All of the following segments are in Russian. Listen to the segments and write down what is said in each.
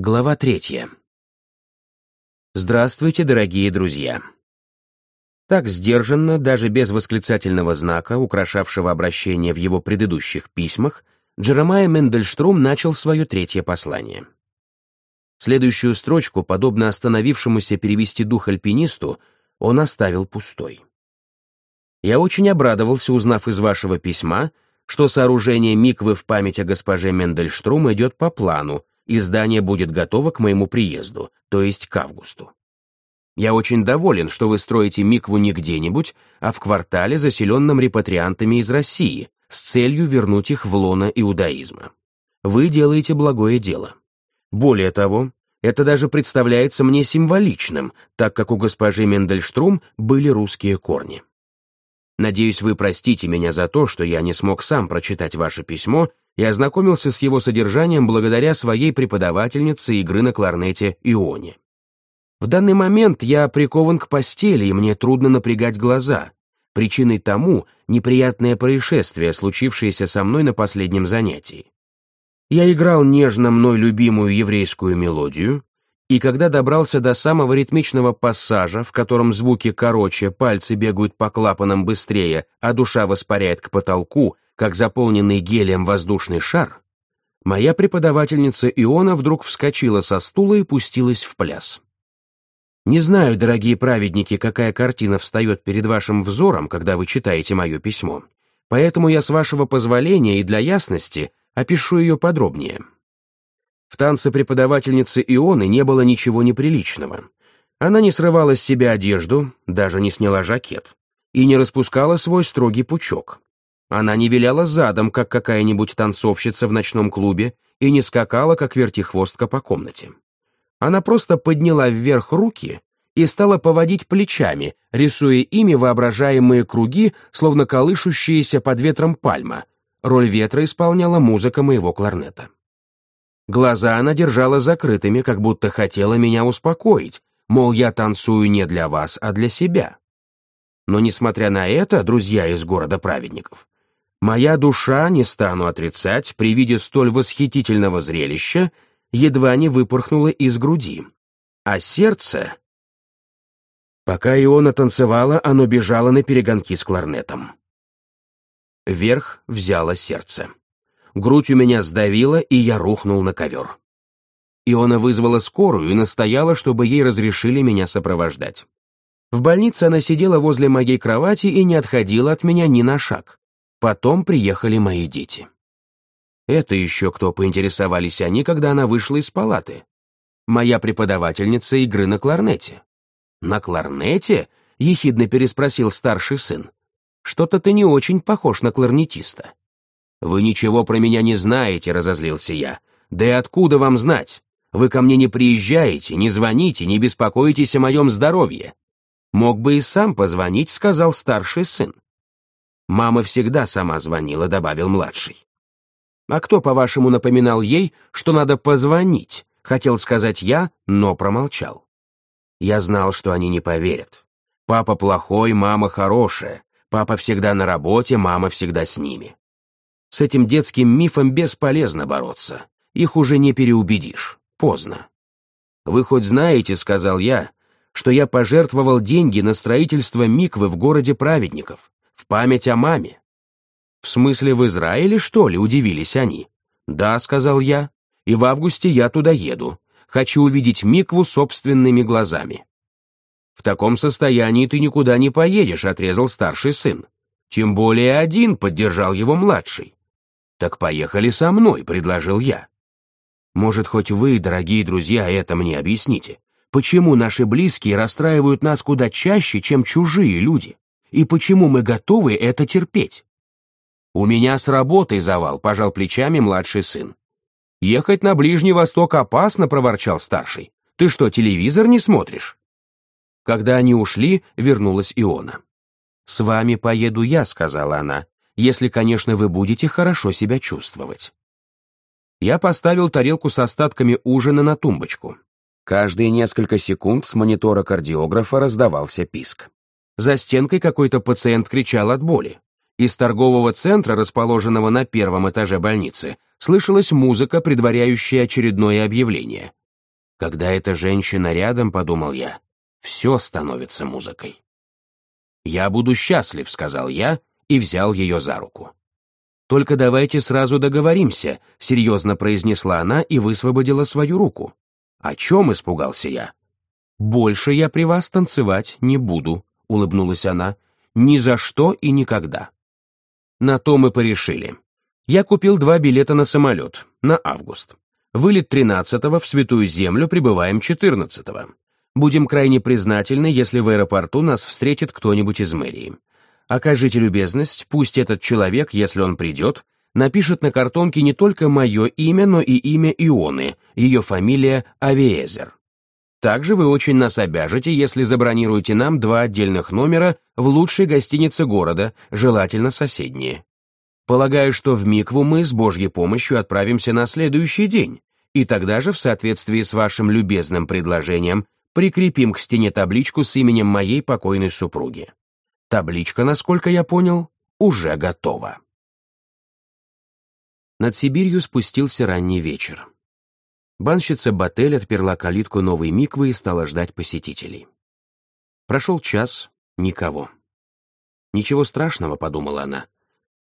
Глава третья. Здравствуйте, дорогие друзья. Так сдержанно, даже без восклицательного знака, украшавшего обращение в его предыдущих письмах, Джеремайя Мендельштрум начал свое третье послание. Следующую строчку, подобно остановившемуся перевести дух альпинисту, он оставил пустой. Я очень обрадовался, узнав из вашего письма, что сооружение миквы в память о госпоже Мендельштрум идет по плану, и здание будет готово к моему приезду, то есть к августу. Я очень доволен, что вы строите микву не где-нибудь, а в квартале, заселенном репатриантами из России, с целью вернуть их в лоно иудаизма. Вы делаете благое дело. Более того, это даже представляется мне символичным, так как у госпожи Мендельштрум были русские корни. Надеюсь, вы простите меня за то, что я не смог сам прочитать ваше письмо и ознакомился с его содержанием благодаря своей преподавательнице игры на кларнете Ионе. В данный момент я прикован к постели, и мне трудно напрягать глаза. Причиной тому неприятное происшествие, случившееся со мной на последнем занятии. Я играл нежно мной любимую еврейскую мелодию, и когда добрался до самого ритмичного пассажа, в котором звуки короче, пальцы бегают по клапанам быстрее, а душа воспаряет к потолку, как заполненный гелием воздушный шар, моя преподавательница Иона вдруг вскочила со стула и пустилась в пляс. Не знаю, дорогие праведники, какая картина встает перед вашим взором, когда вы читаете мое письмо, поэтому я, с вашего позволения и для ясности, опишу ее подробнее. В танце преподавательницы Ионы не было ничего неприличного. Она не срывала с себя одежду, даже не сняла жакет, и не распускала свой строгий пучок. Она не виляла задом, как какая-нибудь танцовщица в ночном клубе, и не скакала, как вертихвостка по комнате. Она просто подняла вверх руки и стала поводить плечами, рисуя ими воображаемые круги, словно колышущиеся под ветром пальма. Роль ветра исполняла музыка моего кларнета. Глаза она держала закрытыми, как будто хотела меня успокоить, мол, я танцую не для вас, а для себя. Но, несмотря на это, друзья из города праведников, Моя душа, не стану отрицать, при виде столь восхитительного зрелища, едва не выпорхнула из груди. А сердце... Пока Иона танцевала, оно бежало на перегонки с кларнетом. Вверх взяло сердце. Грудь у меня сдавила, и я рухнул на ковер. Иона вызвала скорую и настояла, чтобы ей разрешили меня сопровождать. В больнице она сидела возле моей кровати и не отходила от меня ни на шаг. Потом приехали мои дети. Это еще кто поинтересовались они, когда она вышла из палаты. Моя преподавательница игры на кларнете. На кларнете? Ехидно переспросил старший сын. Что-то ты не очень похож на кларнетиста. Вы ничего про меня не знаете, разозлился я. Да и откуда вам знать? Вы ко мне не приезжаете, не звоните, не беспокоитесь о моем здоровье. Мог бы и сам позвонить, сказал старший сын. Мама всегда сама звонила, добавил младший. А кто, по-вашему, напоминал ей, что надо позвонить? Хотел сказать я, но промолчал. Я знал, что они не поверят. Папа плохой, мама хорошая. Папа всегда на работе, мама всегда с ними. С этим детским мифом бесполезно бороться. Их уже не переубедишь. Поздно. «Вы хоть знаете, — сказал я, — что я пожертвовал деньги на строительство миквы в городе праведников в память о маме. В смысле, в Израиле, что ли, удивились они? Да, сказал я, и в августе я туда еду. Хочу увидеть Микву собственными глазами. В таком состоянии ты никуда не поедешь, отрезал старший сын. Тем более один, поддержал его младший. Так поехали со мной, предложил я. Может, хоть вы, дорогие друзья, это мне объясните. Почему наши близкие расстраивают нас куда чаще, чем чужие люди? И почему мы готовы это терпеть? У меня с работой завал, пожал плечами младший сын. Ехать на Ближний Восток опасно, проворчал старший. Ты что, телевизор не смотришь? Когда они ушли, вернулась Иона. «С вами поеду я», — сказала она, «если, конечно, вы будете хорошо себя чувствовать». Я поставил тарелку с остатками ужина на тумбочку. Каждые несколько секунд с монитора кардиографа раздавался писк. За стенкой какой-то пациент кричал от боли. Из торгового центра, расположенного на первом этаже больницы, слышалась музыка, предваряющая очередное объявление. Когда эта женщина рядом, подумал я, все становится музыкой. «Я буду счастлив», — сказал я и взял ее за руку. «Только давайте сразу договоримся», — серьезно произнесла она и высвободила свою руку. «О чем?» — испугался я. «Больше я при вас танцевать не буду», — улыбнулась она. «Ни за что и никогда». На то мы порешили. Я купил два билета на самолет, на август. Вылет 13-го, в Святую Землю прибываем 14-го. Будем крайне признательны, если в аэропорту нас встретит кто-нибудь из мэрии. Окажите любезность, пусть этот человек, если он придет, напишет на картонке не только мое имя, но и имя Ионы, ее фамилия Авиезер. Также вы очень нас обяжете, если забронируете нам два отдельных номера в лучшей гостинице города, желательно соседние. Полагаю, что в Микву мы с Божьей помощью отправимся на следующий день, и тогда же, в соответствии с вашим любезным предложением, прикрепим к стене табличку с именем моей покойной супруги. Табличка, насколько я понял, уже готова. Над Сибирью спустился ранний вечер. Банщица Батель отперла калитку новой миквы и стала ждать посетителей. Прошел час, никого. «Ничего страшного», — подумала она.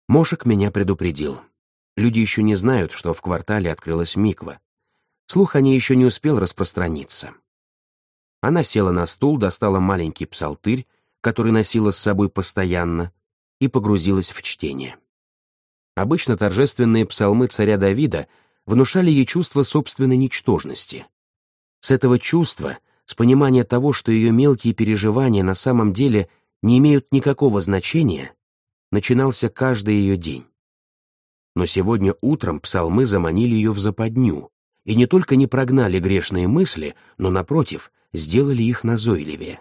Мошек меня предупредил. Люди еще не знают, что в квартале открылась миква. Слух о ней еще не успел распространиться. Она села на стул, достала маленький псалтырь, который носила с собой постоянно, и погрузилась в чтение. Обычно торжественные псалмы царя Давида внушали ей чувство собственной ничтожности. С этого чувства, с понимания того, что ее мелкие переживания на самом деле не имеют никакого значения, начинался каждый ее день. Но сегодня утром псалмы заманили ее в западню, и не только не прогнали грешные мысли, но, напротив, сделали их назойливее.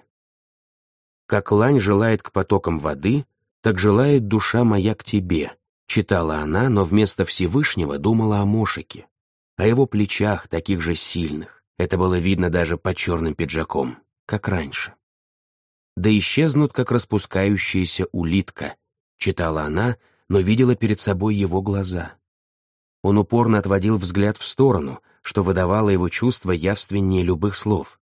«Как лань желает к потокам воды, так желает душа моя к тебе», читала она, но вместо Всевышнего думала о Мошике, о его плечах, таких же сильных. Это было видно даже по черным пиджаком, как раньше. «Да исчезнут, как распускающаяся улитка», читала она, но видела перед собой его глаза. Он упорно отводил взгляд в сторону, что выдавало его чувство явственнее любых слов.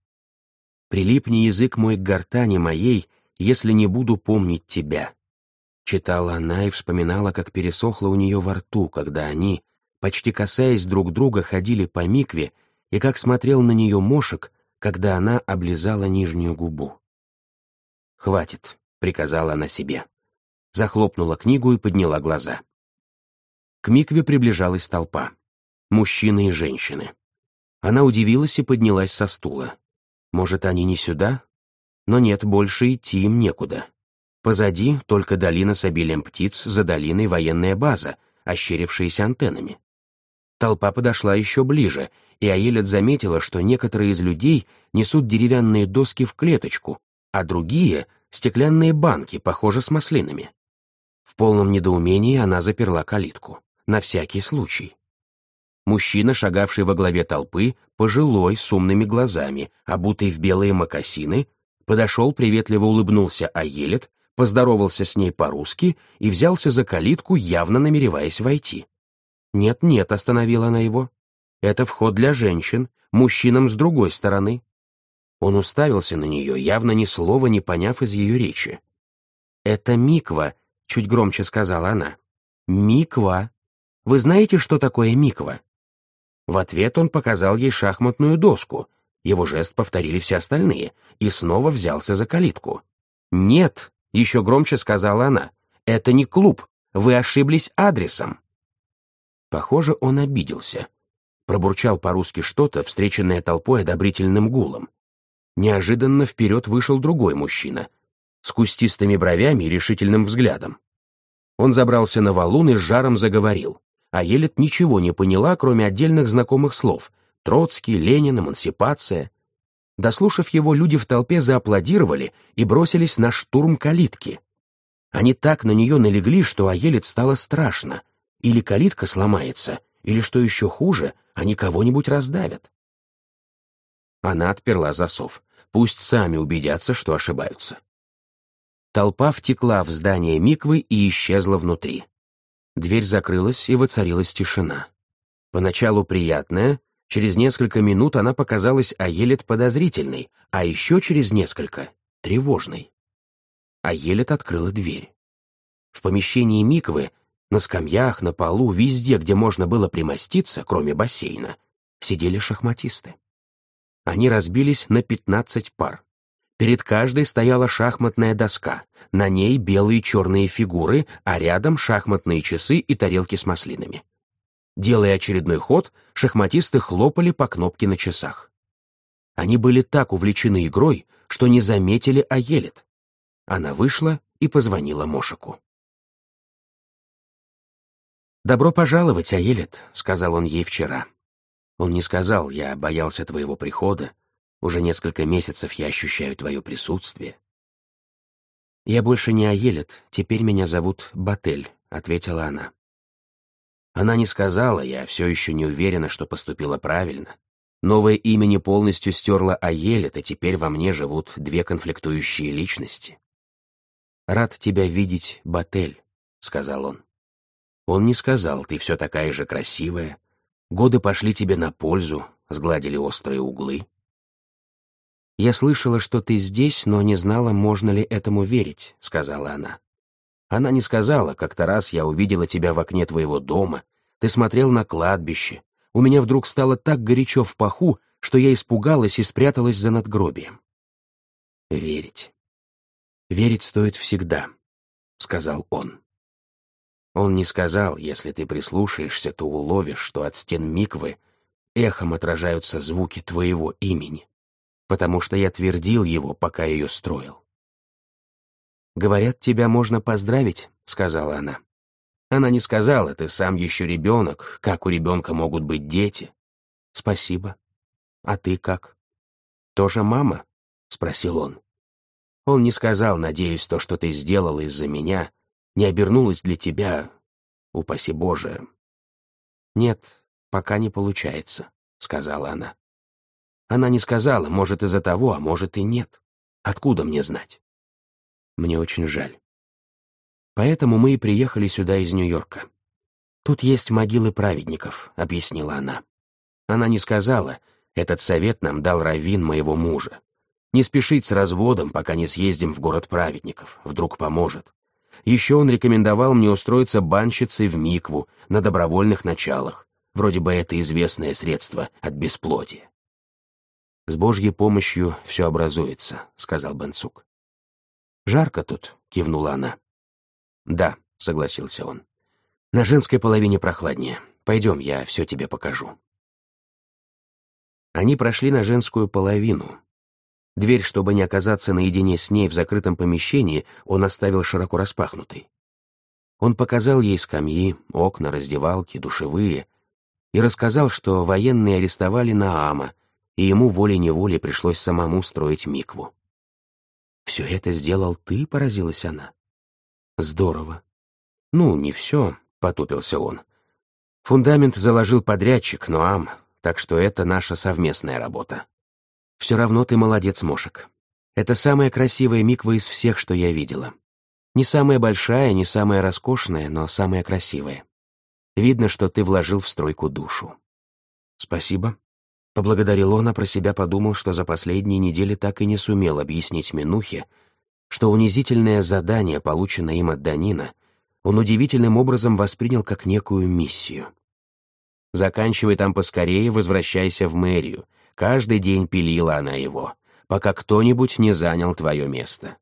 «Прилипни язык мой к гортани моей, если не буду помнить тебя». Читала она и вспоминала, как пересохло у нее во рту, когда они, почти касаясь друг друга, ходили по микве, и как смотрел на нее мошек, когда она облизала нижнюю губу. «Хватит», — приказала она себе захлопнула книгу и подняла глаза. К Микве приближалась толпа. Мужчины и женщины. Она удивилась и поднялась со стула. Может, они не сюда? Но нет, больше идти им некуда. Позади только долина с обилием птиц, за долиной военная база, ощерившаяся антеннами. Толпа подошла еще ближе, и Аелет заметила, что некоторые из людей несут деревянные доски в клеточку, а другие — стеклянные банки, похоже, с маслинами. В полном недоумении она заперла калитку. На всякий случай. Мужчина, шагавший во главе толпы, пожилой, с умными глазами, обутый в белые мокасины, подошел, приветливо улыбнулся Аелет, поздоровался с ней по-русски и взялся за калитку, явно намереваясь войти. «Нет-нет», — остановила она его. «Это вход для женщин, мужчинам с другой стороны». Он уставился на нее, явно ни слова не поняв из ее речи. «Это Миква», — чуть громче сказала она. «Миква. Вы знаете, что такое миква?» В ответ он показал ей шахматную доску. Его жест повторили все остальные, и снова взялся за калитку. «Нет», — еще громче сказала она, — «это не клуб. Вы ошиблись адресом». Похоже, он обиделся. Пробурчал по-русски что-то, встреченное толпой одобрительным гулом. Неожиданно вперед вышел другой мужчина, с кустистыми бровями и решительным взглядом. Он забрался на валун и с жаром заговорил, а Елет ничего не поняла, кроме отдельных знакомых слов «Троцкий», «Ленин», «Эмансипация». Дослушав его, люди в толпе зааплодировали и бросились на штурм калитки. Они так на нее налегли, что Аелит стало страшно. Или калитка сломается, или, что еще хуже, они кого-нибудь раздавят. Она отперла засов. Пусть сами убедятся, что ошибаются. Толпа втекла в здание Миквы и исчезла внутри. Дверь закрылась, и воцарилась тишина. Поначалу приятная, Через несколько минут она показалась Аелет подозрительной, а еще через несколько — тревожной. Аелет открыла дверь. В помещении Миквы, на скамьях, на полу, везде, где можно было примоститься, кроме бассейна, сидели шахматисты. Они разбились на пятнадцать пар. Перед каждой стояла шахматная доска, на ней белые и черные фигуры, а рядом шахматные часы и тарелки с маслинами. Делая очередной ход, шахматисты хлопали по кнопке на часах. Они были так увлечены игрой, что не заметили Аелит. Она вышла и позвонила Мошику. «Добро пожаловать, Аелит», — сказал он ей вчера. Он не сказал, я боялся твоего прихода, уже несколько месяцев я ощущаю твое присутствие. «Я больше не Аелет, теперь меня зовут Батель», — ответила она. Она не сказала, я все еще не уверена, что поступила правильно. Новое имя не полностью стерло Аелет, и теперь во мне живут две конфликтующие личности. «Рад тебя видеть, Батель», — сказал он. Он не сказал, ты все такая же красивая, Годы пошли тебе на пользу, сгладили острые углы. «Я слышала, что ты здесь, но не знала, можно ли этому верить», — сказала она. Она не сказала, как-то раз я увидела тебя в окне твоего дома, ты смотрел на кладбище. У меня вдруг стало так горячо в паху, что я испугалась и спряталась за надгробием. Верить. Верить стоит всегда, — сказал он. Он не сказал, если ты прислушаешься, то уловишь, что от стен миквы эхом отражаются звуки твоего имени, потому что я твердил его, пока ее строил. «Говорят, тебя можно поздравить», — сказала она. Она не сказала, ты сам еще ребенок, как у ребенка могут быть дети. «Спасибо. А ты как?» «Тоже мама?» — спросил он. Он не сказал, надеюсь, то, что ты сделала из-за меня, не обернулось для тебя, упаси Боже. Нет, пока не получается, сказала она. Она не сказала, может, из-за того, а может и нет. Откуда мне знать? Мне очень жаль. Поэтому мы и приехали сюда из Нью-Йорка. Тут есть могилы праведников, объяснила она. Она не сказала, этот совет нам дал раввин моего мужа. Не спешить с разводом, пока не съездим в город праведников, вдруг поможет. Еще он рекомендовал мне устроиться банщицей в Микву на добровольных началах. Вроде бы это известное средство от бесплодия. «С Божьей помощью все образуется», — сказал Бенцук. «Жарко тут», — кивнула она. «Да», — согласился он. «На женской половине прохладнее. Пойдем, я все тебе покажу». Они прошли на женскую половину, Дверь, чтобы не оказаться наедине с ней в закрытом помещении, он оставил широко распахнутой. Он показал ей скамьи, окна, раздевалки, душевые и рассказал, что военные арестовали Наама, и ему волей-неволей пришлось самому строить микву. «Все это сделал ты?» — поразилась она. «Здорово». «Ну, не все», — потупился он. «Фундамент заложил подрядчик, Ноам, так что это наша совместная работа». Все равно ты молодец, Мошек. Это самая красивая миква из всех, что я видела. Не самая большая, не самая роскошная, но самая красивая. Видно, что ты вложил в стройку душу. Спасибо. Поблагодарил он, а про себя подумал, что за последние недели так и не сумел объяснить Минухе, что унизительное задание, полученное им от Данина, он удивительным образом воспринял как некую миссию. «Заканчивай там поскорее, возвращайся в мэрию. Каждый день пилила она его, пока кто-нибудь не занял твое место.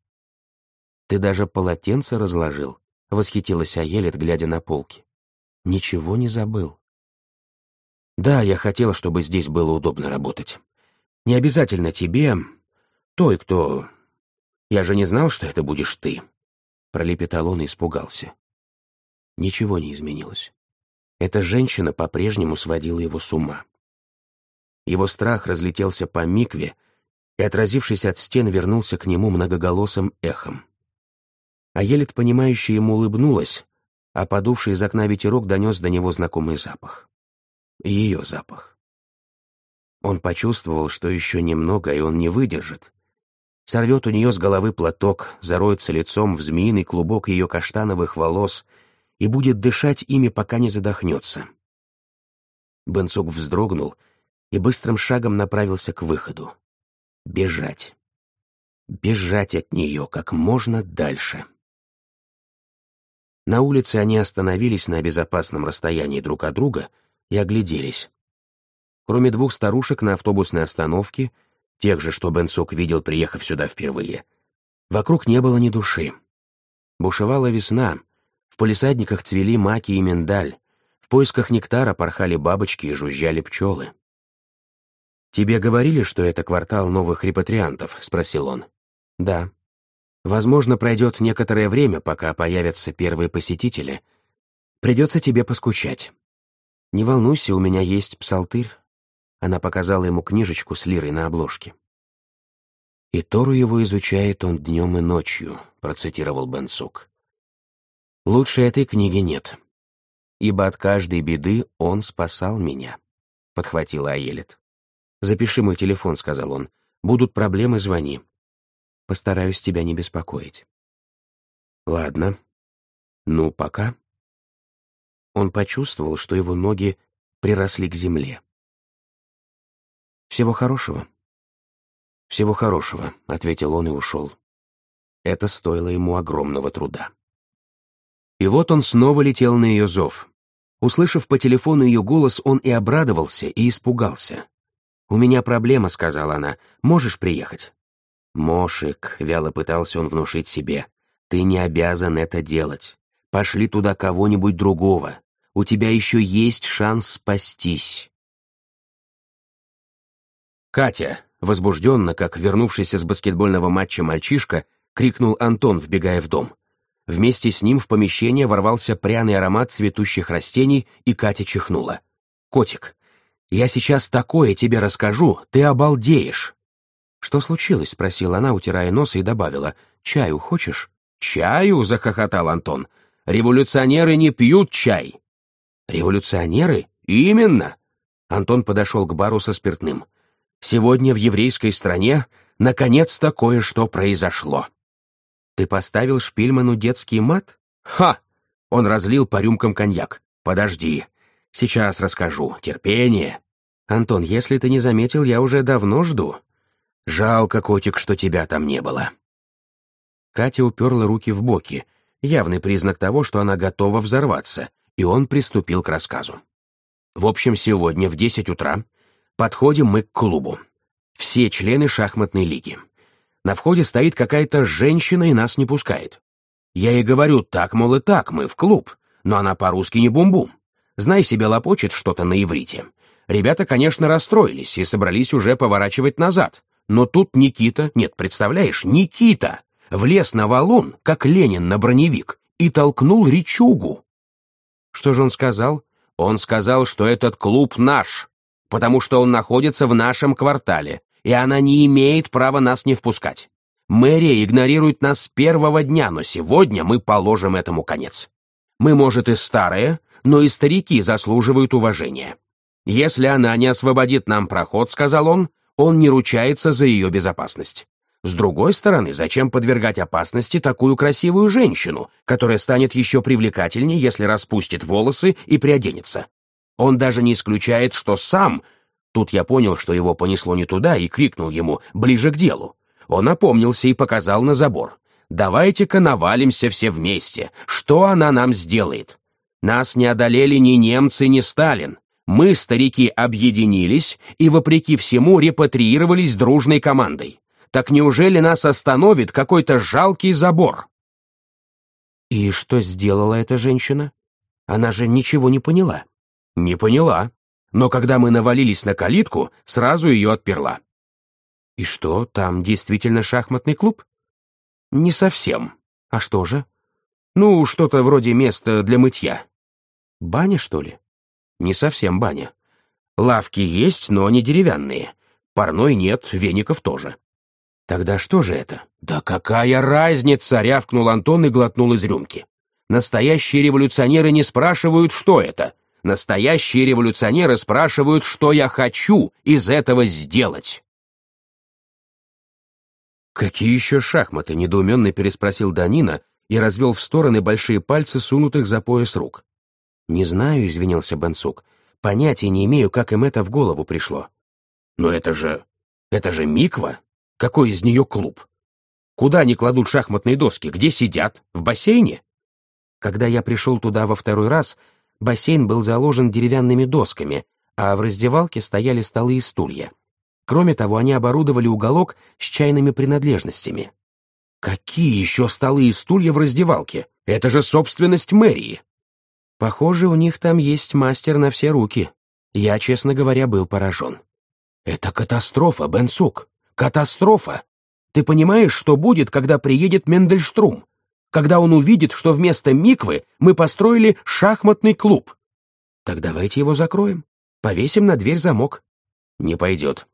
«Ты даже полотенце разложил?» — восхитилась Аелит, глядя на полки. «Ничего не забыл». «Да, я хотела, чтобы здесь было удобно работать. Не обязательно тебе, той, кто... Я же не знал, что это будешь ты», — пролепетал он и испугался. Ничего не изменилось. Эта женщина по-прежнему сводила его с ума. Его страх разлетелся по микве и, отразившись от стен, вернулся к нему многоголосым эхом. А Елит, понимающе ему улыбнулась, а подувший из окна ветерок донес до него знакомый запах. Ее запах. Он почувствовал, что еще немного, и он не выдержит. Сорвет у нее с головы платок, зароется лицом в змеиный клубок ее каштановых волос и будет дышать ими, пока не задохнется. Бенцук вздрогнул — и быстрым шагом направился к выходу. Бежать. Бежать от нее как можно дальше. На улице они остановились на безопасном расстоянии друг от друга и огляделись. Кроме двух старушек на автобусной остановке, тех же, что Бенсок видел, приехав сюда впервые, вокруг не было ни души. Бушевала весна, в полисадниках цвели маки и миндаль, в поисках нектара порхали бабочки и жужжали пчелы. «Тебе говорили, что это квартал новых репатриантов?» — спросил он. «Да. Возможно, пройдет некоторое время, пока появятся первые посетители. Придется тебе поскучать. Не волнуйся, у меня есть псалтырь». Она показала ему книжечку с лирой на обложке. «И Тору его изучает он днем и ночью», — процитировал Бенсук. «Лучше этой книги нет, ибо от каждой беды он спасал меня», — подхватила Аелит. «Запиши мой телефон», — сказал он. «Будут проблемы, звони. Постараюсь тебя не беспокоить». «Ладно. Ну, пока». Он почувствовал, что его ноги приросли к земле. «Всего хорошего». «Всего хорошего», — ответил он и ушел. Это стоило ему огромного труда. И вот он снова летел на ее зов. Услышав по телефону ее голос, он и обрадовался, и испугался. «У меня проблема», — сказала она. «Можешь приехать?» «Мошик», — вяло пытался он внушить себе, — «ты не обязан это делать. Пошли туда кого-нибудь другого. У тебя еще есть шанс спастись». «Катя!» — возбужденно, как вернувшийся с баскетбольного матча мальчишка, крикнул Антон, вбегая в дом. Вместе с ним в помещение ворвался пряный аромат цветущих растений, и Катя чихнула. «Котик, я сейчас такое тебе расскажу, ты обалдеешь!» «Что случилось?» — спросила она, утирая нос, и добавила. «Чаю хочешь?» «Чаю?» — захохотал Антон. «Революционеры не пьют чай!» «Революционеры? Именно!» Антон подошел к бару со спиртным. «Сегодня в еврейской стране наконец-то кое-что произошло». «Ты поставил Шпильману детский мат?» «Ха!» Он разлил по рюмкам коньяк. «Подожди, сейчас расскажу. Терпение!» «Антон, если ты не заметил, я уже давно жду. Жалко, котик, что тебя там не было». Катя уперла руки в боки, явный признак того, что она готова взорваться, и он приступил к рассказу. В общем, сегодня в десять утра подходим мы к клубу. Все члены шахматной лиги. На входе стоит какая-то женщина и нас не пускает. Я ей говорю, так, мол, и так, мы в клуб, но она по-русски не бум-бум. Знай себе, лопочет что-то на иврите. Ребята, конечно, расстроились и собрались уже поворачивать назад. Но тут Никита, нет, представляешь, Никита, влез на валун, как Ленин на броневик, и толкнул речугу. Что же он сказал? Он сказал, что этот клуб наш, потому что он находится в нашем квартале, и она не имеет права нас не впускать. Мэрия игнорирует нас с первого дня, но сегодня мы положим этому конец. Мы, может, и старые, но и старики заслуживают уважения. «Если она не освободит нам проход, — сказал он, — он не ручается за ее безопасность. С другой стороны, зачем подвергать опасности такую красивую женщину, которая станет еще привлекательнее, если распустит волосы и приоденется? Он даже не исключает, что сам... Тут я понял, что его понесло не туда, и крикнул ему «ближе к делу». Он опомнился и показал на забор. «Давайте-ка навалимся все вместе. Что она нам сделает? Нас не одолели ни немцы, ни Сталин. Мы, старики, объединились и, вопреки всему, репатриировались дружной командой. Так неужели нас остановит какой-то жалкий забор? И что сделала эта женщина? Она же ничего не поняла. Не поняла. Но когда мы навалились на калитку, сразу ее отперла. И что, там действительно шахматный клуб? Не совсем. А что же? Ну, что-то вроде места для мытья. Баня, что ли? Не совсем баня. Лавки есть, но не деревянные. Парной нет, веников тоже. Тогда что же это? Да какая разница, рявкнул Антон и глотнул из рюмки. Настоящие революционеры не спрашивают, что это. Настоящие революционеры спрашивают, что я хочу из этого сделать. «Какие еще шахматы?» — недоуменно переспросил Данина и развел в стороны большие пальцы, сунутых за пояс рук. «Не знаю», — извинился Бенсук. «Понятия не имею, как им это в голову пришло. Но это же... это же Миква. Какой из нее клуб? Куда они кладут шахматные доски? Где сидят? В бассейне? Когда я пришел туда во второй раз, бассейн был заложен деревянными досками, а в раздевалке стояли столы и стулья. Кроме того, они оборудовали уголок с чайными принадлежностями. Какие еще столы и стулья в раздевалке? Это же собственность мэрии. Похоже, у них там есть мастер на все руки. Я, честно говоря, был поражен. Это катастрофа, Бенсук. Катастрофа. Ты понимаешь, что будет, когда приедет Мендельштрум? Когда он увидит, что вместо Миквы мы построили шахматный клуб? Так давайте его закроем. Повесим на дверь замок. Не пойдет.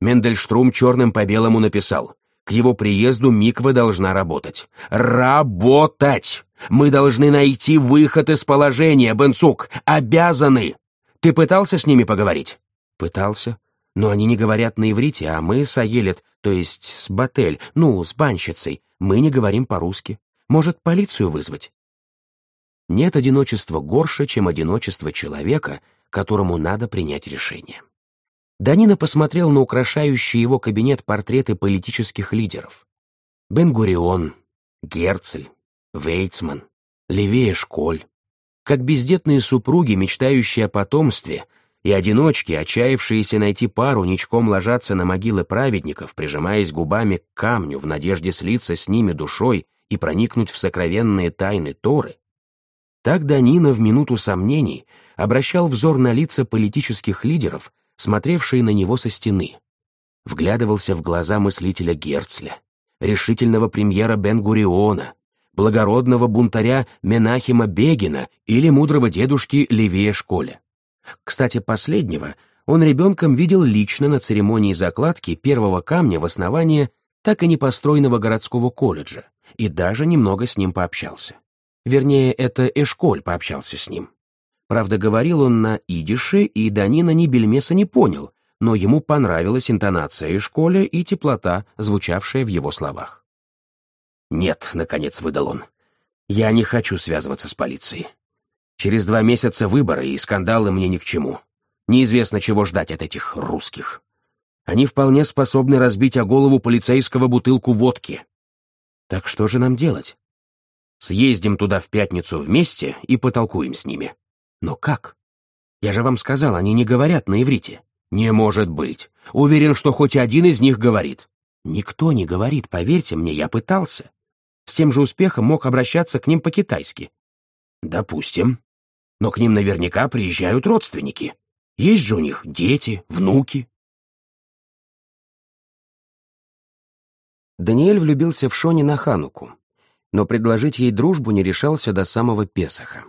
Мендельштрум черным по белому написал. К его приезду Миква должна работать. Работать! Мы должны найти выход из положения, Бенсук. Обязаны! Ты пытался с ними поговорить? Пытался. Но они не говорят на иврите, а мы с Аелет, то есть с Батель, ну, с банщицей, мы не говорим по-русски. Может, полицию вызвать? Нет одиночества горше, чем одиночество человека, которому надо принять решение. Данина посмотрел на украшающие его кабинет портреты политических лидеров. Бен-Гурион, Герцель, Вейцман, Левея Школь. Как бездетные супруги, мечтающие о потомстве, и одиночки, отчаявшиеся найти пару, ничком ложатся на могилы праведников, прижимаясь губами к камню в надежде слиться с ними душой и проникнуть в сокровенные тайны Торы, так Данина в минуту сомнений обращал взор на лица политических лидеров, смотревшие на него со стены. Вглядывался в глаза мыслителя Герцля, решительного премьера Бен-Гуриона, благородного бунтаря Менахима Бегина или мудрого дедушки Левия Школя. Кстати, последнего он ребенком видел лично на церемонии закладки первого камня в основание так и не построенного городского колледжа и даже немного с ним пообщался. Вернее, это Эшколь пообщался с ним. Правда, говорил он на идише, и Данина ни бельмеса не понял, но ему понравилась интонация Эшколя и теплота, звучавшая в его словах. «Нет», — наконец выдал он, — «я не хочу связываться с полицией. Через два месяца выборы и скандалы мне ни к чему. Неизвестно, чего ждать от этих русских. Они вполне способны разбить о голову полицейского бутылку водки. Так что же нам делать? Съездим туда в пятницу вместе и потолкуем с ними. Но как? Я же вам сказал, они не говорят на иврите. Не может быть. Уверен, что хоть один из них говорит. Никто не говорит, поверьте мне, я пытался. С тем же успехом мог обращаться к ним по-китайски. Допустим но к ним наверняка приезжают родственники. Есть же у них дети, внуки. Даниэль влюбился в Шони на Хануку, но предложить ей дружбу не решался до самого Песаха.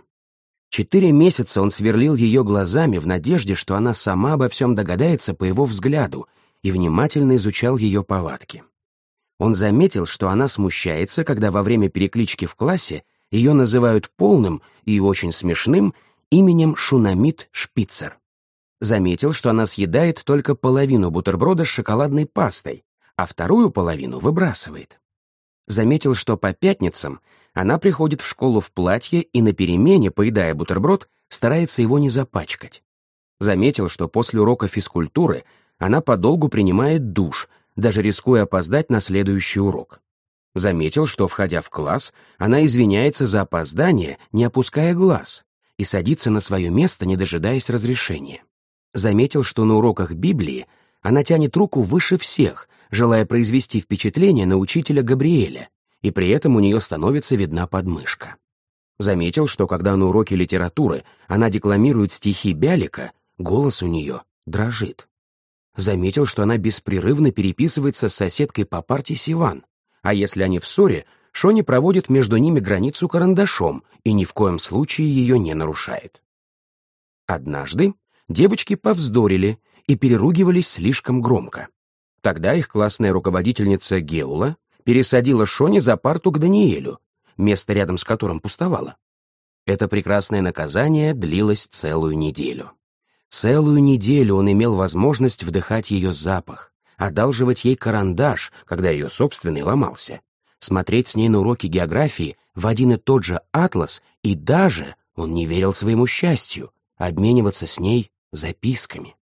Четыре месяца он сверлил ее глазами в надежде, что она сама обо всем догадается по его взгляду, и внимательно изучал ее повадки. Он заметил, что она смущается, когда во время переклички в классе ее называют полным и очень смешным именем Шунамид Шпицер. Заметил, что она съедает только половину бутерброда с шоколадной пастой, а вторую половину выбрасывает. Заметил, что по пятницам она приходит в школу в платье и на перемене, поедая бутерброд, старается его не запачкать. Заметил, что после урока физкультуры она подолгу принимает душ, даже рискуя опоздать на следующий урок. Заметил, что, входя в класс, она извиняется за опоздание, не опуская глаз, и садится на свое место, не дожидаясь разрешения. Заметил, что на уроках Библии она тянет руку выше всех, желая произвести впечатление на учителя Габриэля, и при этом у нее становится видна подмышка. Заметил, что когда на уроке литературы она декламирует стихи Бялика, голос у нее дрожит. Заметил, что она беспрерывно переписывается с соседкой по парте Сиван, а если они в ссоре, Шони проводит между ними границу карандашом и ни в коем случае ее не нарушает. Однажды девочки повздорили и переругивались слишком громко. Тогда их классная руководительница Геула пересадила Шони за парту к Даниэлю, место рядом с которым пустовало. Это прекрасное наказание длилось целую неделю. Целую неделю он имел возможность вдыхать ее запах, одалживать ей карандаш, когда ее собственный ломался, смотреть с ней на уроки географии в один и тот же атлас и даже, он не верил своему счастью, обмениваться с ней записками.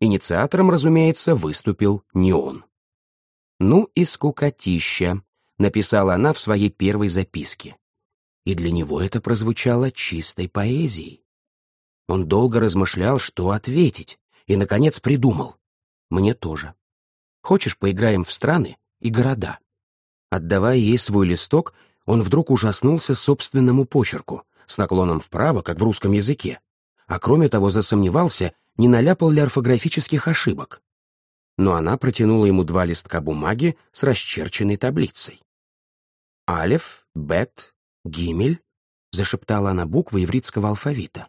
Инициатором, разумеется, выступил не он. «Ну и скукотища», — написала она в своей первой записке. И для него это прозвучало чистой поэзией. Он долго размышлял, что ответить, и, наконец, придумал. «Мне тоже. Хочешь, поиграем в страны и города?» Отдавая ей свой листок, он вдруг ужаснулся собственному почерку, с наклоном вправо, как в русском языке, а кроме того засомневался, не наляпал ли орфографических ошибок. Но она протянула ему два листка бумаги с расчерченной таблицей. «Алеф, Бет, Гимель», — зашептала она буквы ивритского алфавита.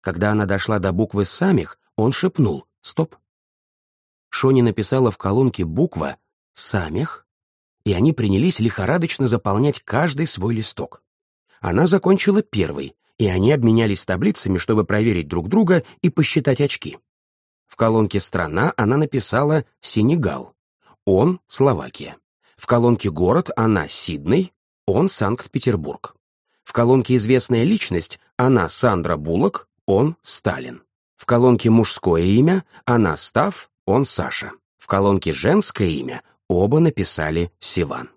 Когда она дошла до буквы самих, он шепнул «Стоп». Шони написала в колонке буква «Самих», и они принялись лихорадочно заполнять каждый свой листок. Она закончила первый, и они обменялись таблицами, чтобы проверить друг друга и посчитать очки. В колонке «Страна» она написала «Сенегал», он — Словакия. В колонке «Город» она Сидней, он — Санкт-Петербург. В колонке «Известная личность» она Сандра Буллок, он — Сталин. В колонке «Мужское имя» она Став, он Саша. В колонке «Женское имя» оба написали Сиван.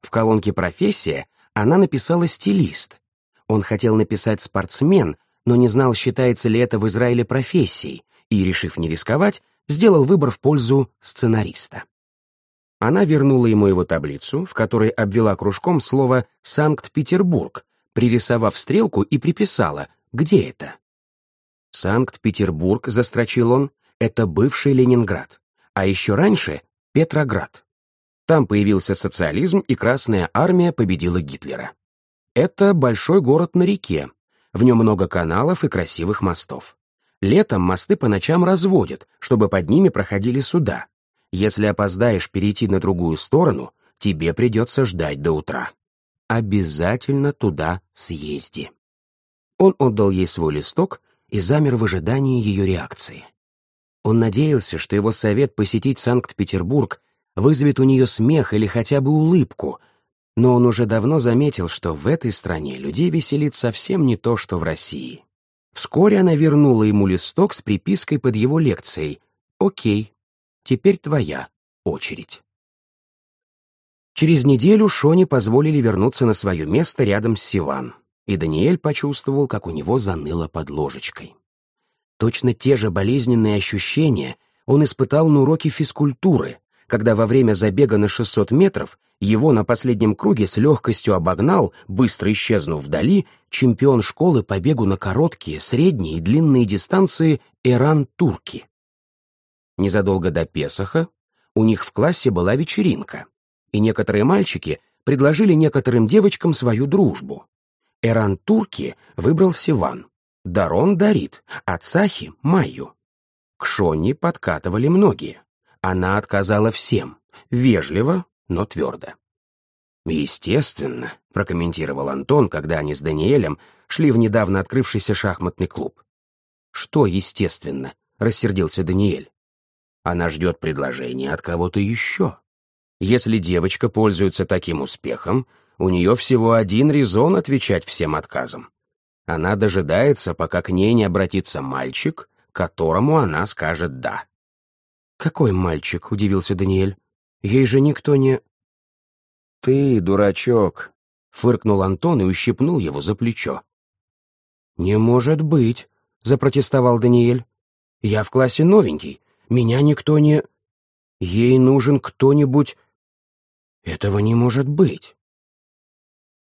В колонке «Профессия» она написала «стилист». Он хотел написать «спортсмен», но не знал, считается ли это в Израиле профессией, и, решив не рисковать, сделал выбор в пользу сценариста. Она вернула ему его таблицу, в которой обвела кружком слово «Санкт-Петербург», пририсовав стрелку и приписала «Где это?». «Санкт-Петербург», — застрочил он, — «это бывший Ленинград, а еще раньше — Петроград». Там появился социализм, и Красная Армия победила Гитлера. Это большой город на реке. В нем много каналов и красивых мостов. Летом мосты по ночам разводят, чтобы под ними проходили суда. Если опоздаешь перейти на другую сторону, тебе придется ждать до утра. Обязательно туда съезди. Он отдал ей свой листок и замер в ожидании ее реакции. Он надеялся, что его совет посетить Санкт-Петербург вызовет у нее смех или хотя бы улыбку, но он уже давно заметил, что в этой стране людей веселит совсем не то, что в России. Вскоре она вернула ему листок с припиской под его лекцией «Окей, теперь твоя очередь». Через неделю Шоне позволили вернуться на свое место рядом с Сиван, и Даниэль почувствовал, как у него заныло под ложечкой. Точно те же болезненные ощущения он испытал на уроке физкультуры, когда во время забега на 600 метров его на последнем круге с легкостью обогнал, быстро исчезнув вдали, чемпион школы по бегу на короткие, средние и длинные дистанции Эран Турки. Незадолго до Песоха у них в классе была вечеринка, и некоторые мальчики предложили некоторым девочкам свою дружбу. Эран Турки выбрал Сиван, Дарон Дарит, а Майю. К Шонни подкатывали многие. Она отказала всем, вежливо, но твердо. «Естественно», — прокомментировал Антон, когда они с Даниэлем шли в недавно открывшийся шахматный клуб. «Что естественно?» — рассердился Даниэль. «Она ждет предложения от кого-то еще. Если девочка пользуется таким успехом, у нее всего один резон отвечать всем отказам. Она дожидается, пока к ней не обратится мальчик, которому она скажет «да». «Какой мальчик?» — удивился Даниэль. «Ей же никто не...» «Ты, дурачок!» — фыркнул Антон и ущипнул его за плечо. «Не может быть!» — запротестовал Даниэль. «Я в классе новенький. Меня никто не...» «Ей нужен кто-нибудь...» «Этого не может быть!»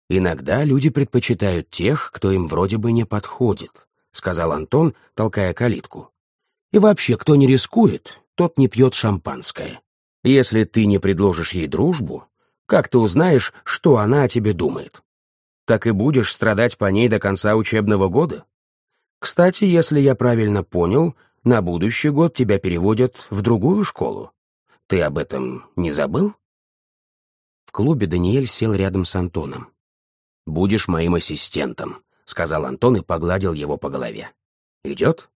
«Иногда люди предпочитают тех, кто им вроде бы не подходит», — сказал Антон, толкая калитку. «И вообще, кто не рискует, тот не пьет шампанское. Если ты не предложишь ей дружбу, как ты узнаешь, что она о тебе думает? Так и будешь страдать по ней до конца учебного года? Кстати, если я правильно понял, на будущий год тебя переводят в другую школу. Ты об этом не забыл? В клубе Даниэль сел рядом с Антоном. «Будешь моим ассистентом», — сказал Антон и погладил его по голове. «Идет?»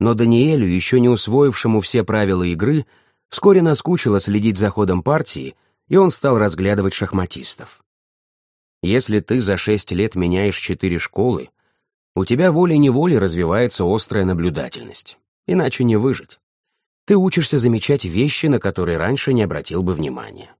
Но Даниэлю, еще не усвоившему все правила игры, вскоре наскучило следить за ходом партии, и он стал разглядывать шахматистов. Если ты за шесть лет меняешь четыре школы, у тебя волей-неволей развивается острая наблюдательность. иначе не выжить. Ты учишься замечать вещи, на которые раньше не обратил бы внимания.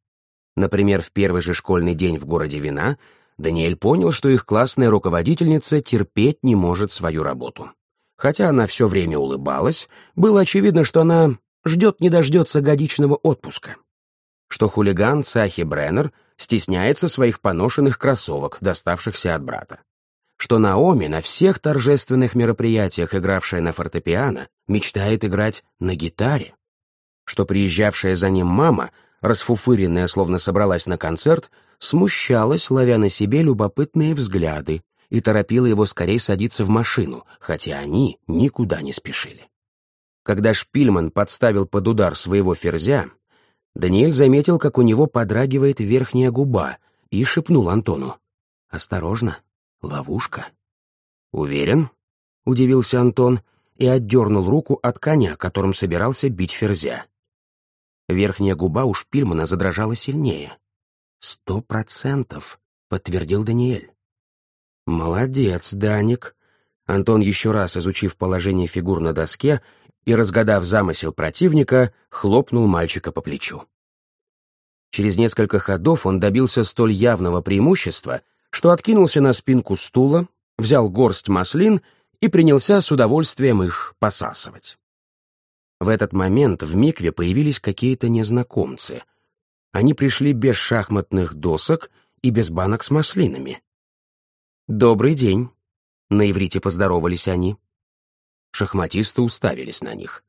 Например, в первый же школьный день в городе Вина Даниэль понял, что их классная руководительница терпеть не может свою работу. Хотя она все время улыбалась, было очевидно, что она ждет не дождется годичного отпуска. Что хулиган Цахи Бреннер стесняется своих поношенных кроссовок, доставшихся от брата. Что Наоми на всех торжественных мероприятиях, игравшая на фортепиано, мечтает играть на гитаре. Что приезжавшая за ним мама, расфуфыренная, словно собралась на концерт, смущалась, ловя на себе любопытные взгляды, и торопила его скорее садиться в машину, хотя они никуда не спешили. Когда Шпильман подставил под удар своего ферзя, Даниэль заметил, как у него подрагивает верхняя губа, и шепнул Антону. «Осторожно, ловушка». «Уверен?» — удивился Антон и отдернул руку от коня, которым собирался бить ферзя. Верхняя губа у Шпильмана задрожала сильнее. «Сто процентов», — подтвердил Даниэль. «Молодец, Даник». Антон, еще раз изучив положение фигур на доске и, разгадав замысел противника, хлопнул мальчика по плечу. Через несколько ходов он добился столь явного преимущества, что откинулся на спинку стула, взял горсть маслин и принялся с удовольствием их посасывать. В этот момент в Микве появились какие-то незнакомцы. Они пришли без шахматных досок и без банок с маслинами. «Добрый день», — на иврите поздоровались они. Шахматисты уставились на них.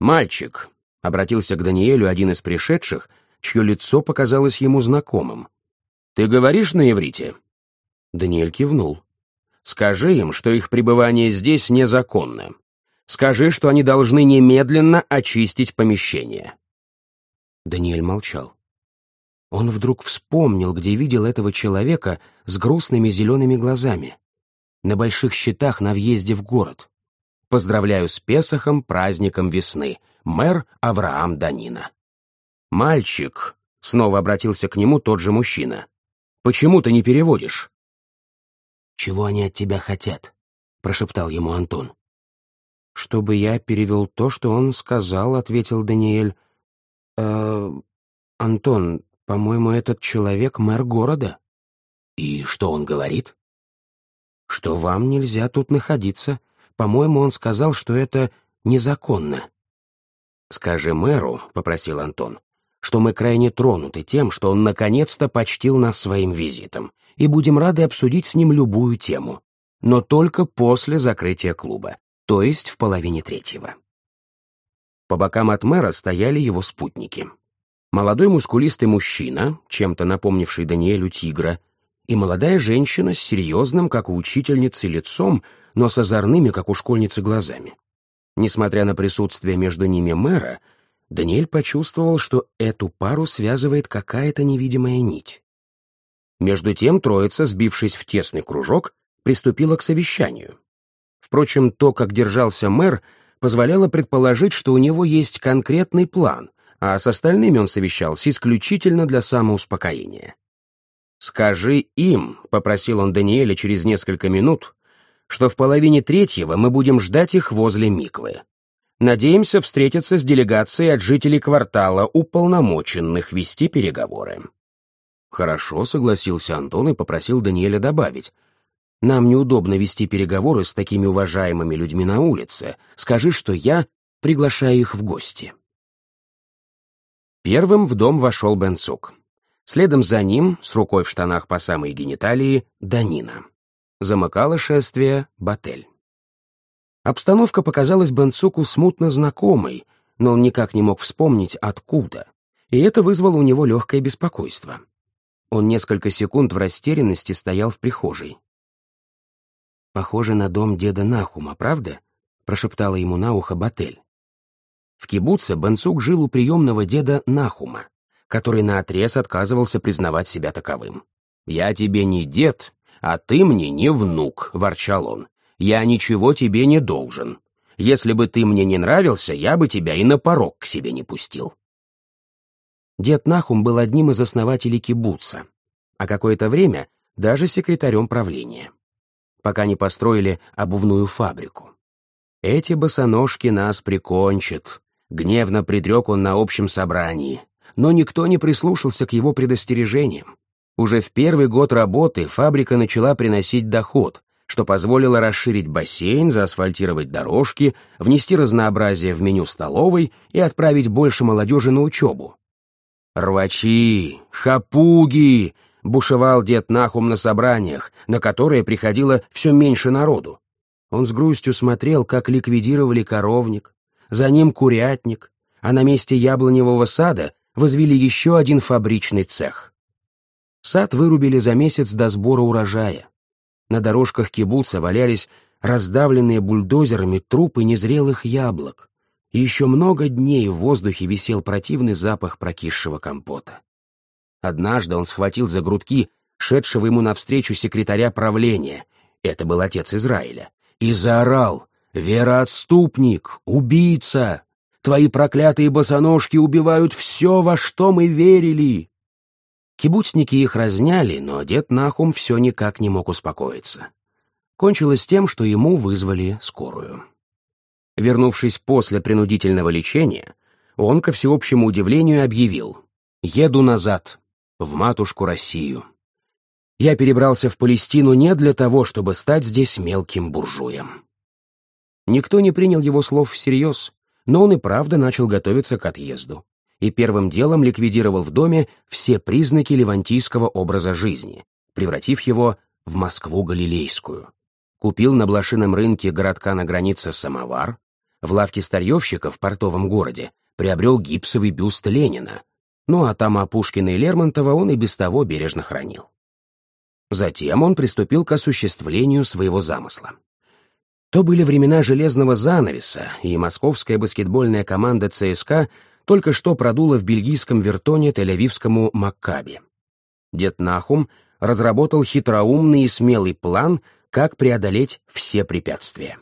«Мальчик», — обратился к Даниэлю один из пришедших, чье лицо показалось ему знакомым. «Ты говоришь на иврите?» Даниэль кивнул. «Скажи им, что их пребывание здесь незаконно. Скажи, что они должны немедленно очистить помещение». Даниэль молчал. Он вдруг вспомнил, где видел этого человека с грустными зелеными глазами. На больших щитах на въезде в город. Поздравляю с Песохом, праздником весны. Мэр Авраам Данина. «Мальчик», — снова обратился к нему тот же мужчина, — «почему ты не переводишь?» «Чего они от тебя хотят?» — прошептал ему Антон. «Чтобы я перевел то, что он сказал», — ответил Даниэль. «Э, «Антон, по-моему, этот человек мэр города». «И что он говорит?» «Что вам нельзя тут находиться, по-моему, он сказал, что это незаконно. «Скажи мэру», — попросил Антон, «что мы крайне тронуты тем, что он наконец-то почтил нас своим визитом, и будем рады обсудить с ним любую тему, но только после закрытия клуба, то есть в половине третьего». По бокам от мэра стояли его спутники. Молодой мускулистый мужчина, чем-то напомнивший Даниэлю тигра, и молодая женщина с серьезным, как у учительницы, лицом, но с озорными, как у школьницы, глазами. Несмотря на присутствие между ними мэра, Даниэль почувствовал, что эту пару связывает какая-то невидимая нить. Между тем троица, сбившись в тесный кружок, приступила к совещанию. Впрочем, то, как держался мэр, позволяло предположить, что у него есть конкретный план, а с остальными он совещался исключительно для самоуспокоения. «Скажи им», — попросил он Даниэля через несколько минут, что в половине третьего мы будем ждать их возле Миквы. Надеемся встретиться с делегацией от жителей квартала, уполномоченных вести переговоры». «Хорошо», — согласился Антон и попросил Даниэля добавить. «Нам неудобно вести переговоры с такими уважаемыми людьми на улице. Скажи, что я приглашаю их в гости». Первым в дом вошел Бенцук. Следом за ним, с рукой в штанах по самой гениталии, Данина замыкало шествие Батель. Обстановка показалась Бенцуку смутно знакомой, но он никак не мог вспомнить, откуда, и это вызвало у него легкое беспокойство. Он несколько секунд в растерянности стоял в прихожей. «Похоже на дом деда Нахума, правда?» — прошептала ему на ухо Батель. В кибуце Бенцук жил у приемного деда Нахума, который наотрез отказывался признавать себя таковым. «Я тебе не дед, «А ты мне не внук», — ворчал он. «Я ничего тебе не должен. Если бы ты мне не нравился, я бы тебя и на порог к себе не пустил». Дед Нахум был одним из основателей кибуца, а какое-то время даже секретарем правления, пока не построили обувную фабрику. Эти босоножки нас прикончат. Гневно предрек он на общем собрании. Но никто не прислушался к его предостережениям. Уже в первый год работы фабрика начала приносить доход, что позволило расширить бассейн, заасфальтировать дорожки, внести разнообразие в меню столовой и отправить больше молодежи на учебу. «Рвачи! Хапуги!» — бушевал дед Нахум на собраниях, на которые приходило все меньше народу. Он с грустью смотрел, как ликвидировали коровник, за ним курятник, а на месте яблоневого сада возвели еще один фабричный цех. Сад вырубили за месяц до сбора урожая. На дорожках кибуца валялись раздавленные бульдозерами трупы незрелых яблок и еще много дней в воздухе висел противный запах прокисшего компота. Однажды он схватил за грудки шедшего ему навстречу секретаря правления, это был отец Израиля, и заорал «Вероотступник! Убийца! Твои проклятые босоножки убивают все, во что мы верили!» Кибуцники их разняли, но дед Нахум все никак не мог успокоиться. Кончилось тем, что ему вызвали скорую. Вернувшись после принудительного лечения, он, ко всеобщему удивлению, объявил «Еду назад, в матушку Россию. Я перебрался в Палестину не для того, чтобы стать здесь мелким буржуем». Никто не принял его слов всерьез, но он и правда начал готовиться к отъезду и первым делом ликвидировал в доме все признаки левантийского образа жизни, превратив его в Москву Галилейскую. Купил на блошином рынке городка на границе самовар, в лавке старьевщика в портовом городе приобрел гипсовый бюст Ленина, ну а там Пушкина и Лермонтова он и без того бережно хранил. Затем он приступил к осуществлению своего замысла. То были времена железного занавеса, и московская баскетбольная команда ЦСКА только что продула в бельгийском вертоне Тель-Авивскому Маккаби. Дед Нахум разработал хитроумный и смелый план, как преодолеть все препятствия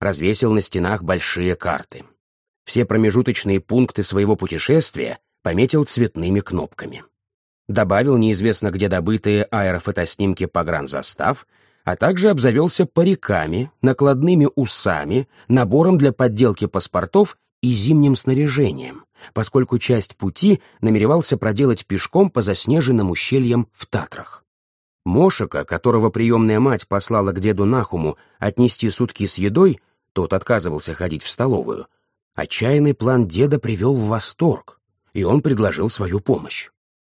развесил на стенах большие карты. Все промежуточные пункты своего путешествия пометил цветными кнопками. Добавил неизвестно где добытые аэрофотоснимки погранзастав, а также обзавелся париками, накладными усами, набором для подделки паспортов и зимним снаряжением, поскольку часть пути намеревался проделать пешком по заснеженным ущельям в Татрах. Мошика, которого приемная мать послала к деду Нахуму отнести сутки с едой, тот отказывался ходить в столовую. Отчаянный план деда привел в восторг, и он предложил свою помощь.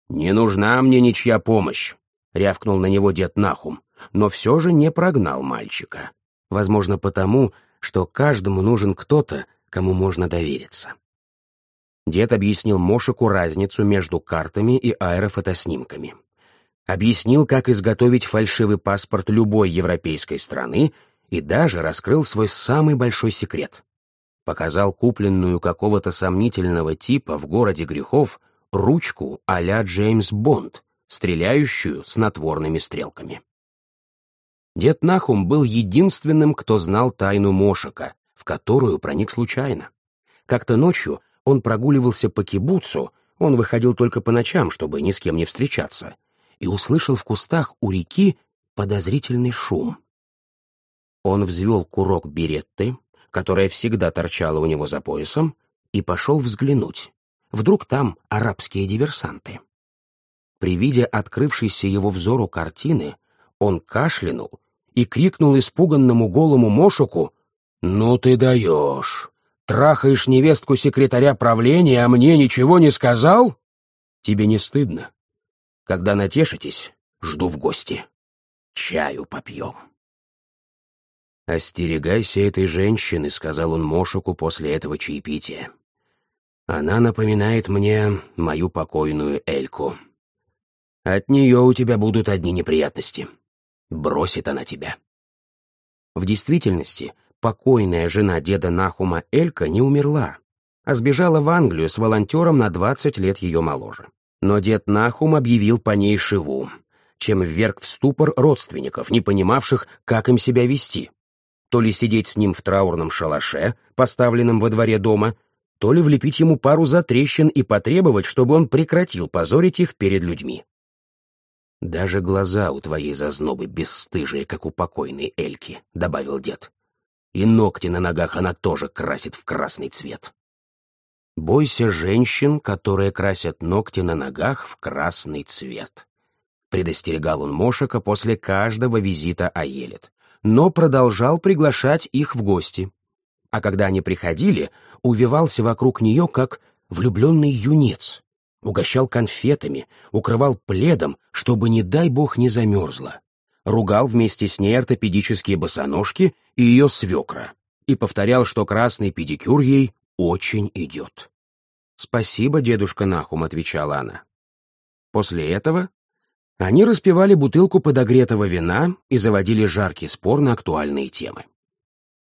«Не нужна мне ничья помощь», — рявкнул на него дед Нахум, но все же не прогнал мальчика. Возможно, потому, что каждому нужен кто-то, кому можно довериться. Дед объяснил Мошику разницу между картами и аэрофотоснимками. Объяснил, как изготовить фальшивый паспорт любой европейской страны и даже раскрыл свой самый большой секрет. Показал купленную какого-то сомнительного типа в городе грехов ручку а-ля Джеймс Бонд, стреляющую с натворными стрелками. Дед Нахум был единственным, кто знал тайну Мошика, в которую проник случайно. Как-то ночью он прогуливался по кибуцу, он выходил только по ночам, чтобы ни с кем не встречаться, и услышал в кустах у реки подозрительный шум. Он взвел курок беретты, которая всегда торчала у него за поясом, и пошел взглянуть. Вдруг там арабские диверсанты. При виде открывшейся его взору картины, он кашлянул и крикнул испуганному голому Мошуку «Ну ты даешь! Трахаешь невестку секретаря правления, а мне ничего не сказал? Тебе не стыдно? Когда натешитесь, жду в гости. Чаю попьем». «Остерегайся этой женщины», — сказал он Мошуку после этого чаепития. «Она напоминает мне мою покойную Эльку. От нее у тебя будут одни неприятности. Бросит она тебя». В действительности, покойная жена деда Нахума Элька не умерла, а сбежала в Англию с волонтером на 20 лет ее моложе. Но дед Нахум объявил по ней шиву, чем вверг в ступор родственников, не понимавших, как им себя вести то ли сидеть с ним в траурном шалаше, поставленном во дворе дома, то ли влепить ему пару затрещин и потребовать, чтобы он прекратил позорить их перед людьми. «Даже глаза у твоей зазнобы бесстыжие, как у покойной Эльки», — добавил дед. И ногти на ногах она тоже красит в красный цвет. Бойся женщин, которые красят ногти на ногах в красный цвет. Предостерегал он Мошика после каждого визита Аелит, но продолжал приглашать их в гости. А когда они приходили, увивался вокруг нее, как влюбленный юнец. Угощал конфетами, укрывал пледом, чтобы, не дай бог, не замерзла. Ругал вместе с ней ортопедические босоножки и ее свекра. И повторял, что красный педикюр ей очень идет. «Спасибо, дедушка Нахум», — отвечала она. После этого они распивали бутылку подогретого вина и заводили жаркий спор на актуальные темы.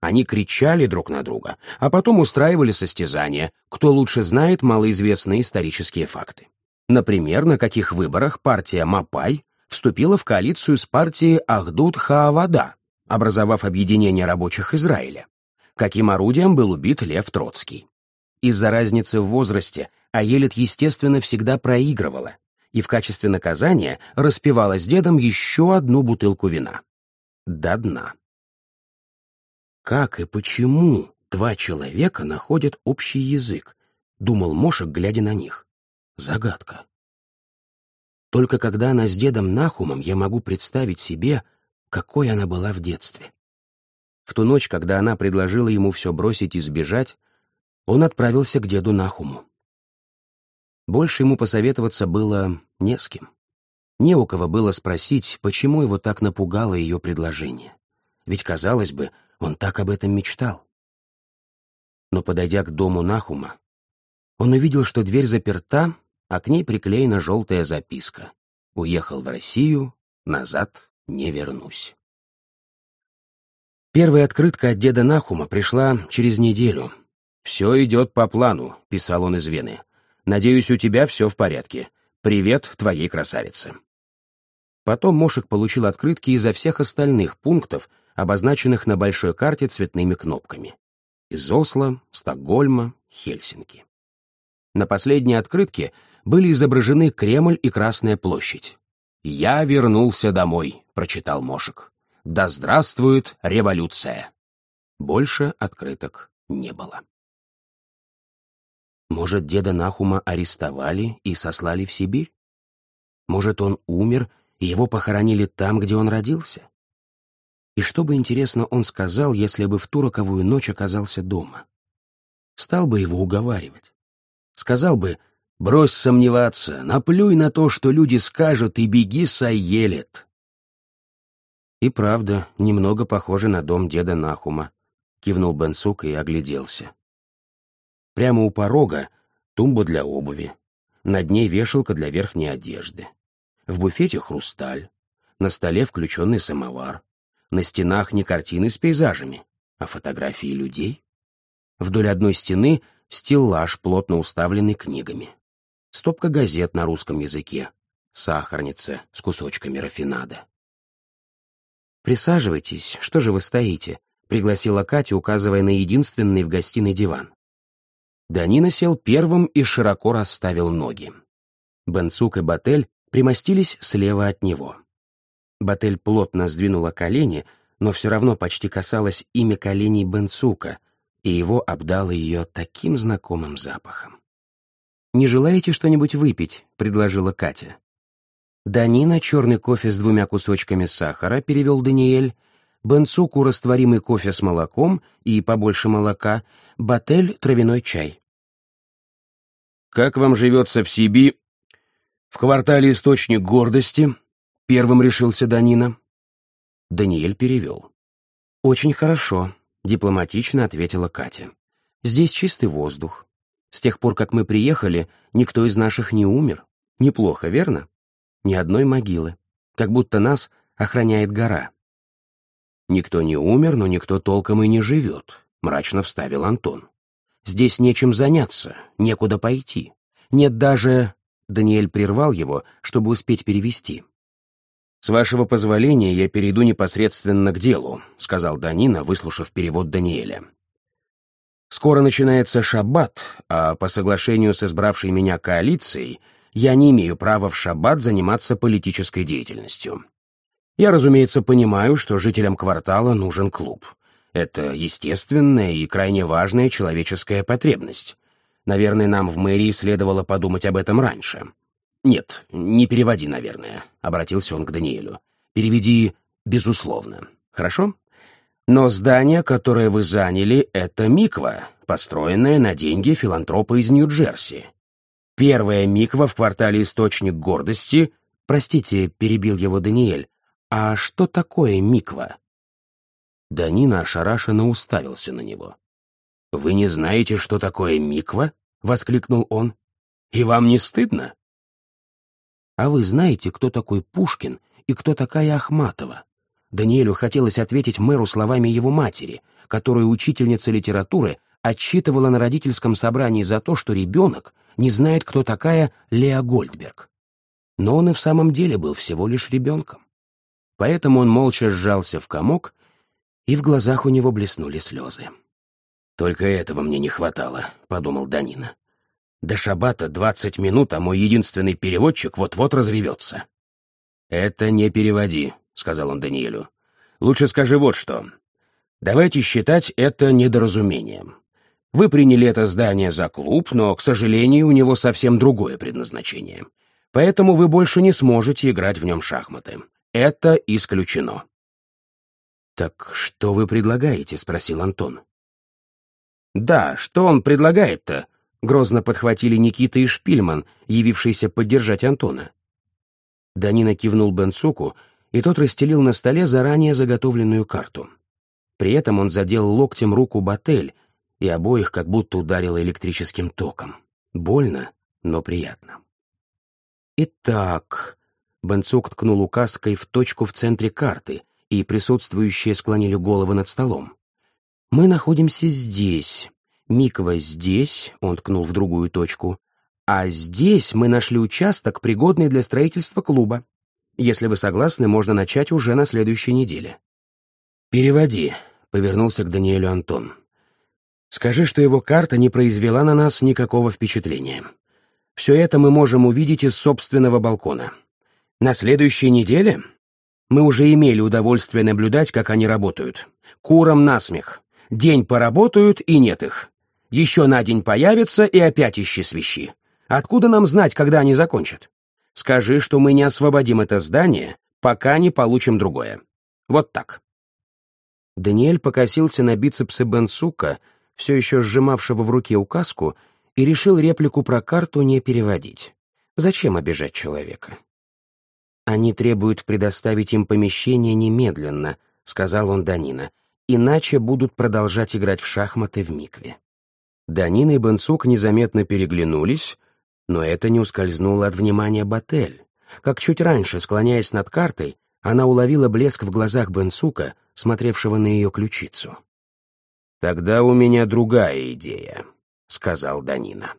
Они кричали друг на друга, а потом устраивали состязания, кто лучше знает малоизвестные исторические факты. Например, на каких выборах партия Мапай вступила в коалицию с партией Ахдуд Хаавада, образовав объединение рабочих Израиля. Каким орудием был убит Лев Троцкий. Из-за разницы в возрасте Аелит, естественно, всегда проигрывала и в качестве наказания распивала с дедом еще одну бутылку вина. До дна. Как и почему два человека находят общий язык? Думал Мошек, глядя на них. Загадка. Только когда она с дедом Нахумом, я могу представить себе, какой она была в детстве. В ту ночь, когда она предложила ему все бросить и сбежать, он отправился к деду Нахуму. Больше ему посоветоваться было не с кем. Не у кого было спросить, почему его так напугало ее предложение. Ведь, казалось бы, он так об этом мечтал. Но, подойдя к дому Нахума, он увидел, что дверь заперта, а к ней приклеена желтая записка. «Уехал в Россию, назад не вернусь». Первая открытка от деда Нахума пришла через неделю. «Все идет по плану», — писал он из Вены. «Надеюсь, у тебя все в порядке. Привет твоей красавице». Потом Мошек получил открытки изо всех остальных пунктов, обозначенных на большой карте цветными кнопками. Из Осло, Стокгольма, Хельсинки. На последней открытке были изображены Кремль и Красная площадь. «Я вернулся домой», — прочитал Мошек. «Да здравствует революция!» Больше открыток не было. Может, деда Нахума арестовали и сослали в Сибирь? Может, он умер, и его похоронили там, где он родился? И что бы, интересно, он сказал, если бы в ту роковую ночь оказался дома? Стал бы его уговаривать. Сказал бы, брось сомневаться, наплюй на то, что люди скажут, и беги Сайелет. И правда, немного похоже на дом деда Нахума, кивнул Бенсук и огляделся. Прямо у порога тумба для обуви, над ней вешалка для верхней одежды. В буфете хрусталь, на столе включенный самовар, на стенах не картины с пейзажами, а фотографии людей. Вдоль одной стены стеллаж, плотно уставленный книгами. Стопка газет на русском языке, сахарница с кусочками рафинада. «Присаживайтесь, что же вы стоите?» — пригласила Катя, указывая на единственный в гостиной диван. Данина сел первым и широко расставил ноги. Бенцук и Батель примостились слева от него. Батель плотно сдвинула колени, но все равно почти касалась ими коленей Бенцука, и его обдало ее таким знакомым запахом. «Не желаете что-нибудь выпить?» — предложила Катя. Данина черный кофе с двумя кусочками сахара, перевел Даниэль, Бенцуку растворимый кофе с молоком и побольше молока, Батель травяной чай. «Как вам живется в Сиби?» «В квартале «Источник гордости», — первым решился Данина. Даниэль перевел. «Очень хорошо», — дипломатично ответила Катя. «Здесь чистый воздух. С тех пор, как мы приехали, никто из наших не умер. Неплохо, верно? Ни одной могилы. Как будто нас охраняет гора». «Никто не умер, но никто толком и не живет», — мрачно вставил Антон. «Здесь нечем заняться, некуда пойти. Нет даже...» Даниэль прервал его, чтобы успеть перевести. «С вашего позволения я перейду непосредственно к делу», — сказал Данина, выслушав перевод Даниэля. «Скоро начинается шаббат, а по соглашению с избравшей меня коалицией я не имею права в шаббат заниматься политической деятельностью. Я, разумеется, понимаю, что жителям квартала нужен клуб. Это естественная и крайне важная человеческая потребность. Наверное, нам в мэрии следовало подумать об этом раньше. Нет, не переводи, наверное, обратился он к Даниэлю. Переведи безусловно. Хорошо? Но здание, которое вы заняли, это Миква, построенное на деньги филантропа из Нью-Джерси. Первая Миква в квартале Источник гордости. Простите, перебил его Даниэль. А что такое Миква? Данина ошарашенно уставился на него. «Вы не знаете, что такое миква?» — воскликнул он. «И вам не стыдно?» «А вы знаете, кто такой Пушкин и кто такая Ахматова?» Даниэлю хотелось ответить мэру словами его матери, которую учительница литературы отчитывала на родительском собрании за то, что ребенок не знает, кто такая Леа Гольдберг. Но он и в самом деле был всего лишь ребенком. Поэтому он молча сжался в комок и в глазах у него блеснули слезы. «Только этого мне не хватало», — подумал Данина. «До шабата двадцать минут, а мой единственный переводчик вот-вот разревется». «Это не переводи», — сказал он Даниэлю. «Лучше скажи вот что. Давайте считать это недоразумением. Вы приняли это здание за клуб, но, к сожалению, у него совсем другое предназначение. Поэтому вы больше не сможете играть в нем шахматы. Это исключено. «Так что вы предлагаете?» — спросил Антон. «Да, что он предлагает-то?» — грозно подхватили Никита и Шпильман, явившиеся поддержать Антона. Данина кивнул Бенцуку, и тот расстелил на столе заранее заготовленную карту. При этом он задел локтем руку Батель, и обоих как будто ударило электрическим током. Больно, но приятно. «Итак...» — Бенцук ткнул указкой в точку в центре карты, и присутствующие склонили головы над столом. «Мы находимся здесь. Миква здесь», — он ткнул в другую точку, «а здесь мы нашли участок, пригодный для строительства клуба. Если вы согласны, можно начать уже на следующей неделе». «Переводи», — повернулся к Даниэлю Антон. «Скажи, что его карта не произвела на нас никакого впечатления. Все это мы можем увидеть из собственного балкона. На следующей неделе мы уже имели удовольствие наблюдать, как они работают. Курам насмех. День поработают, и нет их. Еще на день появятся, и опять ищи свищи. Откуда нам знать, когда они закончат? Скажи, что мы не освободим это здание, пока не получим другое. Вот так. Даниэль покосился на бицепсы Бенсука, все еще сжимавшего в руке указку, и решил реплику про карту не переводить. Зачем обижать человека? «Они требуют предоставить им помещение немедленно», — сказал он Данина, «иначе будут продолжать играть в шахматы в Микве». Данина и Бенцук незаметно переглянулись, но это не ускользнуло от внимания Батель. Как чуть раньше, склоняясь над картой, она уловила блеск в глазах Бенцука, смотревшего на ее ключицу. «Тогда у меня другая идея», — сказал Данина.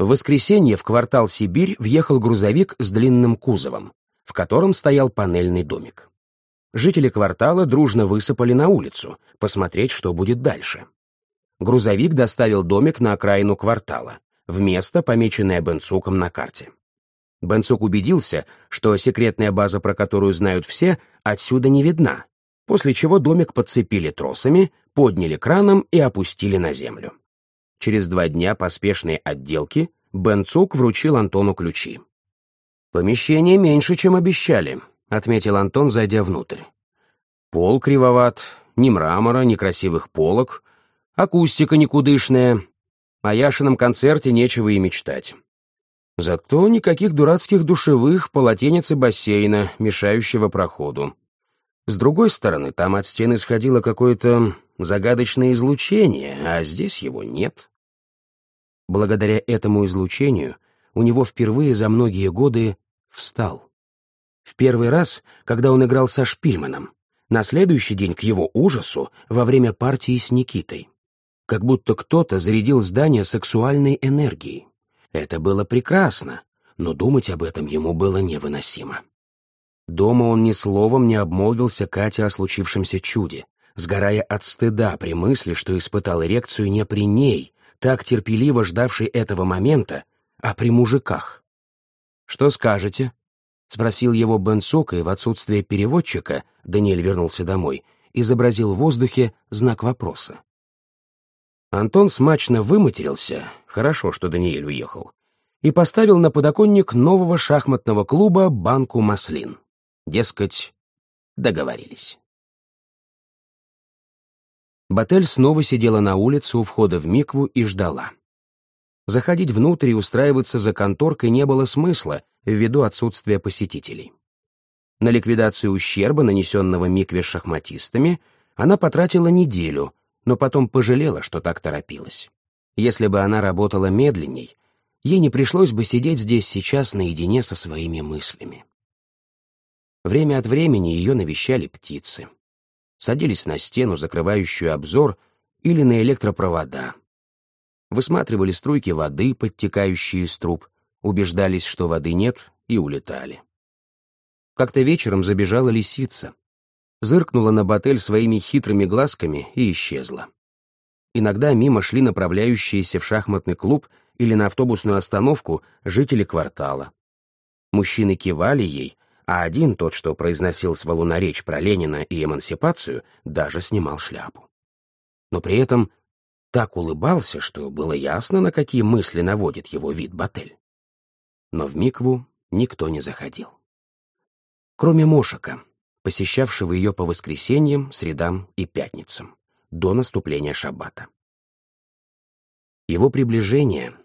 В воскресенье в квартал Сибирь въехал грузовик с длинным кузовом, в котором стоял панельный домик. Жители квартала дружно высыпали на улицу, посмотреть, что будет дальше. Грузовик доставил домик на окраину квартала, в место, помеченное Бенцуком на карте. Бенцук убедился, что секретная база, про которую знают все, отсюда не видна, после чего домик подцепили тросами, подняли краном и опустили на землю. Через два дня поспешной отделки Бенцук вручил Антону ключи. «Помещение меньше, чем обещали», — отметил Антон, зайдя внутрь. «Пол кривоват, ни мрамора, ни красивых полок, акустика никудышная. О Яшином концерте нечего и мечтать. Зато никаких дурацких душевых, полотенец и бассейна, мешающего проходу. С другой стороны, там от стены сходило какое-то загадочное излучение, а здесь его нет. Благодаря этому излучению у него впервые за многие годы встал. В первый раз, когда он играл со Шпильманом, на следующий день к его ужасу во время партии с Никитой. Как будто кто-то зарядил здание сексуальной энергией. Это было прекрасно, но думать об этом ему было невыносимо. Дома он ни словом не обмолвился Кате о случившемся чуде, сгорая от стыда при мысли, что испытал эрекцию не при ней, так терпеливо ждавший этого момента, а при мужиках. «Что скажете?» — спросил его Бенсук, и в отсутствие переводчика, Даниэль вернулся домой, изобразил в воздухе знак вопроса. Антон смачно выматерился, хорошо, что Даниэль уехал, и поставил на подоконник нового шахматного клуба банку маслин. Дескать, договорились. Батель снова сидела на улице у входа в Микву и ждала. Заходить внутрь и устраиваться за конторкой не было смысла ввиду отсутствия посетителей. На ликвидацию ущерба, нанесенного Микве шахматистами, она потратила неделю, но потом пожалела, что так торопилась. Если бы она работала медленней, ей не пришлось бы сидеть здесь сейчас наедине со своими мыслями. Время от времени ее навещали птицы. Садились на стену, закрывающую обзор, или на электропровода. Высматривали струйки воды, подтекающие из труб, убеждались, что воды нет, и улетали. Как-то вечером забежала лисица, зыркнула на Батель своими хитрыми глазками и исчезла. Иногда мимо шли направляющиеся в шахматный клуб или на автобусную остановку жители квартала. Мужчины кивали ей, а один, тот, что произносил с валуна речь про Ленина и эмансипацию, даже снимал шляпу. Но при этом так улыбался, что было ясно, на какие мысли наводит его вид Батель. Но в Микву никто не заходил. Кроме Мошика, посещавшего ее по воскресеньям, средам и пятницам, до наступления шаббата. Его приближение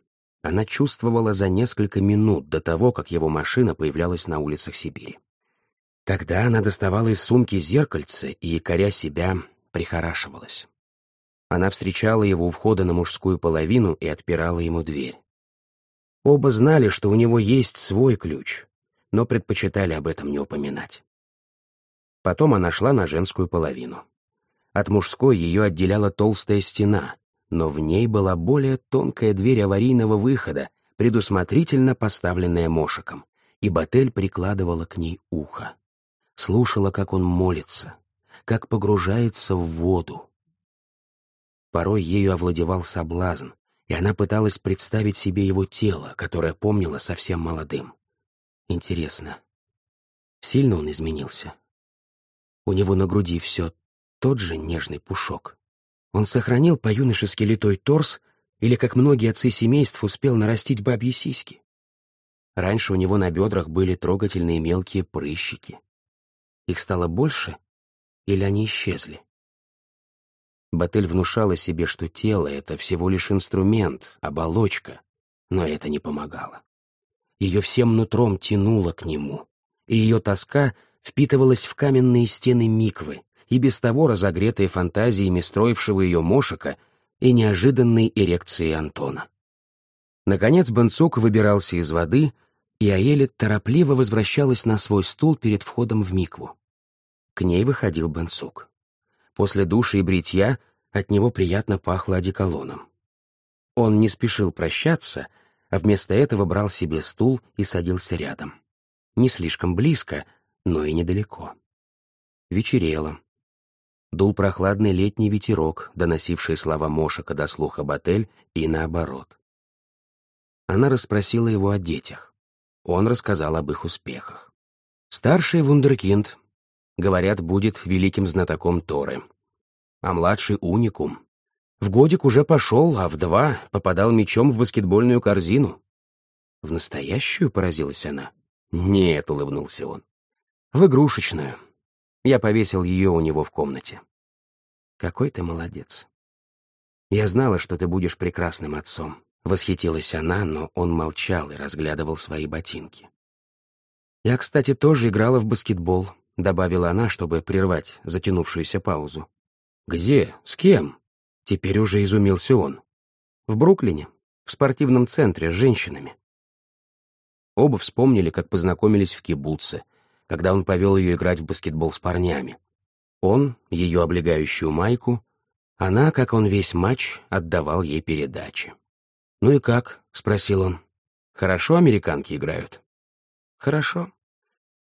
она чувствовала за несколько минут до того, как его машина появлялась на улицах Сибири. Тогда она доставала из сумки зеркальце и, коря себя, прихорашивалась. Она встречала его у входа на мужскую половину и отпирала ему дверь. Оба знали, что у него есть свой ключ, но предпочитали об этом не упоминать. Потом она шла на женскую половину. От мужской ее отделяла толстая стена, но в ней была более тонкая дверь аварийного выхода, предусмотрительно поставленная Мошиком, и Батель прикладывала к ней ухо. Слушала, как он молится, как погружается в воду. Порой ею овладевал соблазн, и она пыталась представить себе его тело, которое помнила совсем молодым. Интересно, сильно он изменился? У него на груди все тот же нежный пушок. Он сохранил по-юношески литой торс или, как многие отцы семейств, успел нарастить бабьи сиськи. Раньше у него на бедрах были трогательные мелкие прыщики. Их стало больше или они исчезли? Батель внушала себе, что тело — это всего лишь инструмент, оболочка, но это не помогало. Ее всем нутром тянуло к нему, и ее тоска впитывалась в каменные стены миквы, и без того разогретые фантазиями строившего ее Мошика и неожиданной эрекцией Антона. Наконец Бенцук выбирался из воды, и Аэля торопливо возвращалась на свой стул перед входом в микву. К ней выходил Бенцук. После душа и бритья от него приятно пахло одеколоном. Он не спешил прощаться, а вместо этого брал себе стул и садился рядом. Не слишком близко, но и недалеко. Вечерело. Дул прохладный летний ветерок, доносивший слова Мошика до слуха Батель и наоборот. Она расспросила его о детях. Он рассказал об их успехах. Старший вундеркинд, говорят, будет великим знатоком Торы. А младший уникум. В годик уже пошел, а в два попадал мячом в баскетбольную корзину. В настоящую поразилась она. «Нет», — улыбнулся он. «В игрушечную. Я повесил ее у него в комнате. Какой ты молодец. Я знала, что ты будешь прекрасным отцом. Восхитилась она, но он молчал и разглядывал свои ботинки. Я, кстати, тоже играла в баскетбол, добавила она, чтобы прервать затянувшуюся паузу. Где? С кем? Теперь уже изумился он. В Бруклине, в спортивном центре с женщинами. Оба вспомнили, как познакомились в кибуце — когда он повел ее играть в баскетбол с парнями. Он — ее облегающую майку, она, как он весь матч, отдавал ей передачи. «Ну и как?» — спросил он. «Хорошо американки играют?» «Хорошо.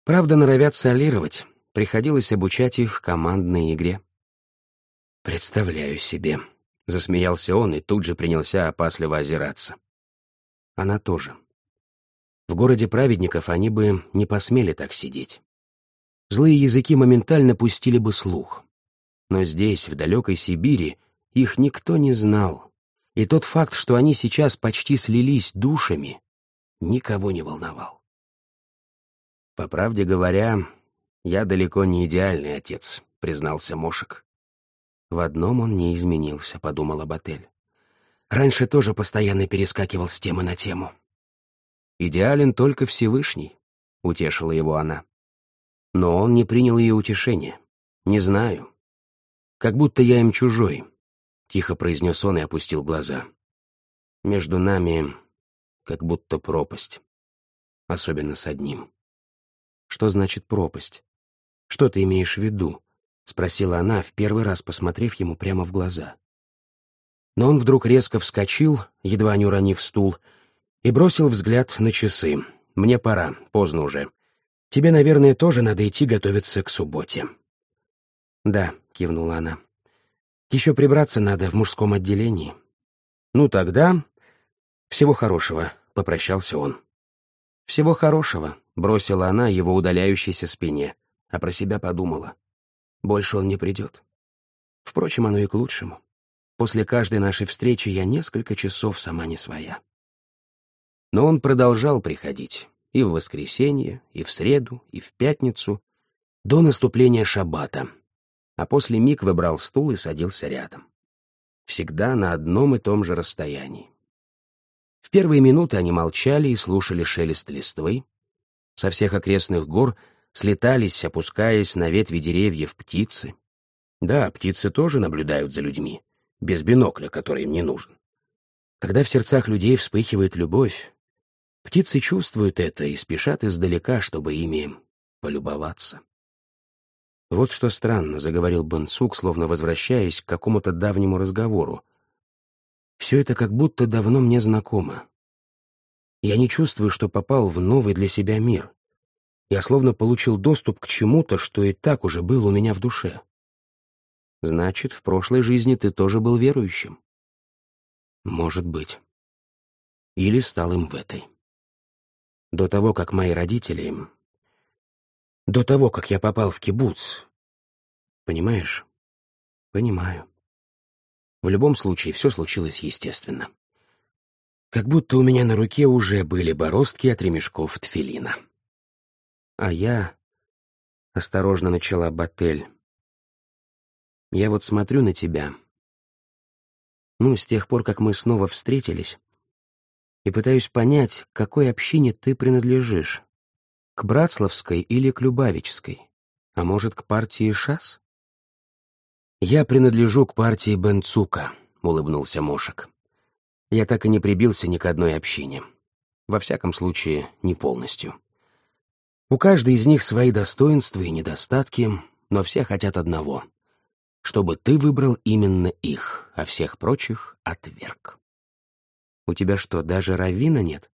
Правда, норовят солировать. Приходилось обучать их командной игре». «Представляю себе», — засмеялся он и тут же принялся опасливо озираться. Она тоже. В городе праведников они бы не посмели так сидеть. Злые языки моментально пустили бы слух. Но здесь, в далекой Сибири, их никто не знал. И тот факт, что они сейчас почти слились душами, никого не волновал. По правде говоря, я далеко не идеальный отец, признался Мошек. В одном он не изменился, подумала Батель. Раньше тоже постоянно перескакивал с темы на тему. «Идеален только Всевышний», — утешила его она. Но он не принял ее утешения. Не знаю. Как будто я им чужой, — тихо произнес он и опустил глаза. Между нами как будто пропасть. Особенно с одним. Что значит пропасть? Что ты имеешь в виду? — спросила она, в первый раз посмотрев ему прямо в глаза. Но он вдруг резко вскочил, едва не уронив стул, и бросил взгляд на часы. «Мне пора, поздно уже. Тебе, наверное, тоже надо идти готовиться к субботе». «Да», — кивнула она. «Еще прибраться надо в мужском отделении». «Ну тогда...» «Всего хорошего», — попрощался он. «Всего хорошего», — бросила она его удаляющейся спине, а про себя подумала. «Больше он не придет». Впрочем, оно и к лучшему. После каждой нашей встречи я несколько часов сама не своя. Но он продолжал приходить и в воскресенье, и в среду, и в пятницу, до наступления шаббата, а после миг выбрал стул и садился рядом. Всегда на одном и том же расстоянии. В первые минуты они молчали и слушали шелест листвы. Со всех окрестных гор слетались, опускаясь на ветви деревьев птицы. Да, птицы тоже наблюдают за людьми, без бинокля, который им не нужен. Когда в сердцах людей вспыхивает любовь, птицы чувствуют это и спешат издалека, чтобы ими полюбоваться. «Вот что странно», — заговорил Бенцук, словно возвращаясь к какому-то давнему разговору. «Все это как будто давно мне знакомо. Я не чувствую, что попал в новый для себя мир. Я словно получил доступ к чему-то, что и так уже было у меня в душе. Значит, в прошлой жизни ты тоже был верующим. Может быть. Или стал им в этой. До того, как мои родители... До того, как я попал в кибуц. Понимаешь? Понимаю. В любом случае, все случилось естественно. Как будто у меня на руке уже были бороздки от ремешков тфилина. А я... Осторожно начала Батель. Я вот смотрю на тебя. Ну, с тех пор, как мы снова встретились, и пытаюсь понять, к какой общине ты принадлежишь. К Братславской или к Любавичской? А может, к партии ШАС? «Я принадлежу к партии Бенцука», — улыбнулся Мошек. «Я так и не прибился ни к одной общине. Во всяком случае, не полностью. У каждой из них свои достоинства и недостатки, но все хотят одного чтобы ты выбрал именно их, а всех прочих отверг. У тебя что, даже раввина нет?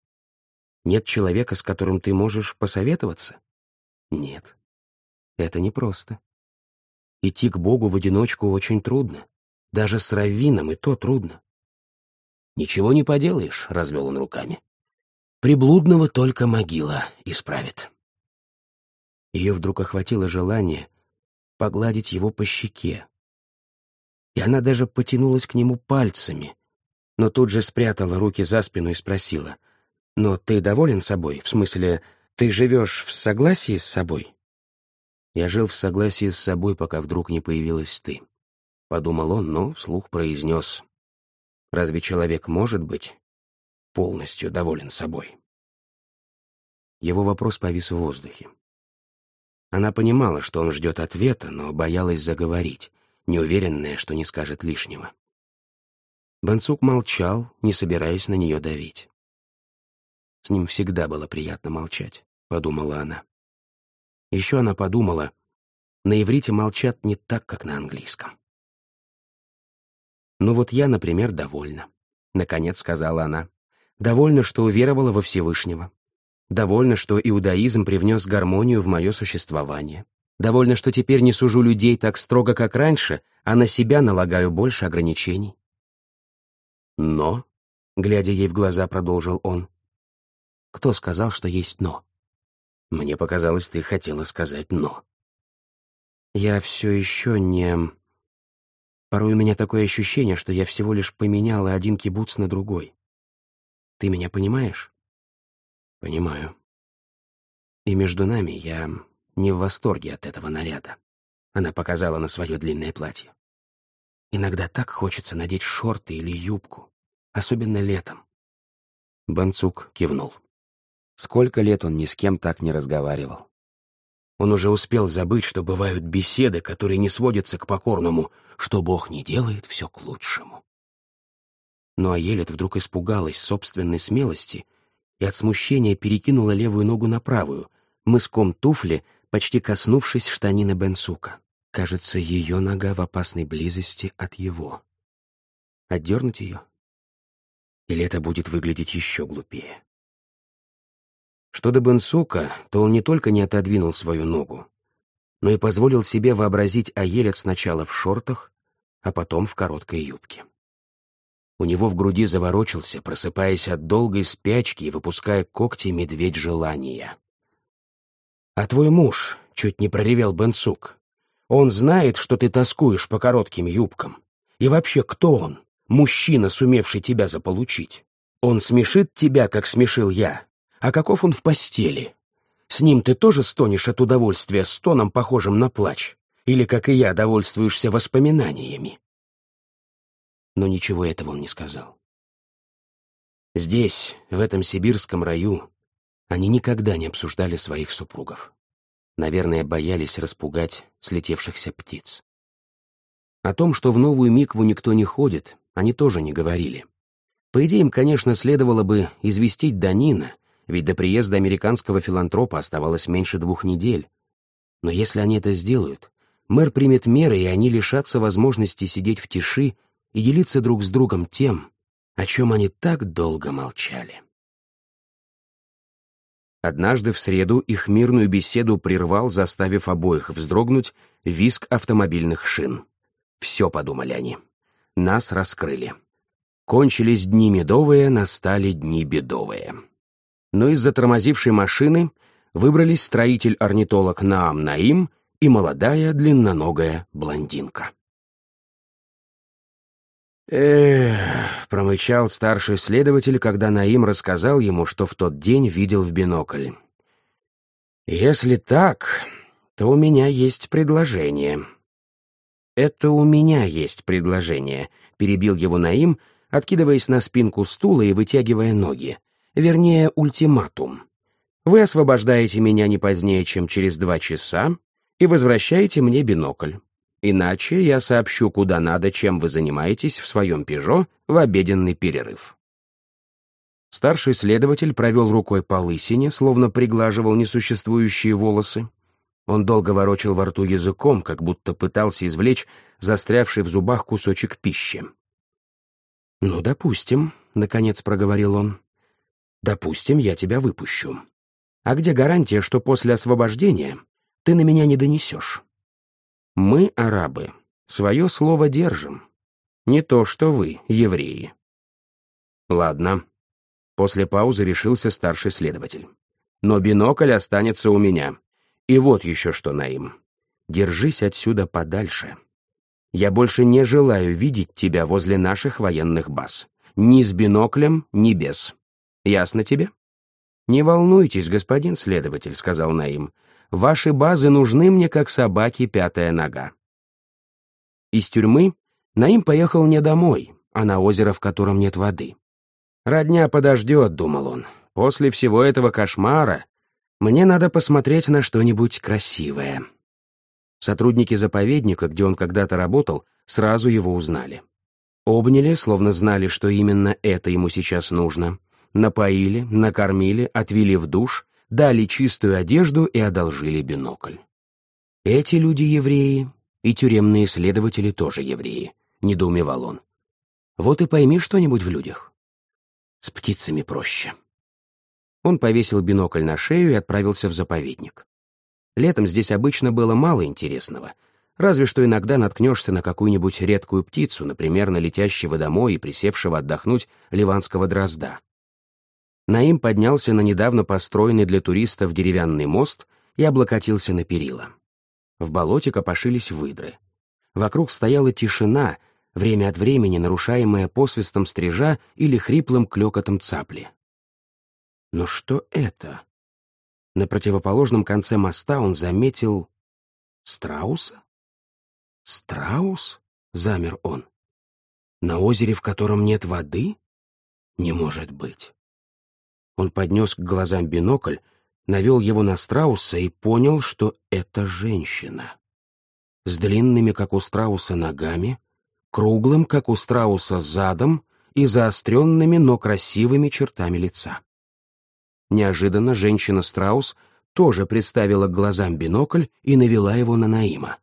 Нет человека, с которым ты можешь посоветоваться? Нет. Это непросто. Идти к Богу в одиночку очень трудно. Даже с раввином и то трудно. «Ничего не поделаешь», — развел он руками. «Приблудного только могила исправит». Ее вдруг охватило желание погладить его по щеке, и она даже потянулась к нему пальцами, но тут же спрятала руки за спину и спросила, «Но ты доволен собой? В смысле, ты живешь в согласии с собой?» «Я жил в согласии с собой, пока вдруг не появилась ты», — подумал он, но вслух произнес, «Разве человек может быть полностью доволен собой?» Его вопрос повис в воздухе. Она понимала, что он ждет ответа, но боялась заговорить, неуверенная, что не скажет лишнего. Бансук молчал, не собираясь на нее давить. С ним всегда было приятно молчать, подумала она. Еще она подумала, на иврите молчат не так, как на английском. «Ну вот я, например, довольна», — наконец сказала она. «Довольна, что уверовала во Всевышнего. Довольна, что иудаизм привнес гармонию в мое существование. Довольно, что теперь не сужу людей так строго, как раньше, а на себя налагаю больше ограничений. Но, глядя ей в глаза, продолжил он, кто сказал, что есть «но»? Мне показалось, ты хотела сказать «но». Я все еще не... Порой у меня такое ощущение, что я всего лишь поменяла один кибуц на другой. Ты меня понимаешь? Понимаю. И между нами я не в восторге от этого наряда. Она показала на свое длинное платье. Иногда так хочется надеть шорты или юбку, особенно летом. Банцук кивнул. Сколько лет он ни с кем так не разговаривал. Он уже успел забыть, что бывают беседы, которые не сводятся к покорному, что Бог не делает все к лучшему. Ну а Елет вдруг испугалась собственной смелости и от смущения перекинула левую ногу на правую, мыском туфли, почти коснувшись штанины Бенсука. Кажется, ее нога в опасной близости от его. Отдернуть ее? Или это будет выглядеть еще глупее? Что до Бенсука, то он не только не отодвинул свою ногу, но и позволил себе вообразить Аелет сначала в шортах, а потом в короткой юбке. У него в груди заворочился, просыпаясь от долгой спячки и выпуская когти медведь желания. «А твой муж?» — чуть не проревел Бенсук. «Он знает, что ты тоскуешь по коротким юбкам. И вообще, кто он, мужчина, сумевший тебя заполучить? Он смешит тебя, как смешил я, а каков он в постели? С ним ты тоже стонешь от удовольствия, стоном, похожим на плач? Или, как и я, довольствуешься воспоминаниями?» Но ничего этого он не сказал. Здесь, в этом сибирском раю, они никогда не обсуждали своих супругов. Наверное, боялись распугать слетевшихся птиц. О том, что в новую микву никто не ходит, они тоже не говорили. По идее, им, конечно, следовало бы известить Данина, ведь до приезда американского филантропа оставалось меньше двух недель. Но если они это сделают, мэр примет меры, и они лишатся возможности сидеть в тиши и делиться друг с другом тем, о чем они так долго молчали. Однажды в среду их мирную беседу прервал, заставив обоих вздрогнуть, виск автомобильных шин. «Все», — подумали они, — «нас раскрыли». Кончились дни медовые, настали дни бедовые но из затормозившей машины выбрались строитель-орнитолог Наам Наим и молодая длинноногая блондинка. «Эх», — промычал старший следователь, когда Наим рассказал ему, что в тот день видел в бинокль. «Если так, то у меня есть предложение». «Это у меня есть предложение», — перебил его Наим, откидываясь на спинку стула и вытягивая ноги вернее, ультиматум. Вы освобождаете меня не позднее, чем через два часа, и возвращаете мне бинокль. Иначе я сообщу, куда надо, чем вы занимаетесь в своем «Пежо» в обеденный перерыв. Старший следователь провел рукой по лысине, словно приглаживал несуществующие волосы. Он долго ворочил во рту языком, как будто пытался извлечь застрявший в зубах кусочек пищи. «Ну, допустим», — наконец проговорил он. Допустим, я тебя выпущу. А где гарантия, что после освобождения ты на меня не донесешь? Мы, арабы, свое слово держим. Не то, что вы, евреи. Ладно. После паузы решился старший следователь. Но бинокль останется у меня. И вот еще что, Наим. Держись отсюда подальше. Я больше не желаю видеть тебя возле наших военных баз. Ни с биноклем, ни без. Ясно тебе? Не волнуйтесь, господин следователь, сказал Наим. Ваши базы нужны мне как собаке пятая нога. Из тюрьмы Наим поехал не домой, а на озеро, в котором нет воды. Родня подождет, думал он. После всего этого кошмара мне надо посмотреть на что-нибудь красивое. Сотрудники заповедника, где он когда-то работал, сразу его узнали. Обняли, словно знали, что именно это ему сейчас нужно, напоили, накормили, отвели в душ, дали чистую одежду и одолжили бинокль. Эти люди евреи, и тюремные следователи тоже евреи, недоумевал он. Вот и пойми что-нибудь в людях. С птицами проще. Он повесил бинокль на шею и отправился в заповедник. Летом здесь обычно было мало интересного, разве что иногда наткнешься на какую-нибудь редкую птицу, например, на летящего домой и присевшего отдохнуть ливанского дрозда. Наим поднялся на недавно построенный для туристов деревянный мост и облокотился на перила. В болоте копошились выдры. Вокруг стояла тишина, время от времени нарушаемая посвистом стрижа или хриплым клёкотом цапли. Но что это? На противоположном конце моста он заметил страуса. «Страус?» — замер он. «На озере, в котором нет воды? Не может быть». Он поднес к глазам бинокль, навел его на страуса и понял, что это женщина. С длинными, как у страуса, ногами, круглым, как у страуса, задом и заостренными, но красивыми чертами лица. Неожиданно женщина-страус тоже представила к глазам бинокль и навела его на Наима.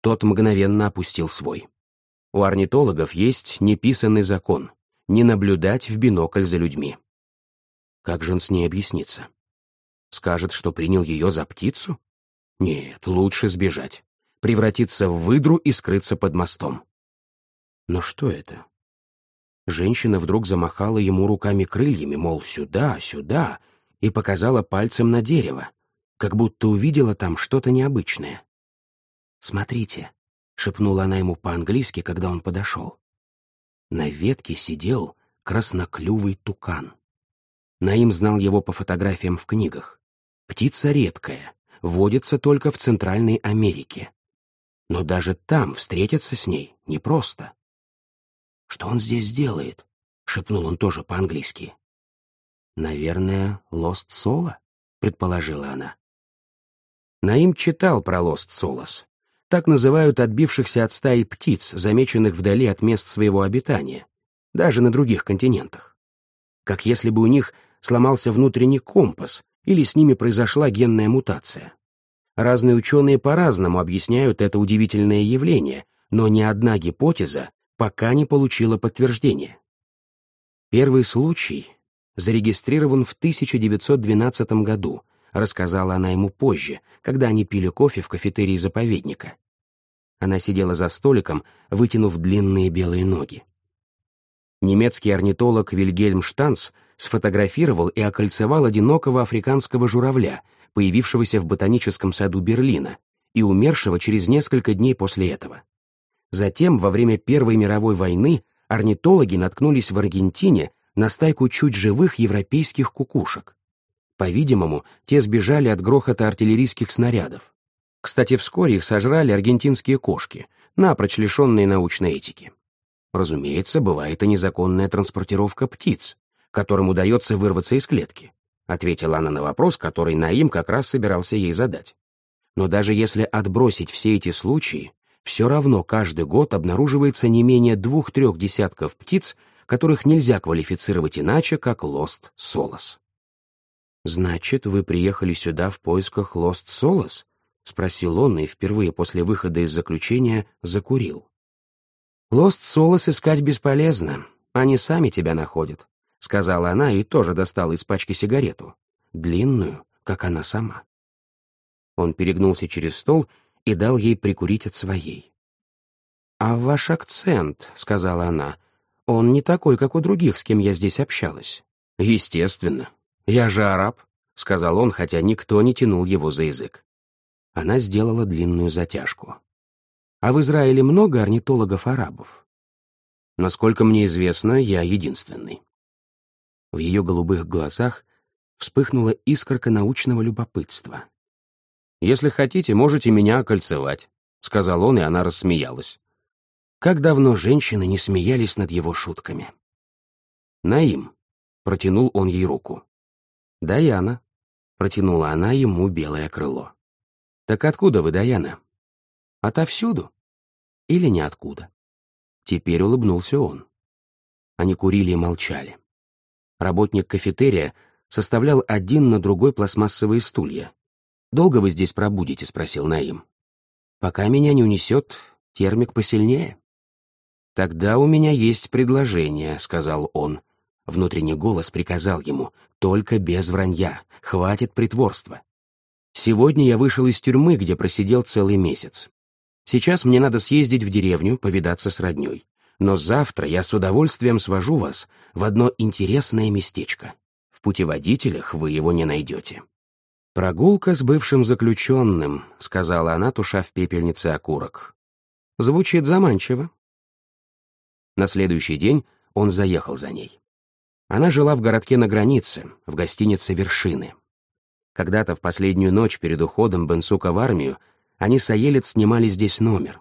Тот мгновенно опустил свой. У орнитологов есть неписанный закон — не наблюдать в бинокль за людьми. Как же он с ней объяснится? Скажет, что принял ее за птицу? Нет, лучше сбежать, превратиться в выдру и скрыться под мостом. Но что это? Женщина вдруг замахала ему руками-крыльями, мол, сюда, сюда, и показала пальцем на дерево, как будто увидела там что-то необычное. «Смотрите», — шепнула она ему по-английски, когда он подошел. На ветке сидел красноклювый тукан. Наим знал его по фотографиям в книгах. Птица редкая, водится только в Центральной Америке. Но даже там встретиться с ней непросто. «Что он здесь делает?» — шепнул он тоже по-английски. «Наверное, Лост Соло?» — предположила она. Наим читал про Лост Солос. Так называют отбившихся от стаи птиц, замеченных вдали от мест своего обитания, даже на других континентах. Как если бы у них сломался внутренний компас или с ними произошла генная мутация. Разные ученые по-разному объясняют это удивительное явление, но ни одна гипотеза пока не получила подтверждения. Первый случай зарегистрирован в 1912 году — рассказала она ему позже, когда они пили кофе в кафетерии заповедника. Она сидела за столиком, вытянув длинные белые ноги. Немецкий орнитолог Вильгельм Штанц сфотографировал и окольцевал одинокого африканского журавля, появившегося в ботаническом саду Берлина и умершего через несколько дней после этого. Затем, во время Первой мировой войны, орнитологи наткнулись в Аргентине на стайку чуть живых европейских кукушек. По-видимому, те сбежали от грохота артиллерийских снарядов. Кстати, вскоре их сожрали аргентинские кошки, напрочь лишенные научной этики. Разумеется, бывает и незаконная транспортировка птиц, которым удается вырваться из клетки, ответила она на вопрос, который Наим как раз собирался ей задать. Но даже если отбросить все эти случаи, все равно каждый год обнаруживается не менее двух-трех десятков птиц, которых нельзя квалифицировать иначе, как лост солос. «Значит, вы приехали сюда в поисках Лост Солос?» — спросил он и впервые после выхода из заключения закурил. «Лост Солос искать бесполезно, они сами тебя находят», — сказала она и тоже достала из пачки сигарету, длинную, как она сама. Он перегнулся через стол и дал ей прикурить от своей. «А ваш акцент», — сказала она, — «он не такой, как у других, с кем я здесь общалась». «Естественно», «Я же араб», — сказал он, хотя никто не тянул его за язык. Она сделала длинную затяжку. «А в Израиле много орнитологов-арабов?» «Насколько мне известно, я единственный». В ее голубых глазах вспыхнула искорка научного любопытства. «Если хотите, можете меня окольцевать», — сказал он, и она рассмеялась. Как давно женщины не смеялись над его шутками. «Наим», — протянул он ей руку. «Даяна», — протянула она ему белое крыло. «Так откуда вы, Даяна?» «Отовсюду. Или ниоткуда?» Теперь улыбнулся он. Они курили и молчали. Работник кафетерия составлял один на другой пластмассовые стулья. «Долго вы здесь пробудете?» — спросил Наим. «Пока меня не унесет термик посильнее». «Тогда у меня есть предложение», — сказал он. Внутренний голос приказал ему, только без вранья, хватит притворства. Сегодня я вышел из тюрьмы, где просидел целый месяц. Сейчас мне надо съездить в деревню, повидаться с роднёй. Но завтра я с удовольствием свожу вас в одно интересное местечко. В путеводителях вы его не найдете. «Прогулка с бывшим заключенным», — сказала она, туша в пепельнице окурок. Звучит заманчиво. На следующий день он заехал за ней. Она жила в городке на границе, в гостинице «Вершины». Когда-то в последнюю ночь перед уходом Бенсука в армию они с Аелец снимали здесь номер.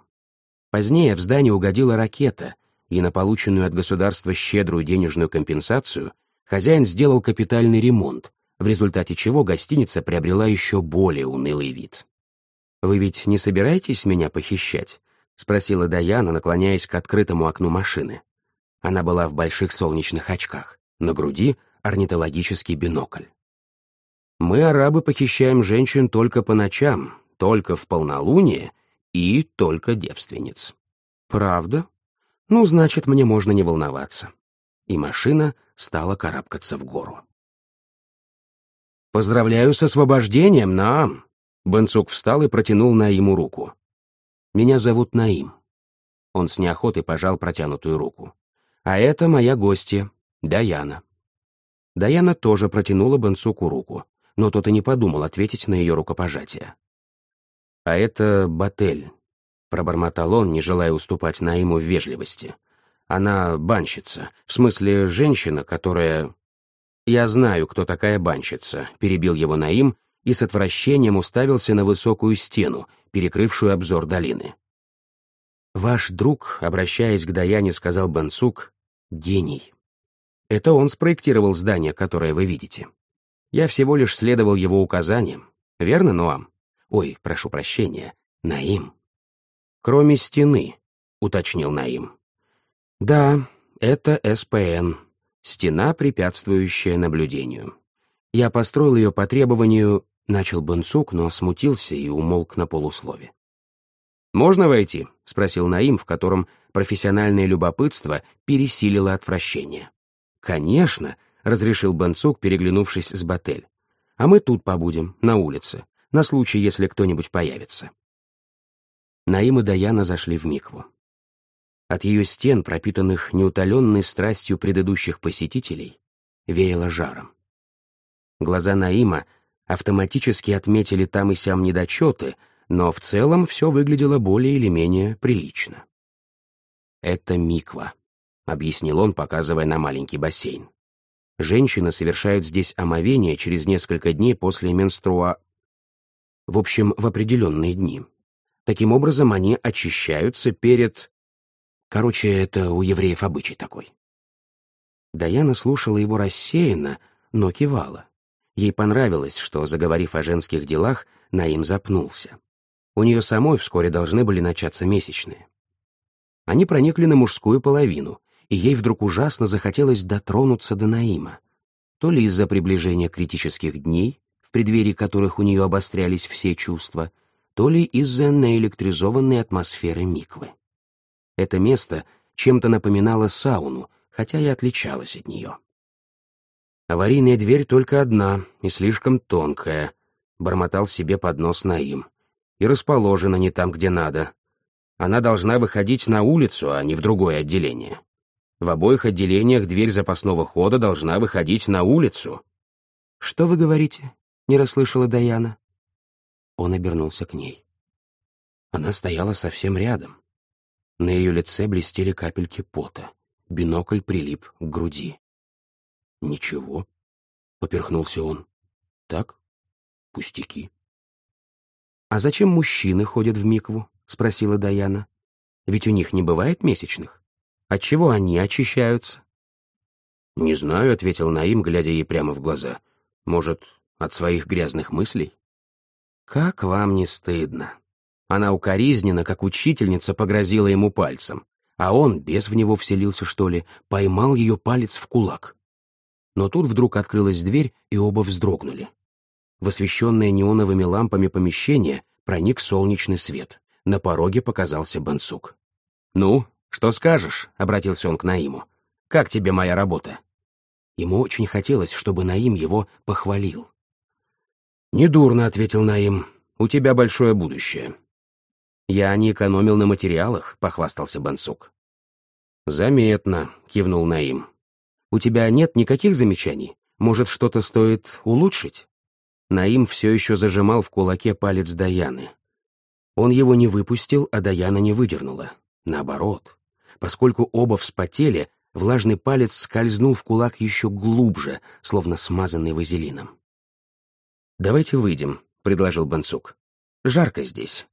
Позднее в здание угодила ракета, и на полученную от государства щедрую денежную компенсацию хозяин сделал капитальный ремонт, в результате чего гостиница приобрела еще более унылый вид. «Вы ведь не собираетесь меня похищать?» — спросила Даяна, наклоняясь к открытому окну машины. Она была в больших солнечных очках, на груди орнитологический бинокль. Мы, арабы, похищаем женщин только по ночам, только в полнолуние и только девственниц. Правда? Ну, значит, мне можно не волноваться. И машина стала карабкаться в гору. «Поздравляю с освобождением, Наам!» Бенцук встал и протянул Наиму руку. «Меня зовут Наим». Он с неохотой пожал протянутую руку. «А это моя гостья, Даяна». Даяна тоже протянула Бенцуку руку но тот и не подумал ответить на ее рукопожатие. «А это Батель», — пробормотал он, не желая уступать Наиму в вежливости. «Она банщица, в смысле женщина, которая...» «Я знаю, кто такая банщица», — перебил его Наим и с отвращением уставился на высокую стену, перекрывшую обзор долины. «Ваш друг, обращаясь к Даяне, сказал Бансук, — гений. Это он спроектировал здание, которое вы видите. Я всего лишь следовал его указаниям. Верно, Ноам? Ой, прошу прощения, Наим. Кроме стены, уточнил Наим. Да, это СПН. Стена, препятствующая наблюдению. Я построил ее по требованию... Начал Бенцук, но смутился и умолк на полуслове. «Можно войти?» — спросил Наим, в котором профессиональное любопытство пересилило отвращение. «Конечно!» разрешил Бенцук, переглянувшись с Батель. «А мы тут побудем, на улице, на случай, если кто-нибудь появится». Наим и Даяна зашли в микву. От ее стен, пропитанных неутоленной страстью предыдущих посетителей, веяло жаром. Глаза Наима автоматически отметили там и сям недочеты, но в целом все выглядело более или менее прилично. «Это миква», — объяснил он, показывая на маленький бассейн. Женщины совершают здесь омовение через несколько дней после менструа... В общем, в определенные дни. Таким образом, они очищаются перед... Короче, это у евреев обычай такой. Даяна слушала его рассеянно, но кивала. Ей понравилось, что, заговорив о женских делах, Наим запнулся. У нее самой вскоре должны были начаться месячные. Они проникли на мужскую половину, и ей вдруг ужасно захотелось дотронуться до Наима. То ли из-за приближения критических дней, в преддверии которых у нее обострялись все чувства, то ли из-за наэлектризованной атмосферы Миквы. Это место чем-то напоминало сауну, хотя и отличалось от нее. «Аварийная дверь только одна и слишком тонкая», — бормотал себе под нос Наим. «И расположена не там, где надо. Она должна выходить на улицу, а не в другое отделение». В обоих отделениях дверь запасного хода должна выходить на улицу. «Что вы говорите?» — не расслышала Даяна. Он обернулся к ней. Она стояла совсем рядом. На ее лице блестели капельки пота. Бинокль прилип к груди. «Ничего», — поперхнулся он. «Так, пустяки». «А зачем мужчины ходят в микву?» — спросила Даяна. «Ведь у них не бывает месячных». От чего они очищаются? Не знаю, ответил Наим, глядя ей прямо в глаза. Может, от своих грязных мыслей? Как вам не стыдно? Она укоризненно, как учительница, погрозила ему пальцем, а он, без в него вселился, что ли, поймал ее палец в кулак. Но тут вдруг открылась дверь, и оба вздрогнули. В освещенное неоновыми лампами помещение проник солнечный свет. На пороге показался Бансук. «Ну, «Что скажешь?» — обратился он к Наиму. «Как тебе моя работа?» Ему очень хотелось, чтобы Наим его похвалил. «Недурно», — ответил Наим. «У тебя большое будущее». «Я не экономил на материалах», — похвастался Бансук. «Заметно», — кивнул Наим. «У тебя нет никаких замечаний? Может, что-то стоит улучшить?» Наим все еще зажимал в кулаке палец Даяны. Он его не выпустил, а Даяна не выдернула. Наоборот. Поскольку оба вспотели, влажный палец скользнул в кулак еще глубже, словно смазанный вазелином. «Давайте выйдем», — предложил Бенцук. «Жарко здесь».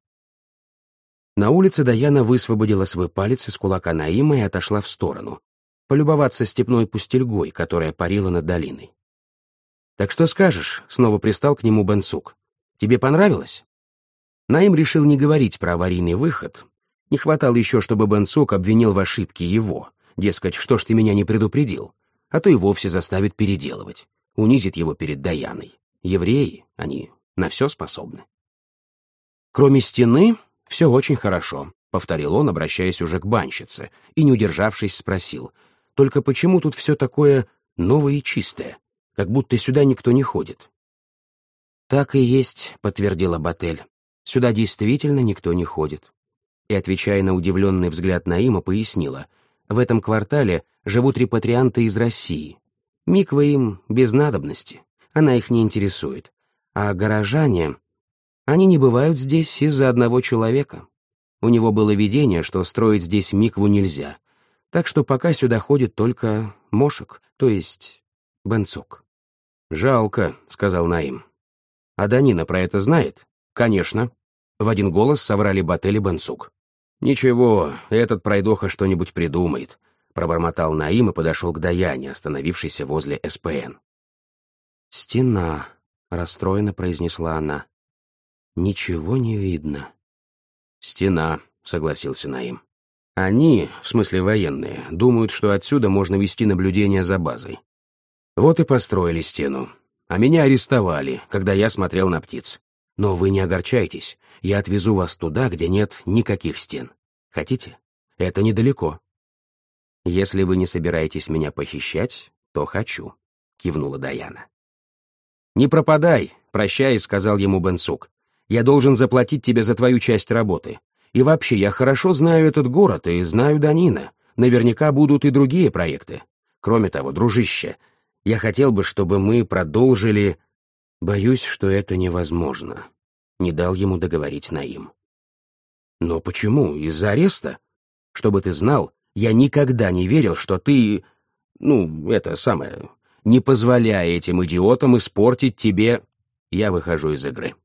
На улице Даяна высвободила свой палец из кулака Наима и отошла в сторону, полюбоваться степной пустельгой, которая парила над долиной. «Так что скажешь?» — снова пристал к нему Бенцук. «Тебе понравилось?» Наим решил не говорить про аварийный выход. Не хватало еще, чтобы Бенцук обвинил в ошибке его. Дескать, что ж ты меня не предупредил? А то и вовсе заставит переделывать. Унизит его перед Даяной. Евреи, они на все способны. Кроме стены, все очень хорошо, повторил он, обращаясь уже к банщице, и, не удержавшись, спросил. Только почему тут все такое новое и чистое? Как будто сюда никто не ходит. «Так и есть», — подтвердила Батель. «Сюда действительно никто не ходит». И, отвечая на удивленный взгляд Наима, пояснила. «В этом квартале живут репатрианты из России. Миква им без надобности, она их не интересует. А горожане, они не бывают здесь из-за одного человека. У него было видение, что строить здесь микву нельзя. Так что пока сюда ходит только Мошек, то есть Бенцук. «Жалко», — сказал Наим. «А Данина про это знает?» «Конечно». В один голос соврали Батель и Бенцук. «Ничего, этот пройдоха что-нибудь придумает», — пробормотал Наим и подошел к Даяне, остановившейся возле СПН. «Стена», — расстроенно произнесла она. «Ничего не видно». «Стена», — согласился Наим. «Они, в смысле военные, думают, что отсюда можно вести наблюдение за базой. Вот и построили стену. А меня арестовали, когда я смотрел на птиц. Но вы не огорчайтесь, я отвезу вас туда, где нет никаких стен. Хотите? Это недалеко. Если вы не собираетесь меня похищать, то хочу, кивнула Даяна. Не пропадай, прощаясь, сказал ему Бенсук. Я должен заплатить тебе за твою часть работы. И вообще, я хорошо знаю этот город и знаю Данина. Наверняка будут и другие проекты. Кроме того, дружище, я хотел бы, чтобы мы продолжили... Боюсь, что это невозможно. Не дал ему договорить Наим. Но почему? Из-за ареста? Чтобы ты знал, я никогда не верил, что ты... Ну, это самое... Не позволяя этим идиотам испортить тебе... Я выхожу из игры.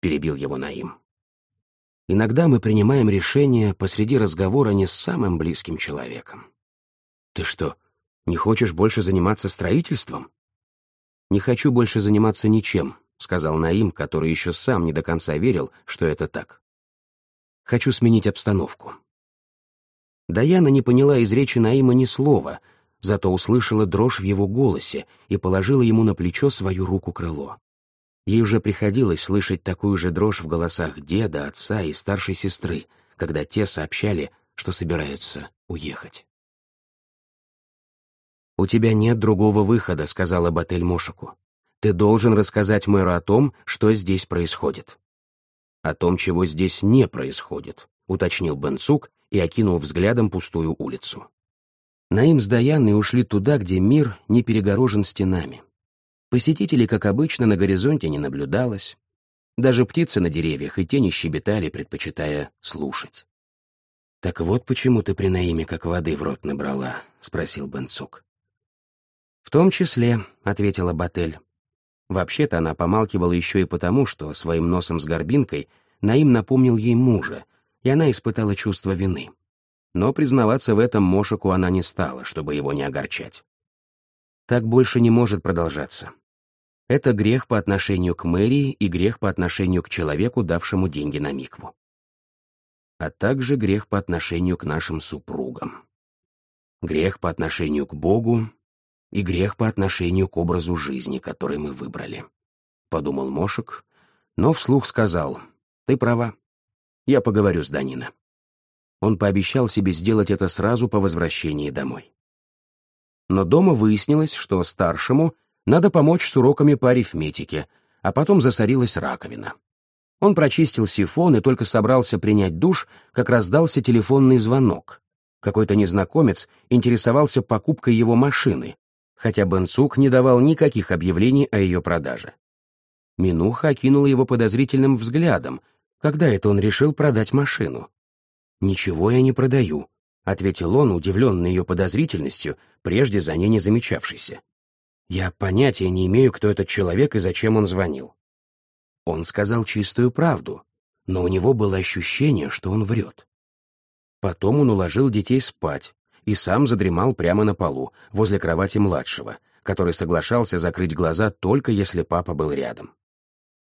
Перебил его Наим. Иногда мы принимаем решения посреди разговора не с самым близким человеком. Ты что, не хочешь больше заниматься строительством? Не хочу больше заниматься ничем, сказал Наим, который еще сам не до конца верил, что это так. Хочу сменить обстановку. Даяна не поняла из речи Наима ни слова, зато услышала дрожь в его голосе и положила ему на плечо свою руку-крыло. Ей уже приходилось слышать такую же дрожь в голосах деда, отца и старшей сестры, когда те сообщали, что собираются уехать. «У тебя нет другого выхода», — сказала Батель Мошику. «Ты должен рассказать мэру о том, что здесь происходит». «О том, чего здесь не происходит», — уточнил Бенцук и окинул взглядом пустую улицу. Наим с Даяной ушли туда, где мир не перегорожен стенами. Посетителей, как обычно, на горизонте не наблюдалось. Даже птицы на деревьях и тени щебетали, предпочитая слушать. «Так вот почему ты при Наиме как воды в рот набрала?» — спросил Бенцук. «В том числе», — ответила Батель. Вообще-то она помалкивала еще и потому, что своим носом с горбинкой Наим напомнил ей мужа, и она испытала чувство вины. Но признаваться в этом Мошику она не стала, чтобы его не огорчать. Так больше не может продолжаться. Это грех по отношению к мэрии и грех по отношению к человеку, давшему деньги на микву. А также грех по отношению к нашим супругам. Грех по отношению к Богу и грех по отношению к образу жизни, который мы выбрали. Подумал Мошек, но вслух сказал, «Ты права, я поговорю с Данина». Он пообещал себе сделать это сразу по возвращении домой. Но дома выяснилось, что старшему надо помочь с уроками по арифметике, а потом засорилась раковина. Он прочистил сифон и только собрался принять душ, как раздался телефонный звонок. Какой-то незнакомец интересовался покупкой его машины, хотя Бенцук не давал никаких объявлений о ее продаже. Минуха окинула его подозрительным взглядом, Когда это он решил продать машину? «Ничего я не продаю», — ответил он, удивленный ее подозрительностью, прежде за ней не замечавшейся. «Я понятия не имею, кто этот человек и зачем он звонил». Он сказал чистую правду, но у него было ощущение, что он врет. Потом он уложил детей спать и сам задремал прямо на полу, возле кровати младшего, который соглашался закрыть глаза только если папа был рядом.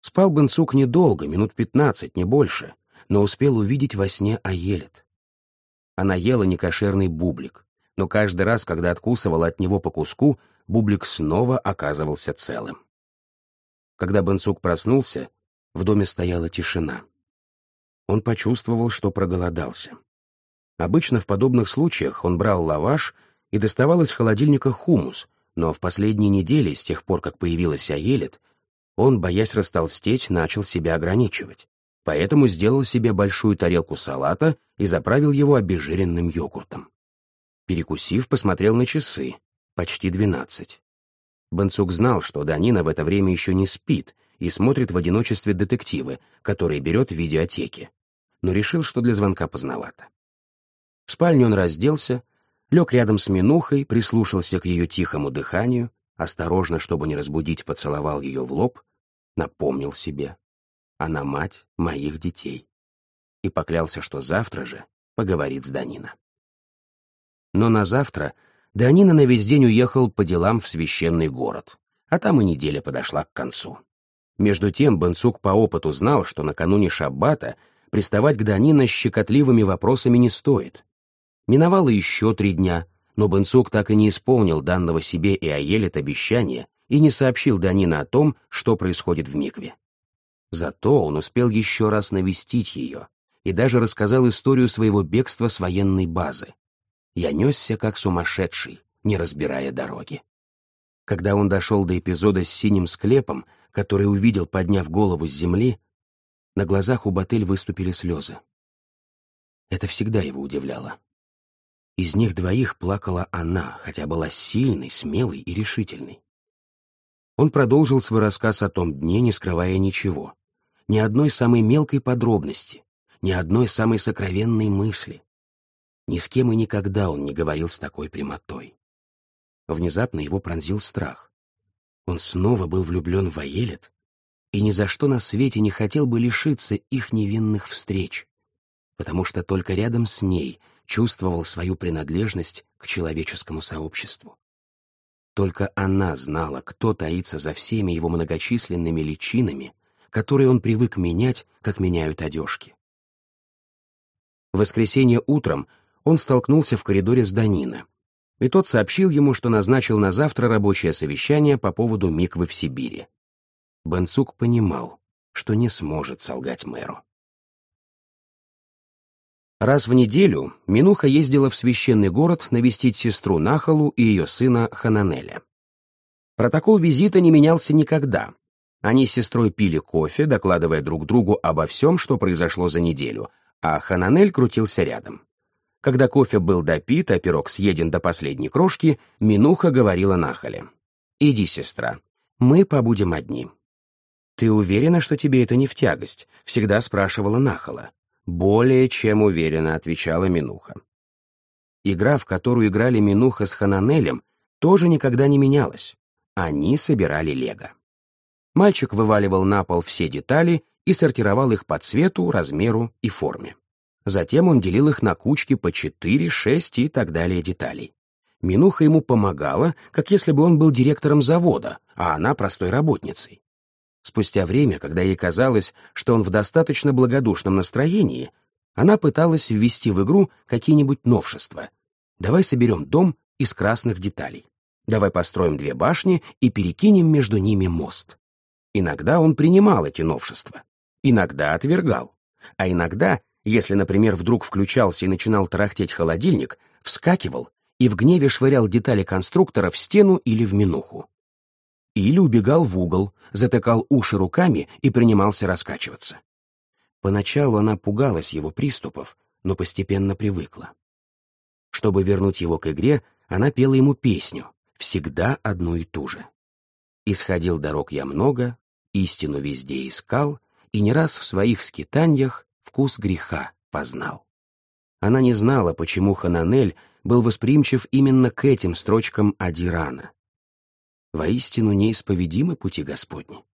Спал Бенцук недолго, минут пятнадцать, не больше, но успел увидеть во сне Аелет. Она ела некошерный бублик, но каждый раз, когда откусывала от него по куску, бублик снова оказывался целым. Когда Бенцук проснулся, в доме стояла тишина. Он почувствовал, что проголодался. Обычно в подобных случаях он брал лаваш и доставал из холодильника хумус, но в последние недели, с тех пор, как появилась Аелет, он, боясь растолстеть, начал себя ограничивать. Поэтому сделал себе большую тарелку салата и заправил его обезжиренным йогуртом. Перекусив, посмотрел на часы. Почти двенадцать. Бенцук знал, что Данина в это время еще не спит и смотрит в одиночестве детективы, которые берет в видеотеке, но решил, что для звонка поздновато. В спальне он разделся, лег рядом с Минухой, прислушался к ее тихому дыханию, осторожно, чтобы не разбудить, поцеловал ее в лоб, напомнил себе. Она мать моих детей. И поклялся, что завтра же поговорит с Данина. Но на завтра Данина на весь день уехал по делам в священный город, а там и неделя подошла к концу. Между тем Бенцук по опыту знал, что накануне шаббата приставать к Данина щекотливыми вопросами не стоит. Миновало еще три дня, но Бенцук так и не исполнил данного себе и Аелет обещания и не сообщил Данина о том, что происходит в Микве. Зато он успел еще раз навестить ее и даже рассказал историю своего бегства с военной базы. Я несся как сумасшедший, не разбирая дороги. Когда он дошел до эпизода с синим склепом, который увидел, подняв голову с земли, на глазах у Батель выступили слезы. Это всегда его удивляло. Из них двоих плакала она, хотя была сильной, смелой и решительной. Он продолжил свой рассказ о том дне, не скрывая ничего. Ни одной самой мелкой подробности, ни одной самой сокровенной мысли. Ни с кем и никогда он не говорил с такой прямотой. Внезапно его пронзил страх. Он снова был влюблен в Аелет и ни за что на свете не хотел бы лишиться их невинных встреч, потому что только рядом с ней чувствовал свою принадлежность к человеческому сообществу. Только она знала, кто таится за всеми его многочисленными личинами, которые он привык менять, как меняют одежки. В воскресенье утром он столкнулся в коридоре с Данина, и тот сообщил ему, что назначил на завтра рабочее совещание по поводу Миквы в Сибири. Бенцук понимал, что не сможет солгать мэру. Раз в неделю Минуха ездила в священный город навестить сестру Нахалу и ее сына Хананеля. Протокол визита не менялся никогда. Они с сестрой пили кофе, докладывая друг другу обо всем, что произошло за неделю, а Хананель крутился рядом. Когда кофе был допит, а пирог съеден до последней крошки, Минуха говорила Нахале. «Иди, сестра, мы побудем одни». «Ты уверена, что тебе это не в тягость?» — всегда спрашивала Нахала. «Более чем уверенно», — отвечала Минуха. Игра, в которую играли Минуха с Хананелем, тоже никогда не менялась. Они собирали лего. Мальчик вываливал на пол все детали и сортировал их по цвету, размеру и форме. Затем он делил их на кучки по четыре, шесть и так далее деталей. Минуха ему помогала, как если бы он был директором завода, а она простой работницей. Спустя время, когда ей казалось, что он в достаточно благодушном настроении, она пыталась ввести в игру какие-нибудь новшества. Давай соберем дом из красных деталей. Давай построим две башни и перекинем между ними мост. Иногда он принимал эти новшества, иногда отвергал. А иногда, если, например, вдруг включался и начинал тарахтеть холодильник, вскакивал и в гневе швырял детали конструктора в стену или в минуху или убегал в угол, затыкал уши руками и принимался раскачиваться. Поначалу она пугалась его приступов, но постепенно привыкла. Чтобы вернуть его к игре, она пела ему песню, всегда одну и ту же. «Исходил дорог я много, истину везде искал, и не раз в своих скитаньях вкус греха познал. Она не знала, почему Хананель был восприимчив именно к этим строчкам Адирана. Воистину неисповедимы пути Господни.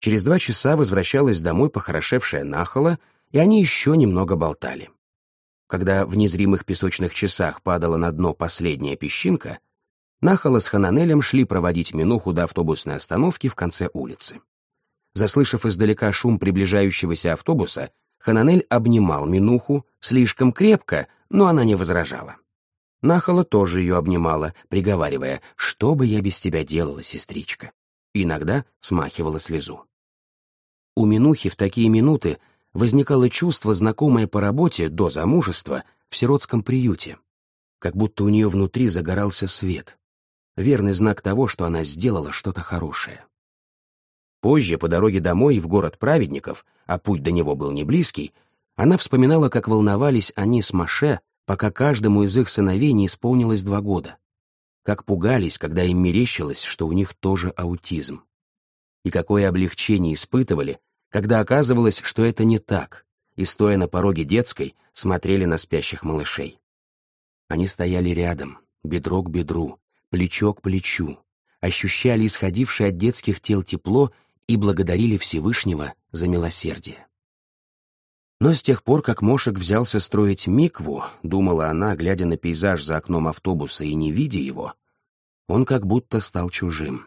Через два часа возвращалась домой похорошевшая Нахала, и они еще немного болтали. Когда в незримых песочных часах падала на дно последняя песчинка, Нахала с Хананелем шли проводить Минуху до автобусной остановки в конце улицы. Заслышав издалека шум приближающегося автобуса, Хананель обнимал Минуху слишком крепко, но она не возражала. Нахала тоже ее обнимала, приговаривая, «Что бы я без тебя делала, сестричка?» иногда смахивала слезу. У Минухи в такие минуты возникало чувство, знакомое по работе до замужества в сиротском приюте, как будто у нее внутри загорался свет, верный знак того, что она сделала что-то хорошее. Позже, по дороге домой в город праведников, а путь до него был не близкий, она вспоминала, как волновались они с Маше, пока каждому из их сыновей не исполнилось два года. Как пугались, когда им мерещилось, что у них тоже аутизм. И какое облегчение испытывали, когда оказывалось, что это не так, и, стоя на пороге детской, смотрели на спящих малышей. Они стояли рядом, бедро к бедру, плечо к плечу, ощущали исходившее от детских тел тепло и благодарили Всевышнего за милосердие. Но с тех пор, как Мошек взялся строить микву, думала она, глядя на пейзаж за окном автобуса и не видя его, он как будто стал чужим.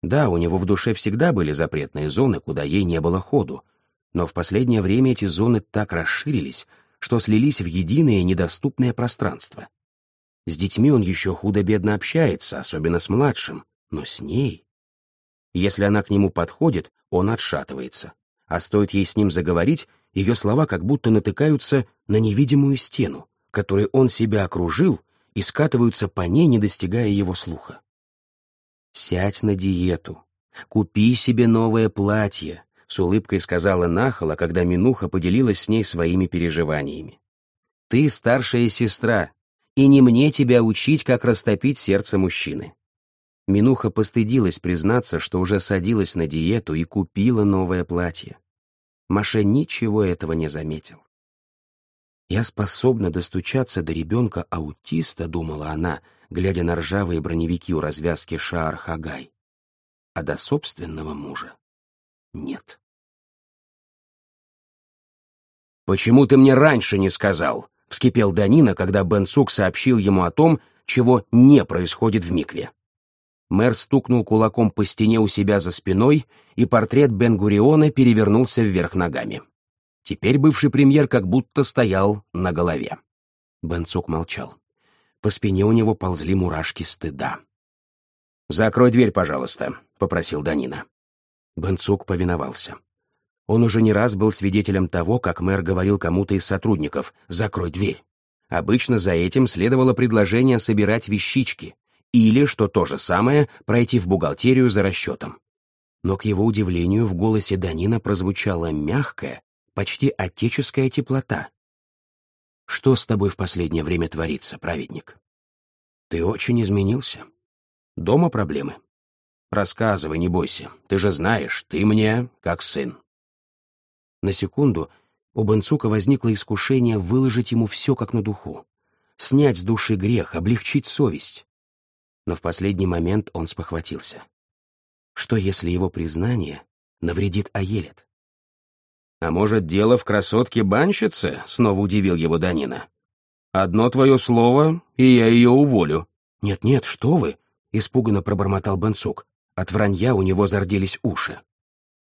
Да, у него в душе всегда были запретные зоны, куда ей не было ходу, но в последнее время эти зоны так расширились, что слились в единое недоступное пространство. С детьми он еще худо-бедно общается, особенно с младшим, но с ней... Если она к нему подходит, он отшатывается. А стоит ей с ним заговорить, ее слова как будто натыкаются на невидимую стену, которой он себя окружил, и скатываются по ней, не достигая его слуха. «Сядь на диету, купи себе новое платье», — с улыбкой сказала Нахала, когда Минуха поделилась с ней своими переживаниями. «Ты старшая сестра, и не мне тебя учить, как растопить сердце мужчины. Минуха постыдилась признаться, что уже садилась на диету и купила новое платье. Маша ничего этого не заметил. «Я способна достучаться до ребенка-аутиста», — думала она, глядя на ржавые броневики у развязки Шаар-Хагай. А до собственного мужа нет. «Почему ты мне раньше не сказал?» — вскипел Данина, когда Бен Сук сообщил ему о том, чего не происходит в Микве. Мэр стукнул кулаком по стене у себя за спиной, и портрет Бен-Гуриона перевернулся вверх ногами. Теперь бывший премьер как будто стоял на голове. Бенцук молчал. По спине у него ползли мурашки стыда. «Закрой дверь, пожалуйста», — попросил Данина. Бенцук повиновался. Он уже не раз был свидетелем того, как мэр говорил кому-то из сотрудников «закрой дверь». Обычно за этим следовало предложение собирать вещички, или, что то же самое, пройти в бухгалтерию за расчетом. Но, к его удивлению, в голосе Данина прозвучала мягкая, почти отеческая теплота. «Что с тобой в последнее время творится, праведник? Ты очень изменился. Дома проблемы? Рассказывай, не бойся. Ты же знаешь, ты мне как сын». На секунду у Бенцука возникло искушение выложить ему все как на духу, снять с души грех, облегчить совесть но в последний момент он спохватился. Что, если его признание навредит Аелет? «А может, дело в красотке-банщице?» — снова удивил его Данина. «Одно твое слово, и я ее уволю». «Нет-нет, что вы!» — испуганно пробормотал Бенцук. От вранья у него зарделись уши.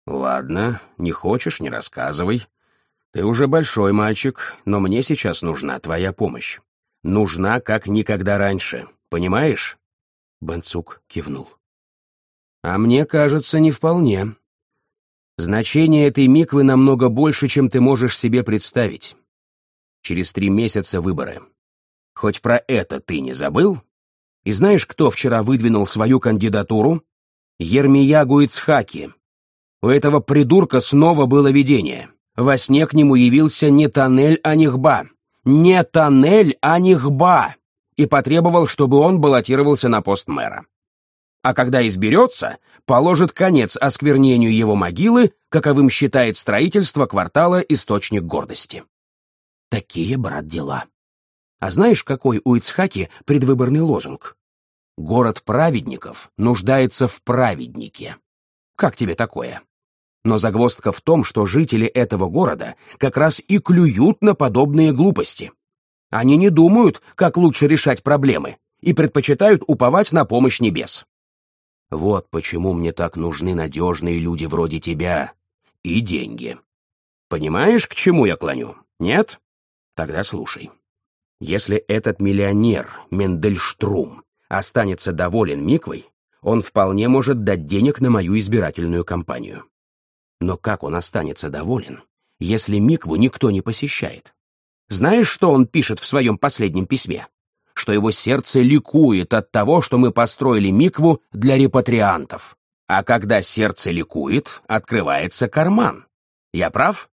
«Ладно, не хочешь — не рассказывай. Ты уже большой мальчик, но мне сейчас нужна твоя помощь. Нужна, как никогда раньше, понимаешь?» Бенцук кивнул. «А мне кажется, не вполне. Значение этой миквы намного больше, чем ты можешь себе представить. Через три месяца выборы. Хоть про это ты не забыл? И знаешь, кто вчера выдвинул свою кандидатуру? Ермиягу Ицхаки. У этого придурка снова было видение. Во сне к нему явился не Танель Анихба. Не Танель Анихба! и потребовал, чтобы он баллотировался на пост мэра. а когда изберется, положит конец осквернению его могилы, каковым считает строительство квартала «Источник гордости». Такие, брат, дела. А знаешь, какой у Ицхаки предвыборный лозунг? «Город праведников нуждается в праведнике». Как тебе такое? Но загвоздка в том, что жители этого города как раз и клюют на подобные глупости. Они не думают, как лучше решать проблемы, и предпочитают уповать на помощь небес. Вот почему мне так нужны надежные люди вроде тебя и деньги. Понимаешь, к чему я клоню? Нет? Тогда слушай. Если этот миллионер Мендельштрум останется доволен Миквой, он вполне может дать денег на мою избирательную кампанию. Но как он останется доволен, если Микву никто не посещает? Знаешь, что он пишет в своем последнем письме? Что его сердце ликует от того, что мы построили Микву для репатриантов. А когда сердце ликует, открывается карман. Я прав?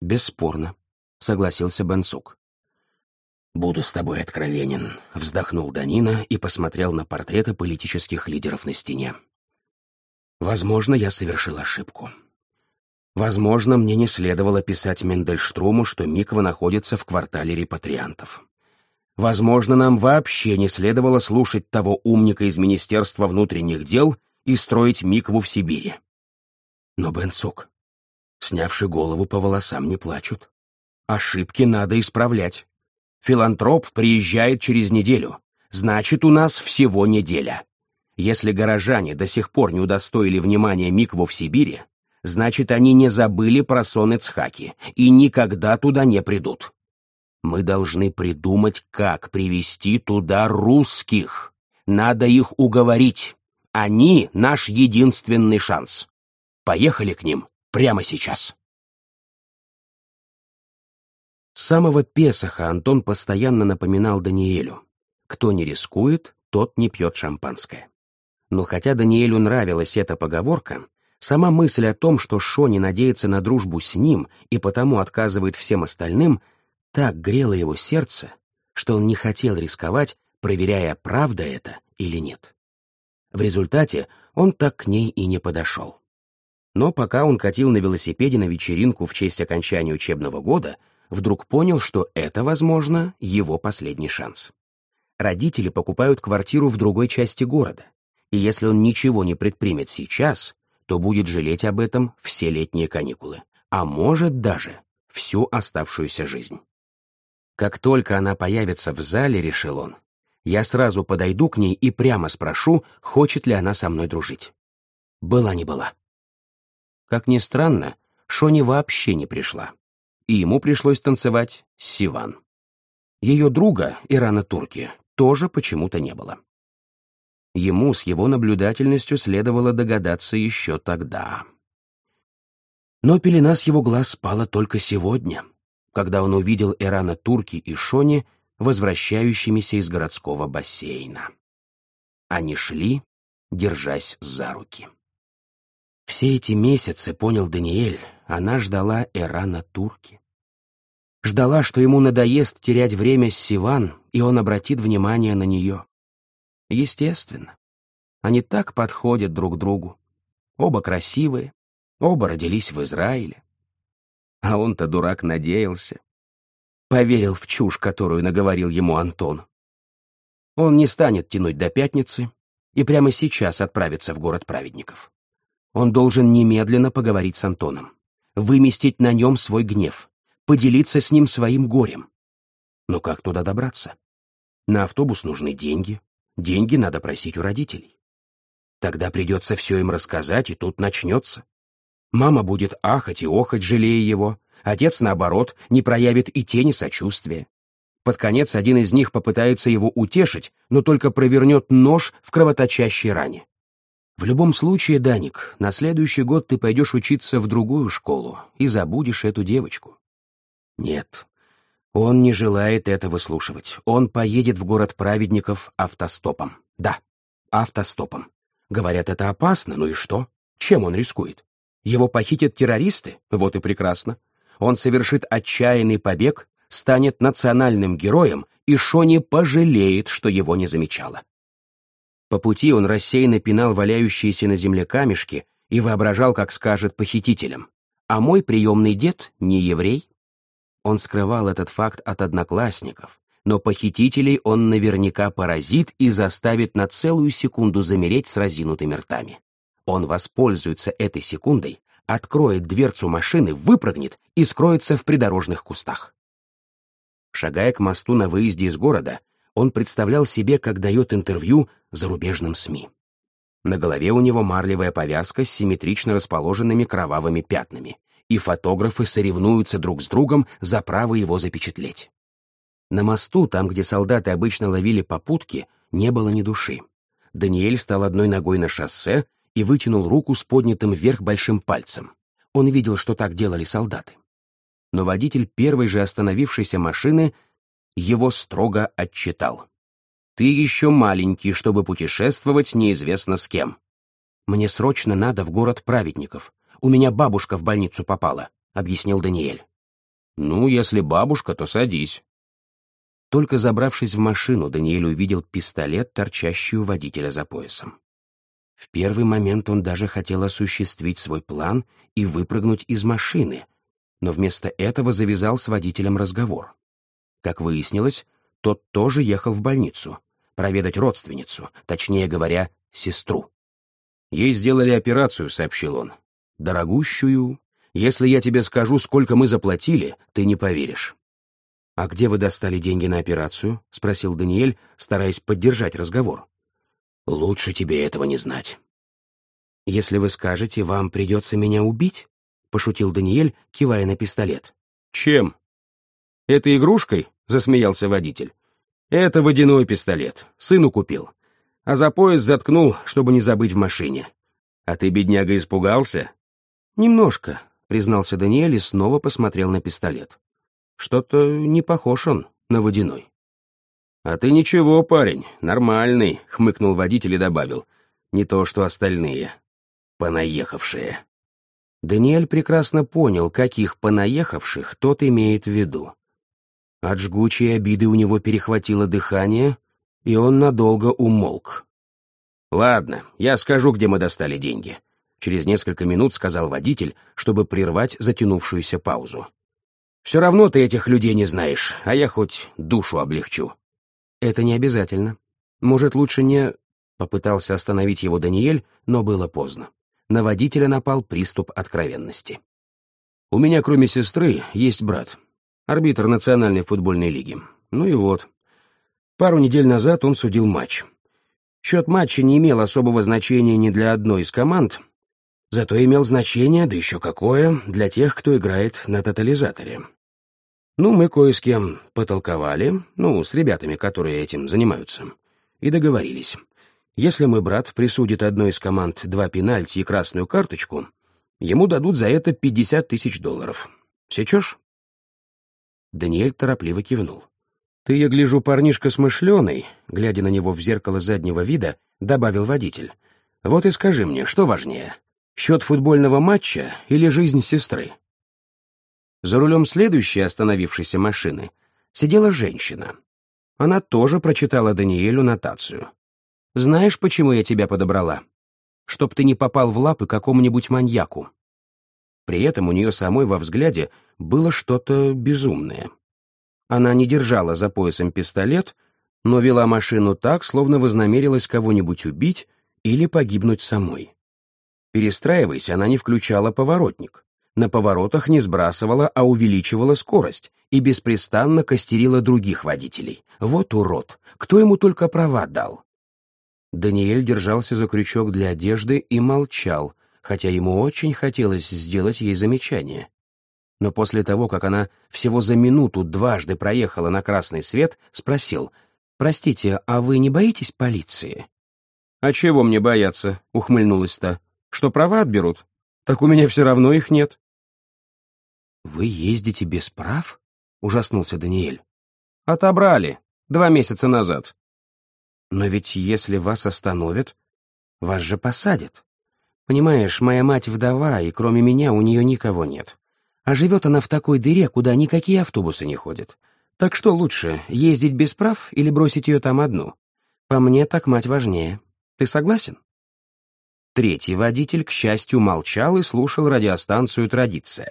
Бесспорно, согласился Бенсук. «Буду с тобой откровенен», — вздохнул Данина и посмотрел на портреты политических лидеров на стене. «Возможно, я совершил ошибку. Возможно, мне не следовало писать Мендельштруму, что Миква находится в квартале репатриантов. Возможно, нам вообще не следовало слушать того умника из Министерства внутренних дел и строить Микву в Сибири. Но, Бенцок, снявши голову по волосам, не плачут. Ошибки надо исправлять. Филантроп приезжает через неделю. Значит, у нас всего неделя. Если горожане до сих пор не удостоили внимания Микву в Сибири, значит, они не забыли про сон Ицхаки и никогда туда не придут. Мы должны придумать, как привести туда русских. Надо их уговорить. Они — наш единственный шанс. Поехали к ним прямо сейчас. С самого Песоха Антон постоянно напоминал Даниэлю. Кто не рискует, тот не пьет шампанское. Но хотя Даниэлю нравилась эта поговорка, сама мысль о том, что Шони надеется на дружбу с ним и потому отказывает всем остальным, так грела его сердце, что он не хотел рисковать, проверяя, правда это или нет. В результате он так к ней и не подошел. Но пока он катил на велосипеде на вечеринку в честь окончания учебного года, вдруг понял, что это, возможно, его последний шанс. Родители покупают квартиру в другой части города, и если он ничего не предпримет сейчас, то будет жалеть об этом все летние каникулы, а может даже всю оставшуюся жизнь. Как только она появится в зале, решил он, я сразу подойду к ней и прямо спрошу, хочет ли она со мной дружить. Была не была. Как ни странно, Шони вообще не пришла и ему пришлось танцевать с Сиван. Ее друга, Ирана Турки, тоже почему-то не было. Ему с его наблюдательностью следовало догадаться еще тогда. Но пелена с его глаз спала только сегодня, когда он увидел Ирана Турки и Шони, возвращающимися из городского бассейна. Они шли, держась за руки. Все эти месяцы, понял Даниэль, она ждала Эрана Турки. Ждала, что ему надоест терять время с Сиван, и он обратит внимание на нее. Естественно. Они так подходят друг другу. Оба красивые, оба родились в Израиле. А он-то, дурак, надеялся. Поверил в чушь, которую наговорил ему Антон. Он не станет тянуть до пятницы и прямо сейчас отправится в город праведников. Он должен немедленно поговорить с Антоном, выместить на нем свой гнев, поделиться с ним своим горем. Но как туда добраться? На автобус нужны деньги, деньги надо просить у родителей. Тогда придется все им рассказать, и тут начнется. Мама будет ахать и охать, жалея его, отец, наоборот, не проявит и тени сочувствия. Под конец один из них попытается его утешить, но только провернет нож в кровоточащей ране. В любом случае, Даник, на следующий год ты пойдешь учиться в другую школу и забудешь эту девочку. Нет, он не желает этого слушать. Он поедет в город праведников автостопом. Да, автостопом. Говорят, это опасно, ну и что? Чем он рискует? Его похитят террористы? Вот и прекрасно. Он совершит отчаянный побег, станет национальным героем, и Шони пожалеет, что его не замечала. По пути он рассеянно пинал валяющиеся на земле камешки и воображал, как скажет похитителям. А мой приемный дед не еврей. Он скрывал этот факт от одноклассников, но похитителей он наверняка поразит и заставит на целую секунду замереть с разинутыми ртами. Он воспользуется этой секундой, откроет дверцу машины, выпрыгнет и скроется в придорожных кустах. Шагая к мосту на выезде из города, он представлял себе, как дает интервью зарубежным СМИ. На голове у него марлевая повязка с симметрично расположенными кровавыми пятнами, и фотографы соревнуются друг с другом за право его запечатлеть. На мосту, там, где солдаты обычно ловили попутки, не было ни души. Даниэль стал одной ногой на шоссе и вытянул руку с поднятым вверх большим пальцем. Он видел, что так делали солдаты но водитель первой же остановившейся машины его строго отчитал. «Ты еще маленький, чтобы путешествовать неизвестно с кем. Мне срочно надо в город праведников. У меня бабушка в больницу попала», — объяснил Даниэль. «Ну, если бабушка, то садись». Только забравшись в машину, Даниэль увидел пистолет, торчащий у водителя за поясом. В первый момент он даже хотел осуществить свой план и выпрыгнуть из машины, но вместо этого завязал с водителем разговор. Как выяснилось, тот тоже ехал в больницу, проведать родственницу, точнее говоря, сестру. «Ей сделали операцию», — сообщил он. «Дорогущую. Если я тебе скажу, сколько мы заплатили, ты не поверишь». «А где вы достали деньги на операцию?» — спросил Даниэль, стараясь поддержать разговор. «Лучше тебе этого не знать». «Если вы скажете, вам придется меня убить?» пошутил Даниэль, кивая на пистолет. «Чем?» «Этой игрушкой?» — засмеялся водитель. «Это водяной пистолет. Сыну купил. А за пояс заткнул, чтобы не забыть в машине. А ты, бедняга, испугался?» «Немножко», — признался Даниэль и снова посмотрел на пистолет. «Что-то не похож он на водяной». «А ты ничего, парень, нормальный», — хмыкнул водитель и добавил. «Не то, что остальные. Понаехавшие». Даниэль прекрасно понял, каких понаехавших тот имеет в виду. От жгучей обиды у него перехватило дыхание, и он надолго умолк. «Ладно, я скажу, где мы достали деньги», — через несколько минут сказал водитель, чтобы прервать затянувшуюся паузу. «Все равно ты этих людей не знаешь, а я хоть душу облегчу». «Это не обязательно. Может, лучше не...» — попытался остановить его Даниэль, но было поздно на водителя напал приступ откровенности. «У меня, кроме сестры, есть брат, арбитр Национальной футбольной лиги. Ну и вот. Пару недель назад он судил матч. Счет матча не имел особого значения ни для одной из команд, зато имел значение, да еще какое, для тех, кто играет на тотализаторе. Ну, мы кое с кем потолковали, ну, с ребятами, которые этим занимаются, и договорились. Если мой брат присудит одной из команд два пенальти и красную карточку, ему дадут за это 50 тысяч долларов. Сечешь?» Даниэль торопливо кивнул. «Ты, я гляжу, парнишка смышленый», глядя на него в зеркало заднего вида, добавил водитель. «Вот и скажи мне, что важнее, счет футбольного матча или жизнь сестры?» За рулем следующей остановившейся машины сидела женщина. Она тоже прочитала Даниэлю нотацию. Знаешь, почему я тебя подобрала? Чтоб ты не попал в лапы какому-нибудь маньяку. При этом у нее самой во взгляде было что-то безумное. Она не держала за поясом пистолет, но вела машину так, словно вознамерилась кого-нибудь убить или погибнуть самой. Перестраиваясь, она не включала поворотник. На поворотах не сбрасывала, а увеличивала скорость и беспрестанно костерила других водителей. Вот урод, кто ему только права дал. Даниэль держался за крючок для одежды и молчал, хотя ему очень хотелось сделать ей замечание. Но после того, как она всего за минуту дважды проехала на красный свет, спросил, «Простите, а вы не боитесь полиции?» «А чего мне бояться?» — ухмыльнулась та. «Что права отберут? Так у меня все равно их нет». «Вы ездите без прав?» — ужаснулся Даниэль. «Отобрали. Два месяца назад. Но ведь если вас остановят, вас же посадят. Понимаешь, моя мать вдова, и кроме меня у нее никого нет. А живет она в такой дыре, куда никакие автобусы не ходят. Так что лучше, ездить без прав или бросить ее там одну? По мне, так мать важнее. Ты согласен?» Третий водитель, к счастью, молчал и слушал радиостанцию «Традиция».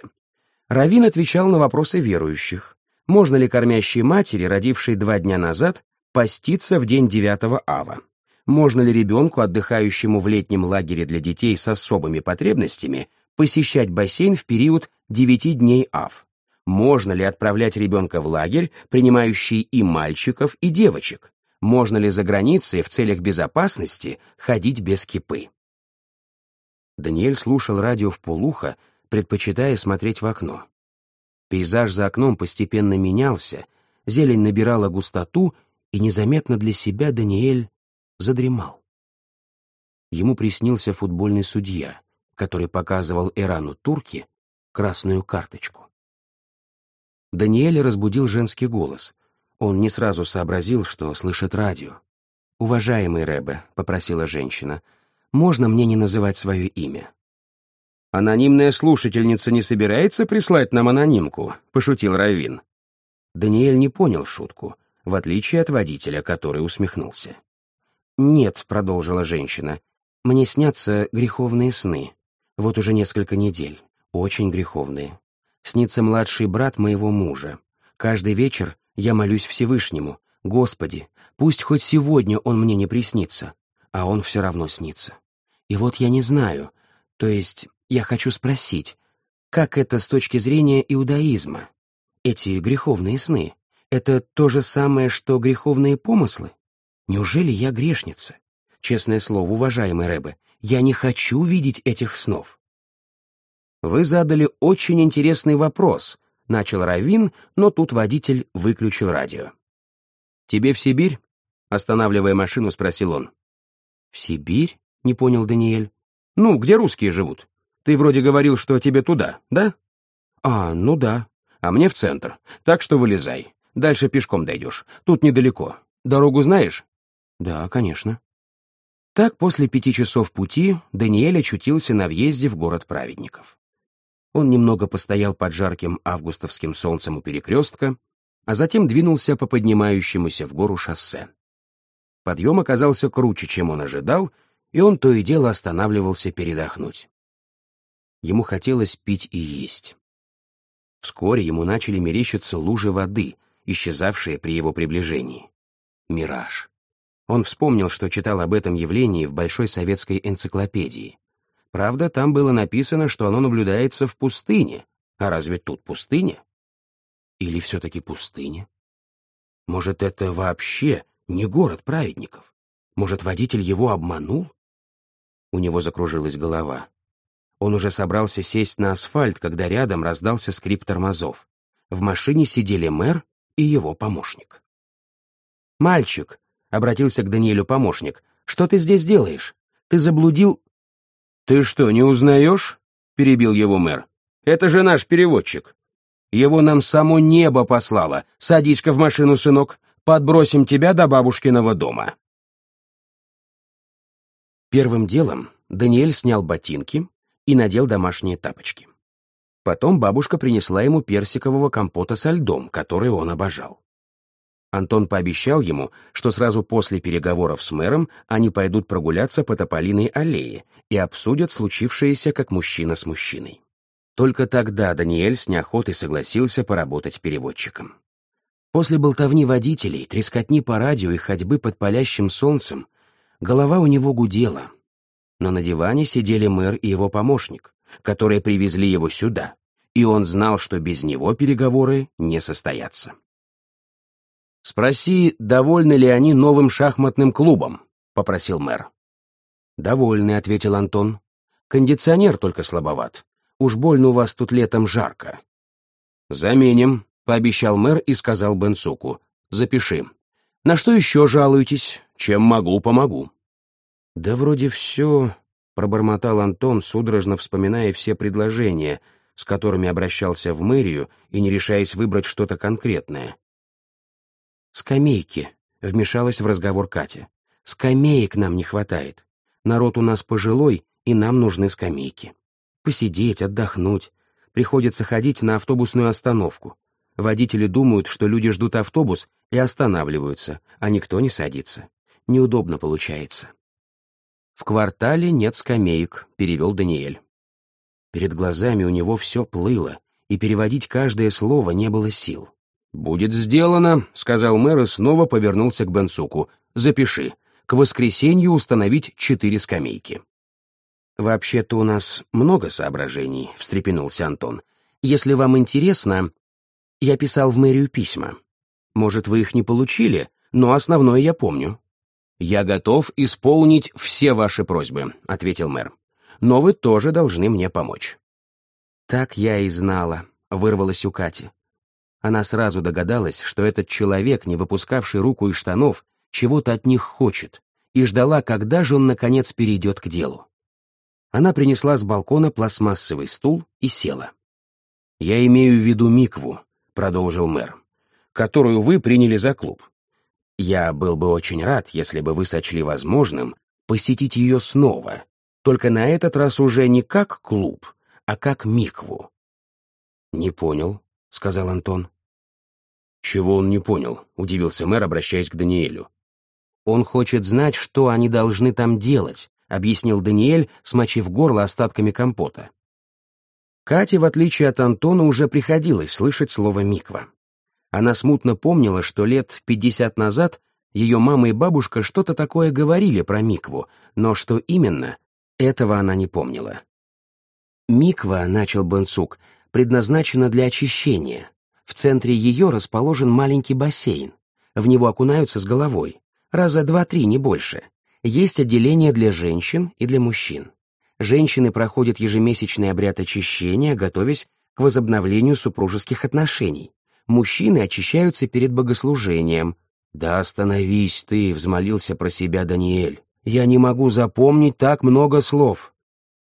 Равин отвечал на вопросы верующих. Можно ли кормящей матери, родившей два дня назад, поститься в день 9 ава? Можно ли ребенку, отдыхающему в летнем лагере для детей с особыми потребностями, посещать бассейн в период 9 дней ав? Можно ли отправлять ребенка в лагерь, принимающий и мальчиков, и девочек? Можно ли за границей в целях безопасности ходить без кипы? Даниэль слушал радио в полухо, предпочитая смотреть в окно. Пейзаж за окном постепенно менялся, зелень набирала густоту, и незаметно для себя Даниэль задремал. Ему приснился футбольный судья, который показывал Ирану Турки красную карточку. Даниэля разбудил женский голос. Он не сразу сообразил, что слышит радио. «Уважаемый Рэбе», — попросила женщина, — «можно мне не называть свое имя?» «Анонимная слушательница не собирается прислать нам анонимку?» — пошутил Равин. Даниэль не понял шутку, в отличие от водителя, который усмехнулся. «Нет», — продолжила женщина, — «мне снятся греховные сны. Вот уже несколько недель. Очень греховные. Снится младший брат моего мужа. Каждый вечер я молюсь Всевышнему. Господи, пусть хоть сегодня он мне не приснится. А он все равно снится. И вот я не знаю, то есть я хочу спросить, как это с точки зрения иудаизма? Эти греховные сны — это то же самое, что греховные помыслы? Неужели я грешница? Честное слово, уважаемый Рэбе, я не хочу видеть этих снов. Вы задали очень интересный вопрос, начал Равин, но тут водитель выключил радио. Тебе в Сибирь? Останавливая машину, спросил он. В Сибирь? Не понял Даниэль. Ну, где русские живут? Ты вроде говорил, что тебе туда, да? А, ну да. А мне в центр. Так что вылезай. Дальше пешком дойдешь. Тут недалеко. Дорогу знаешь? Да, конечно. Так, после пяти часов пути, Даниэль очутился на въезде в город праведников. Он немного постоял под жарким августовским солнцем у перекрестка, а затем двинулся по поднимающемуся в гору шоссе. Подъем оказался круче, чем он ожидал, и он то и дело останавливался передохнуть. Ему хотелось пить и есть. Вскоре ему начали мерещиться лужи воды, исчезавшие при его приближении. Мираж. Он вспомнил, что читал об этом явлении в Большой советской энциклопедии. Правда, там было написано, что оно наблюдается в пустыне. А разве тут пустыня? Или все-таки пустыня? Может, это вообще не город праведников? Может, водитель его обманул? У него закружилась голова. Он уже собрался сесть на асфальт, когда рядом раздался скрип тормозов. В машине сидели мэр и его помощник. «Мальчик», Обратился к Даниэлю помощник. «Что ты здесь делаешь? Ты заблудил...» «Ты что, не узнаешь?» — перебил его мэр. «Это же наш переводчик. Его нам само небо послало. Садись-ка в машину, сынок. Подбросим тебя до бабушкиного дома». Первым делом Даниэль снял ботинки и надел домашние тапочки. Потом бабушка принесла ему персикового компота со льдом, который он обожал. Антон пообещал ему, что сразу после переговоров с мэром они пойдут прогуляться по Тополиной аллее и обсудят случившееся как мужчина с мужчиной. Только тогда Даниэль с неохотой согласился поработать переводчиком. После болтовни водителей, трескотни по радио и ходьбы под палящим солнцем, голова у него гудела. Но на диване сидели мэр и его помощник, которые привезли его сюда, и он знал, что без него переговоры не состоятся. «Спроси, довольны ли они новым шахматным клубом», — попросил мэр. «Довольны», — ответил Антон. «Кондиционер только слабоват. Уж больно у вас тут летом жарко». «Заменим», — пообещал мэр и сказал Бенсуку. «Запиши. На что еще жалуетесь? Чем могу, помогу». «Да вроде все», — пробормотал Антон, судорожно вспоминая все предложения, с которыми обращался в мэрию и не решаясь выбрать что-то конкретное. «Скамейки», — вмешалась в разговор Катя. «Скамеек нам не хватает. Народ у нас пожилой, и нам нужны скамейки. Посидеть, отдохнуть. Приходится ходить на автобусную остановку. Водители думают, что люди ждут автобус и останавливаются, а никто не садится. Неудобно получается». В квартале нет скамеек, перевел Даниэль. Перед глазами у него все плыло, и переводить каждое слово не было сил. «Будет сделано», — сказал мэр и снова повернулся к Бенцуку. «Запиши. К воскресенью установить четыре скамейки». «Вообще-то у нас много соображений», — встрепенулся Антон. «Если вам интересно, я писал в мэрию письма. Может, вы их не получили, но основное я помню». «Я готов исполнить все ваши просьбы», — ответил мэр. «Но вы тоже должны мне помочь». «Так я и знала», — вырвалась у Кати. Она сразу догадалась, что этот человек, не выпускавший руку из штанов, чего-то от них хочет, и ждала, когда же он, наконец, перейдет к делу. Она принесла с балкона пластмассовый стул и села. «Я имею в виду Микву», — продолжил мэр, «которую вы приняли за клуб. Я был бы очень рад, если бы вы сочли возможным посетить ее снова, только на этот раз уже не как клуб, а как Микву». «Не понял», — сказал Антон. «Чего он не понял?» — удивился мэр, обращаясь к Даниэлю. «Он хочет знать, что они должны там делать, объяснил Даниэль, смочив горло остатками компота. Кате, в отличие от Антона, уже приходилось слышать слово «миква». Она смутно помнила, что лет пятьдесят назад ее мама и бабушка что-то такое говорили про микву, но что именно, этого она не помнила. «Миква», — начал Бенцук, — предназначена для очищения. В центре ее расположен маленький бассейн. В него окунаются с головой. Раза два-три, не больше. Есть отделение для женщин и для мужчин. Женщины проходят ежемесячный обряд очищения, готовясь к возобновлению супружеских отношений. Мужчины очищаются перед богослужением. «Да остановись ты», — взмолился про себя Даниэль. «Я не могу запомнить так много слов».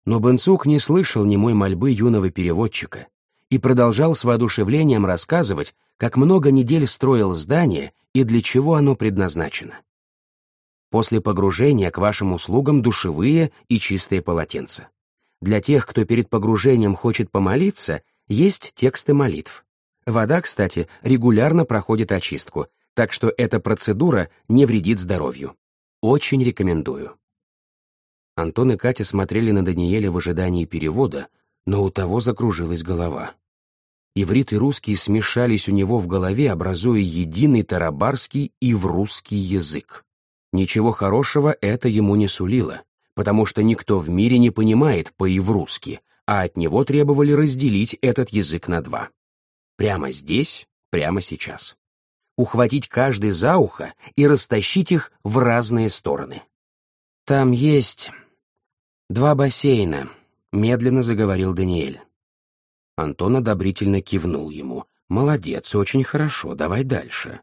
Но Бенцук не слышал немой мольбы юного переводчика и продолжал с воодушевлением рассказывать, как много недель строил здание и для чего оно предназначено. После погружения к вашим услугам душевые и чистые полотенца. Для тех, кто перед погружением хочет помолиться, есть тексты молитв. Вода, кстати, регулярно проходит очистку, так что эта процедура не вредит здоровью. Очень рекомендую. Антон и Катя смотрели на Даниэля в ожидании перевода, но у того закружилась голова. Иврит и русский смешались у него в голове, образуя единый тарабарский и в русский язык. Ничего хорошего это ему не сулило, потому что никто в мире не понимает по-еврусски, а от него требовали разделить этот язык на два. Прямо здесь, прямо сейчас. Ухватить каждый за ухо и растащить их в разные стороны. «Там есть два бассейна», — медленно заговорил Даниэль. Антон одобрительно кивнул ему. «Молодец, очень хорошо, давай дальше».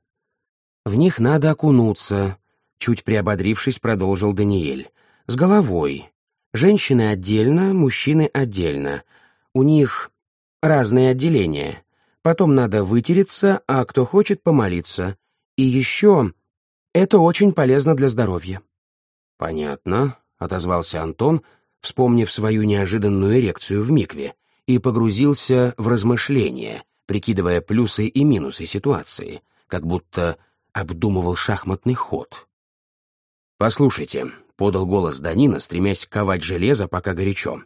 «В них надо окунуться, Чуть приободрившись, продолжил Даниэль. «С головой. Женщины отдельно, мужчины отдельно. У них разные отделения. Потом надо вытереться, а кто хочет помолиться. И еще это очень полезно для здоровья». «Понятно», — отозвался Антон, вспомнив свою неожиданную эрекцию в микве, и погрузился в размышления, прикидывая плюсы и минусы ситуации, как будто обдумывал шахматный ход. «Послушайте», — подал голос Данина, стремясь ковать железо, пока горячо.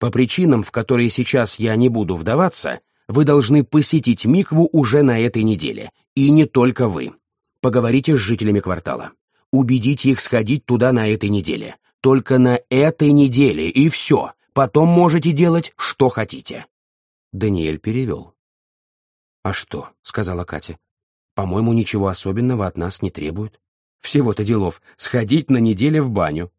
«По причинам, в которые сейчас я не буду вдаваться, вы должны посетить Микву уже на этой неделе. И не только вы. Поговорите с жителями квартала. Убедите их сходить туда на этой неделе. Только на этой неделе, и все. Потом можете делать, что хотите». Даниэль перевел. «А что?» — сказала Катя. «По-моему, ничего особенного от нас не требуют. Всего-то делов — сходить на неделю в баню.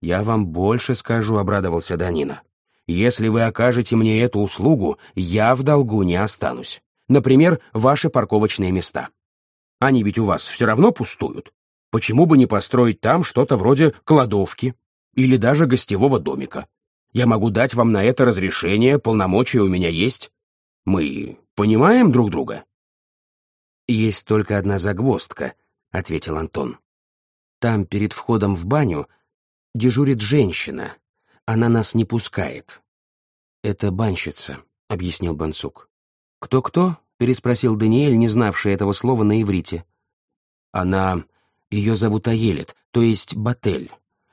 «Я вам больше скажу», — обрадовался Данина. «Если вы окажете мне эту услугу, я в долгу не останусь. Например, ваши парковочные места. Они ведь у вас все равно пустуют. Почему бы не построить там что-то вроде кладовки или даже гостевого домика? Я могу дать вам на это разрешение, полномочия у меня есть. Мы понимаем друг друга?» «Есть только одна загвоздка», — ответил Антон. «Там, перед входом в баню, дежурит женщина. Она нас не пускает». «Это банщица», — объяснил Бансук. «Кто-кто?» — переспросил Даниэль, не знавший этого слова на иврите. «Она... Ее зовут Аелит, то есть Батель.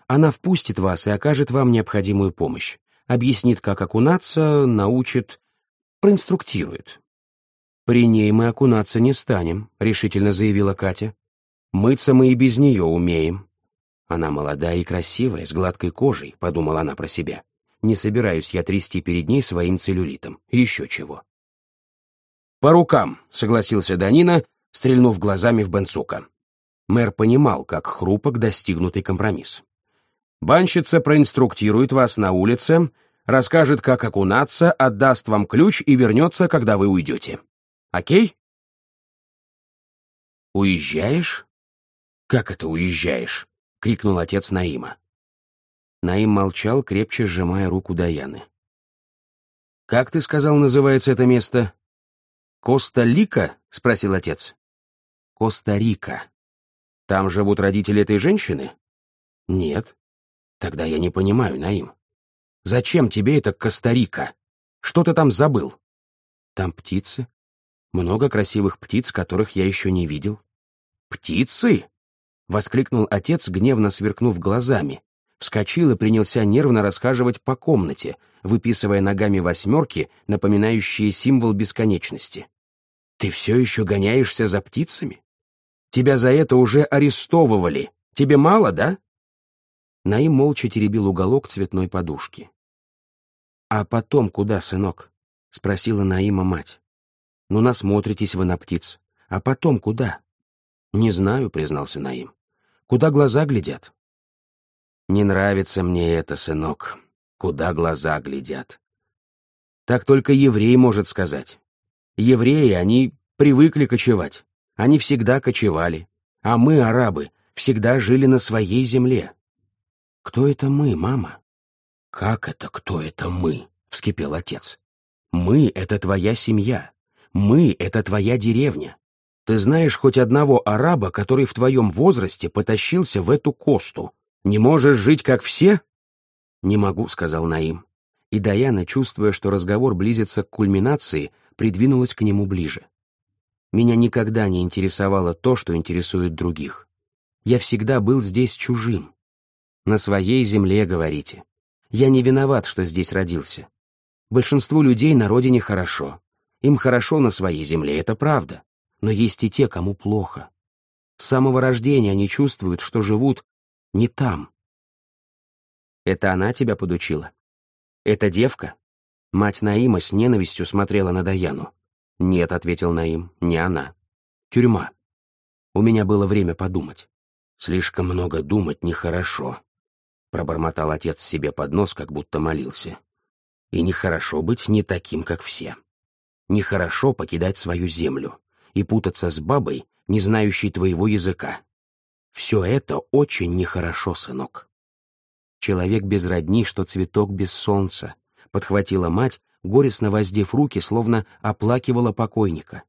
Она впустит вас и окажет вам необходимую помощь. Объяснит, как окунаться, научит, проинструктирует. «При ней мы окунаться не станем», — решительно заявила Катя. «Мыться мы и без нее умеем». Она молодая и красивая, с гладкой кожей, подумала она про себя. Не собираюсь я трясти перед ней своим целлюлитом. Еще чего. «По рукам», — согласился Данина, стрельнув глазами в Бенцука. Мэр понимал, как хрупок достигнутый компромисс. «Банщица проинструктирует вас на улице, расскажет, как окунаться, отдаст вам ключ и вернется, когда вы уйдете. Окей?» «Уезжаешь?» «Как это уезжаешь?» — крикнул отец Наима. Наим молчал, крепче сжимая руку Даяны. «Как ты сказал, называется это место?» «Коста-Лика?» — спросил отец. «Коста-Рика. Там живут родители этой женщины?» «Нет». «Тогда я не понимаю, Наим. Зачем тебе это Коста-Рика? Что ты там забыл?» «Там птицы. Много красивых птиц, которых я еще не видел». «Птицы?» — воскликнул отец, гневно сверкнув глазами. Вскочил и принялся нервно расхаживать по комнате, выписывая ногами восьмерки, напоминающие символ бесконечности. «Ты все еще гоняешься за птицами? Тебя за это уже арестовывали. Тебе мало, да?» Наим молча теребил уголок цветной подушки. «А потом куда, сынок?» — спросила Наима мать. «Ну, насмотритесь вы на птиц. А потом куда?» «Не знаю», — признался Наим. Куда глаза глядят? Не нравится мне это, сынок. Куда глаза глядят? Так только еврей может сказать. Евреи, они привыкли кочевать. Они всегда кочевали. А мы, арабы, всегда жили на своей земле. Кто это мы, мама? Как это кто это мы? Вскипел отец. Мы — это твоя семья. Мы — это твоя деревня. Ты знаешь хоть одного араба, который в твоем возрасте потащился в эту косту? Не можешь жить, как все?» «Не могу», — сказал Наим. И Даяна, чувствуя, что разговор близится к кульминации, придвинулась к нему ближе. «Меня никогда не интересовало то, что интересует других. Я всегда был здесь чужим. На своей земле, говорите. Я не виноват, что здесь родился. Большинству людей на родине хорошо. Им хорошо на своей земле, это правда но есть и те, кому плохо. С самого рождения они чувствуют, что живут не там. Это она тебя подучила? Это девка? Мать Наима с ненавистью смотрела на Даяну. «Нет», — ответил Наим, — «не она. Тюрьма. У меня было время подумать. Слишком много думать нехорошо», — пробормотал отец себе под нос, как будто молился. «И нехорошо быть не таким, как все. Нехорошо покидать свою землю и путаться с бабой, не знающей твоего языка. Все это очень нехорошо, сынок. Человек без родни, что цветок без солнца, подхватила мать, горестно воздев руки, словно оплакивала покойника.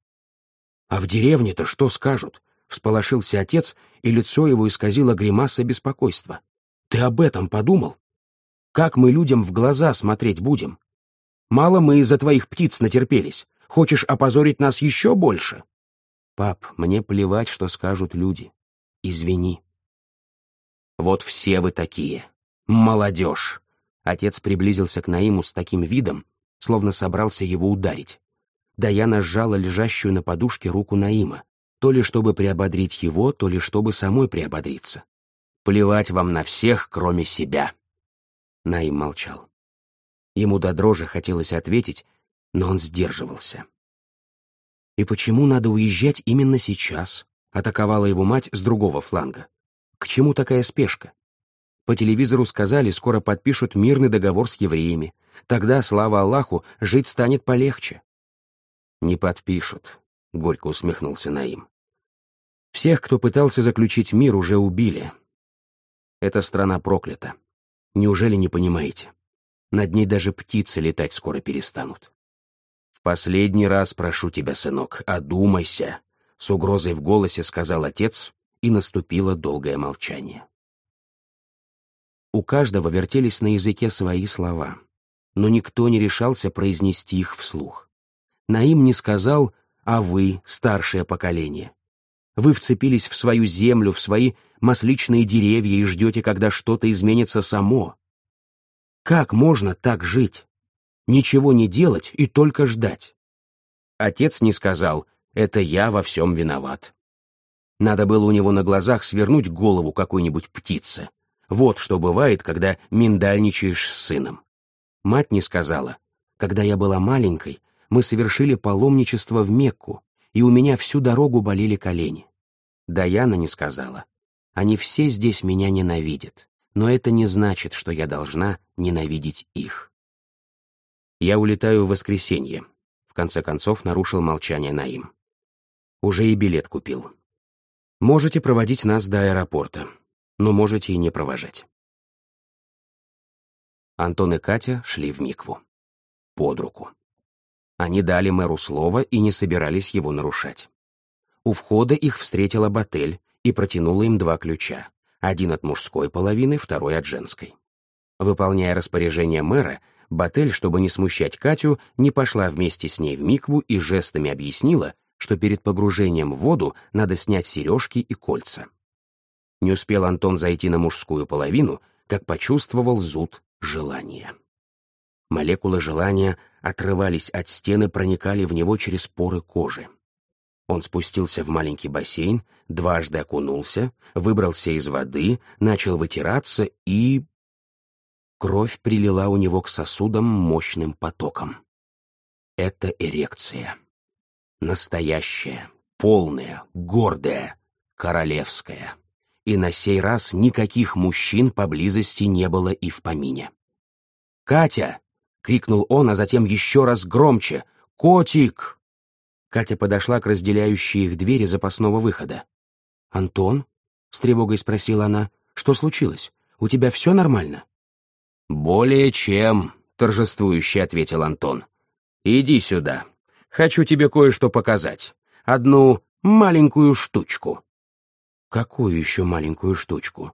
«А в деревне-то что скажут?» — всполошился отец, и лицо его исказило гримаса беспокойства. «Ты об этом подумал? Как мы людям в глаза смотреть будем? Мало мы из-за твоих птиц натерпелись. Хочешь опозорить нас еще больше?» «Пап, мне плевать, что скажут люди. Извини». «Вот все вы такие. Молодежь!» Отец приблизился к Наиму с таким видом, словно собрался его ударить. Даяна сжала лежащую на подушке руку Наима, то ли чтобы приободрить его, то ли чтобы самой приободриться. «Плевать вам на всех, кроме себя!» Наим молчал. Ему до дрожи хотелось ответить, но он сдерживался. И почему надо уезжать именно сейчас? Атаковала его мать с другого фланга. К чему такая спешка? По телевизору сказали, скоро подпишут мирный договор с евреями. Тогда, слава Аллаху, жить станет полегче. Не подпишут, горько усмехнулся Наим. Всех, кто пытался заключить мир, уже убили. Эта страна проклята. Неужели не понимаете? Над ней даже птицы летать скоро перестанут. «В последний раз прошу тебя, сынок, одумайся», — с угрозой в голосе сказал отец, и наступило долгое молчание. У каждого вертелись на языке свои слова, но никто не решался произнести их вслух. Наим не сказал «а вы, старшее поколение». Вы вцепились в свою землю, в свои масличные деревья и ждете, когда что-то изменится само. Как можно так жить? Ничего не делать и только ждать. Отец не сказал «это я во всем виноват». Надо было у него на глазах свернуть голову какой-нибудь птицы. Вот что бывает, когда миндальничаешь с сыном. Мать не сказала. Когда я была маленькой, мы совершили паломничество в Мекку, и у меня всю дорогу болели колени. Даяна не сказала. Они все здесь меня ненавидят, но это не значит, что я должна ненавидеть их. Я улетаю в воскресенье. В конце концов нарушил молчание Наим. Уже и билет купил. Можете проводить нас до аэропорта, но можете и не провожать. Антон и Катя шли в Микву. Под руку. Они дали мэру слово и не собирались его нарушать. У входа их встретила Батель и протянула им два ключа. Один от мужской половины, второй от женской. Выполняя распоряжение мэра, Батель, чтобы не смущать Катю, не пошла вместе с ней в микву и жестами объяснила, что перед погружением в воду надо снять сережки и кольца. Не успел Антон зайти на мужскую половину, как почувствовал зуд желания. Молекулы желания отрывались от стены, проникали в него через поры кожи. Он спустился в маленький бассейн, дважды окунулся, выбрался из воды, начал вытираться и... Кровь прилила у него к сосудам мощным потоком. Это эрекция. Настоящая, полная, гордая, королевская. И на сей раз никаких мужчин поблизости не было и в помине. «Катя!» — крикнул он, а затем еще раз громче. «Котик!» Катя подошла к разделяющей их двери запасного выхода. «Антон?» — с тревогой спросила она. «Что случилось? У тебя все нормально?» «Более чем», — торжествующе ответил Антон. «Иди сюда. Хочу тебе кое-что показать. Одну маленькую штучку». «Какую еще маленькую штучку?»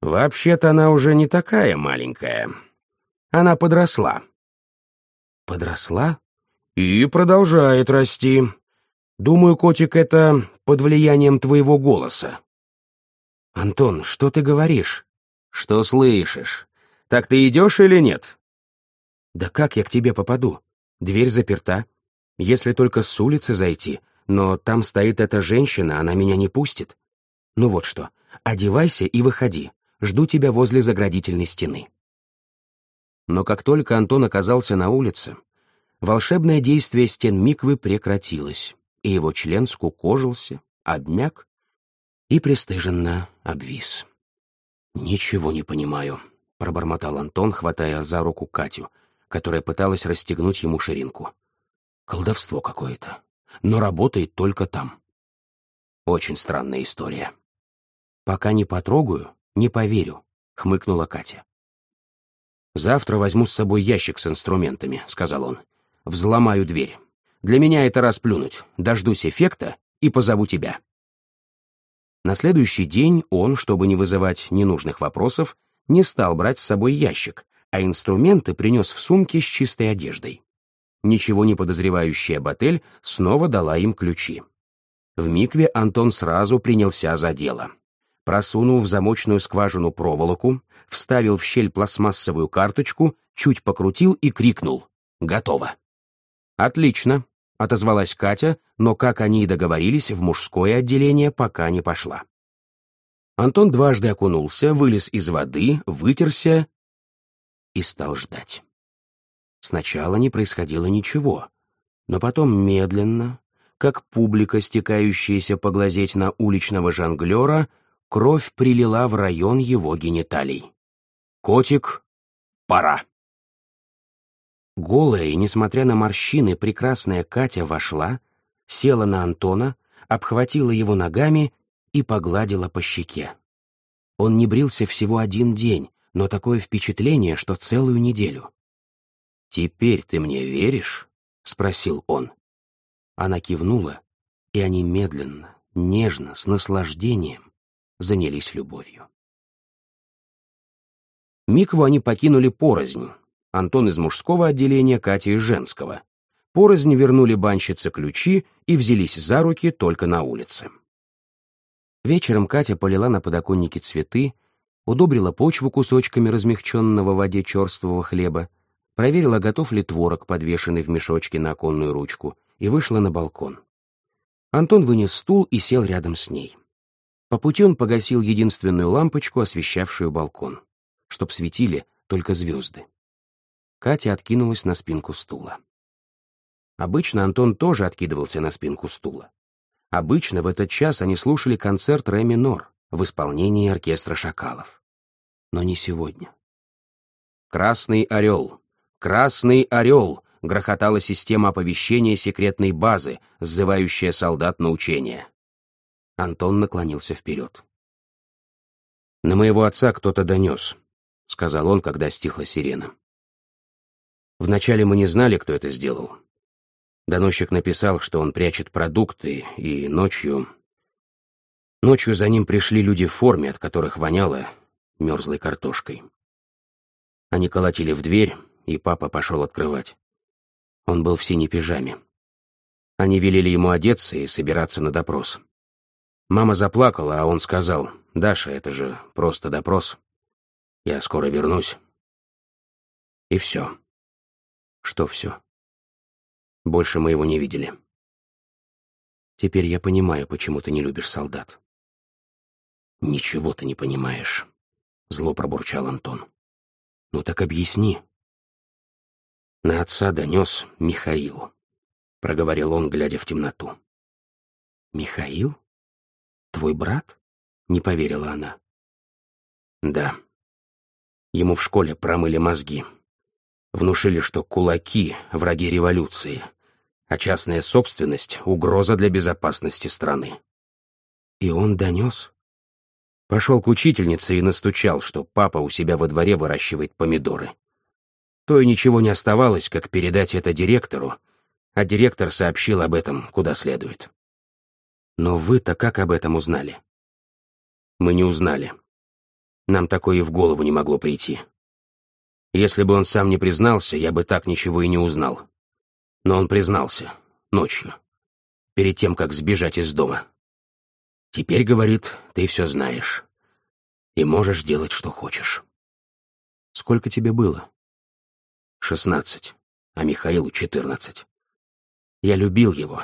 «Вообще-то она уже не такая маленькая. Она подросла». «Подросла?» И продолжает расти. Думаю, котик, это под влиянием твоего голоса. Антон, что ты говоришь? Что слышишь? Так ты идешь или нет? Да как я к тебе попаду? Дверь заперта. Если только с улицы зайти, но там стоит эта женщина, она меня не пустит. Ну вот что, одевайся и выходи. Жду тебя возле заградительной стены. Но как только Антон оказался на улице, волшебное действие стен миквы прекратилось, и его член скукожился, обмяк и пристыженно обвис. «Ничего не понимаю», — пробормотал Антон, хватая за руку Катю, которая пыталась расстегнуть ему ширинку. «Колдовство какое-то, но работает только там». Очень странная история. «Пока не потрогаю, не поверю», — хмыкнула Катя. «Завтра возьму с собой ящик с инструментами», — сказал он взломаю дверь. Для меня это расплюнуть. Дождусь эффекта и позову тебя. На следующий день он, чтобы не вызывать ненужных вопросов, не стал брать с собой ящик, а инструменты принес в сумке с чистой одеждой. Ничего не подозревающая Батель снова дала им ключи. В микве Антон сразу принялся за дело. Просунул в замочную скважину проволоку, вставил в щель пластмассовую карточку, чуть покрутил и крикнул «Готово!». «Отлично», — отозвалась Катя, но, как они и договорились, в мужское отделение пока не пошла. Антон дважды окунулся, вылез из воды, вытерся и стал ждать. Сначала не происходило ничего, но потом медленно, как публика, стекающаяся поглазеть на уличного жонглера, кровь прилила в район его гениталий. «Котик, пора!» Голая и, несмотря на морщины, прекрасная Катя вошла, села на Антона, обхватила его ногами и погладила по щеке. Он не брился всего один день, но такое впечатление, что целую неделю. «Теперь ты мне веришь?» — спросил он. Она кивнула, и они медленно, нежно, с наслаждением занялись любовью. Микву они покинули порознь, Антон из мужского отделения, Катя из женского. Порознь вернули банщице ключи и взялись за руки только на улице. Вечером Катя полила на подоконнике цветы, удобрила почву кусочками размягченного в воде черствого хлеба, проверила, готов ли творог, подвешенный в мешочке на оконную ручку, и вышла на балкон. Антон вынес стул и сел рядом с ней. По пути он погасил единственную лампочку, освещавшую балкон, чтоб светили только звезды. Катя откинулась на спинку стула. Обычно Антон тоже откидывался на спинку стула. Обычно в этот час они слушали концерт ре минор в исполнении оркестра «Шакалов». Но не сегодня. «Красный орел! Красный орел!» грохотала система оповещения секретной базы, сзывающая солдат на учение. Антон наклонился вперед. «На моего отца кто-то донес», — сказал он, когда стихла сирена. Вначале мы не знали, кто это сделал. Доносчик написал, что он прячет продукты, и ночью... Ночью за ним пришли люди в форме, от которых воняло мерзлой картошкой. Они колотили в дверь, и папа пошел открывать. Он был в синей пижаме. Они велели ему одеться и собираться на допрос. Мама заплакала, а он сказал, «Даша, это же просто допрос. Я скоро вернусь». И все. Что все? Больше мы его не видели. Теперь я понимаю, почему ты не любишь солдат. Ничего ты не понимаешь, зло пробурчал Антон. Ну так объясни. На отца донес Михаил, проговорил он, глядя в темноту. Михаил? Твой брат? Не поверила она. Да. Ему в школе промыли мозги. Внушили, что кулаки — враги революции, а частная собственность — угроза для безопасности страны. И он донес? Пошел к учительнице и настучал, что папа у себя во дворе выращивает помидоры. То и ничего не оставалось, как передать это директору, а директор сообщил об этом куда следует. Но вы-то как об этом узнали? Мы не узнали. Нам такое и в голову не могло прийти. Если бы он сам не признался, я бы так ничего и не узнал. Но он признался. Ночью. Перед тем, как сбежать из дома. Теперь, говорит, ты все знаешь. И можешь делать, что хочешь. Сколько тебе было? Шестнадцать, а Михаилу четырнадцать. Я любил его.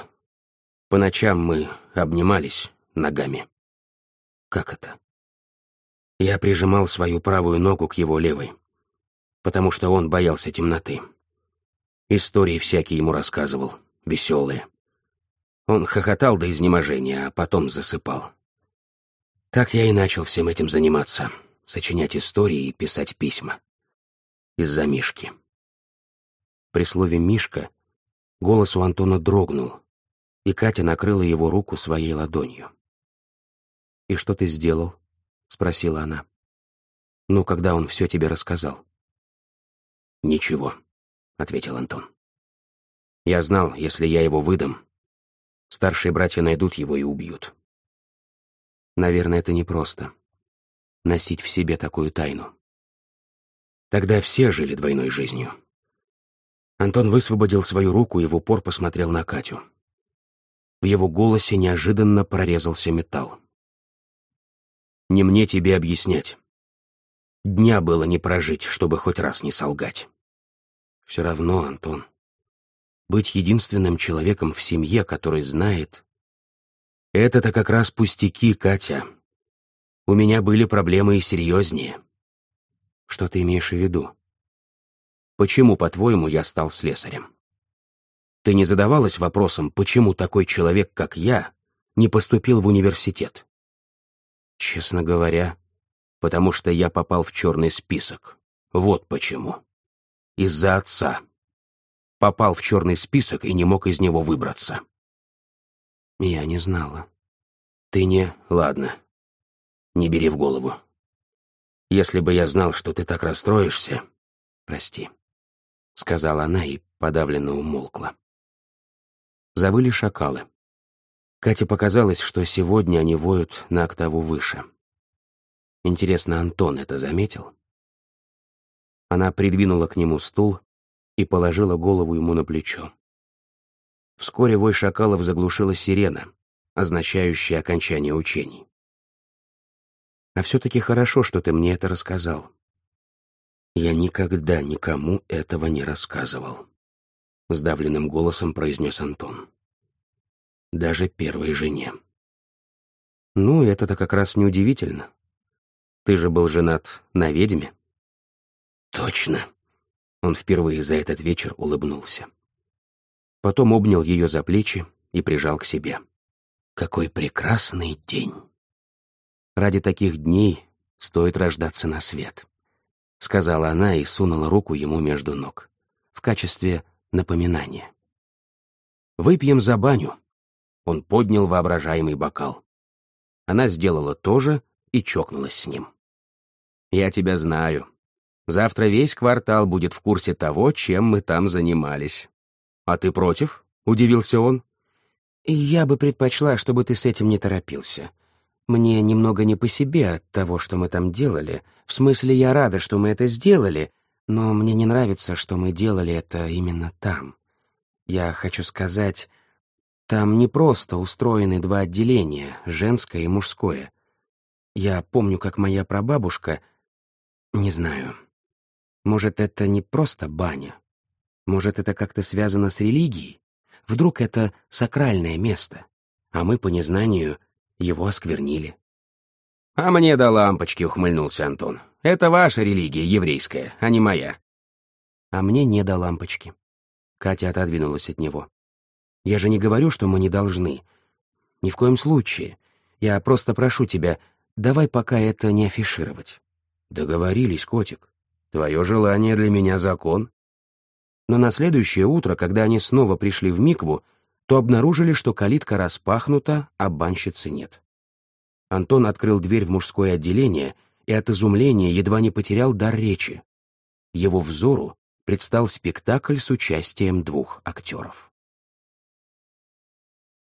По ночам мы обнимались ногами. Как это? Я прижимал свою правую ногу к его левой потому что он боялся темноты. Истории всякие ему рассказывал, веселые. Он хохотал до изнеможения, а потом засыпал. Так я и начал всем этим заниматься, сочинять истории и писать письма. Из-за Мишки. При слове «Мишка» голос у Антона дрогнул, и Катя накрыла его руку своей ладонью. «И что ты сделал?» — спросила она. «Ну, когда он все тебе рассказал?» «Ничего», — ответил Антон. «Я знал, если я его выдам, старшие братья найдут его и убьют». Наверное, это непросто — носить в себе такую тайну. Тогда все жили двойной жизнью. Антон высвободил свою руку и в упор посмотрел на Катю. В его голосе неожиданно прорезался металл. «Не мне тебе объяснять. Дня было не прожить, чтобы хоть раз не солгать. Все равно, Антон, быть единственным человеком в семье, который знает... Это-то как раз пустяки, Катя. У меня были проблемы и серьезнее. Что ты имеешь в виду? Почему, по-твоему, я стал слесарем? Ты не задавалась вопросом, почему такой человек, как я, не поступил в университет? Честно говоря, потому что я попал в черный список. Вот почему из-за отца. Попал в черный список и не мог из него выбраться. Я не знала. Ты не... Ладно. Не бери в голову. Если бы я знал, что ты так расстроишься... Прости. Сказала она и подавленно умолкла. Завыли шакалы. Кате показалось, что сегодня они воют на октаву выше. Интересно, Антон это заметил? Она придвинула к нему стул и положила голову ему на плечо. Вскоре вой шакалов заглушила сирена, означающая окончание учений. А все-таки хорошо, что ты мне это рассказал. Я никогда никому этого не рассказывал. Сдавленным голосом произнес Антон. Даже первой жене. Ну, это-то как раз неудивительно. Ты же был женат на ведьме. Точно. Он впервые за этот вечер улыбнулся. Потом обнял ее за плечи и прижал к себе. Какой прекрасный день. Ради таких дней стоит рождаться на свет, сказала она и сунула руку ему между ног в качестве напоминания. Выпьем за баню. Он поднял воображаемый бокал. Она сделала то же и чокнулась с ним. «Я тебя знаю. Завтра весь квартал будет в курсе того, чем мы там занимались». «А ты против?» — удивился он. «Я бы предпочла, чтобы ты с этим не торопился. Мне немного не по себе от того, что мы там делали. В смысле, я рада, что мы это сделали, но мне не нравится, что мы делали это именно там. Я хочу сказать, там не просто устроены два отделения, женское и мужское. Я помню, как моя прабабушка... Не знаю. Может, это не просто баня? Может, это как-то связано с религией? Вдруг это сакральное место, а мы по незнанию его осквернили. «А мне до лампочки», — ухмыльнулся Антон. «Это ваша религия, еврейская, а не моя». «А мне не до лампочки». Катя отодвинулась от него. Я же не говорю, что мы не должны. Ни в коем случае. Я просто прошу тебя, давай пока это не афишировать. Договорились, котик. Твое желание для меня закон. Но на следующее утро, когда они снова пришли в Микву, то обнаружили, что калитка распахнута, а банщицы нет. Антон открыл дверь в мужское отделение и от изумления едва не потерял дар речи. Его взору предстал спектакль с участием двух актеров.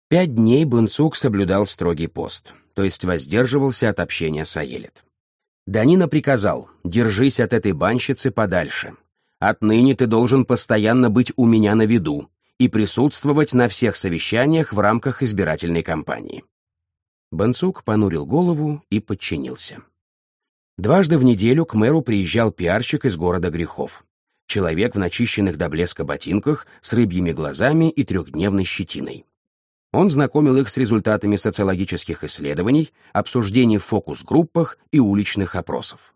Пять дней Бунцук соблюдал строгий пост, то есть воздерживался от общения с Аелет. Данина приказал, держись от этой банщицы подальше. Отныне ты должен постоянно быть у меня на виду и присутствовать на всех совещаниях в рамках избирательной кампании. Бонцук понурил голову и подчинился. Дважды в неделю к мэру приезжал пиарщик из города грехов. Человек в начищенных до блеска ботинках, с рыбьими глазами и трехдневной щетиной. Он знакомил их с результатами социологических исследований, обсуждений в фокус-группах и уличных опросов.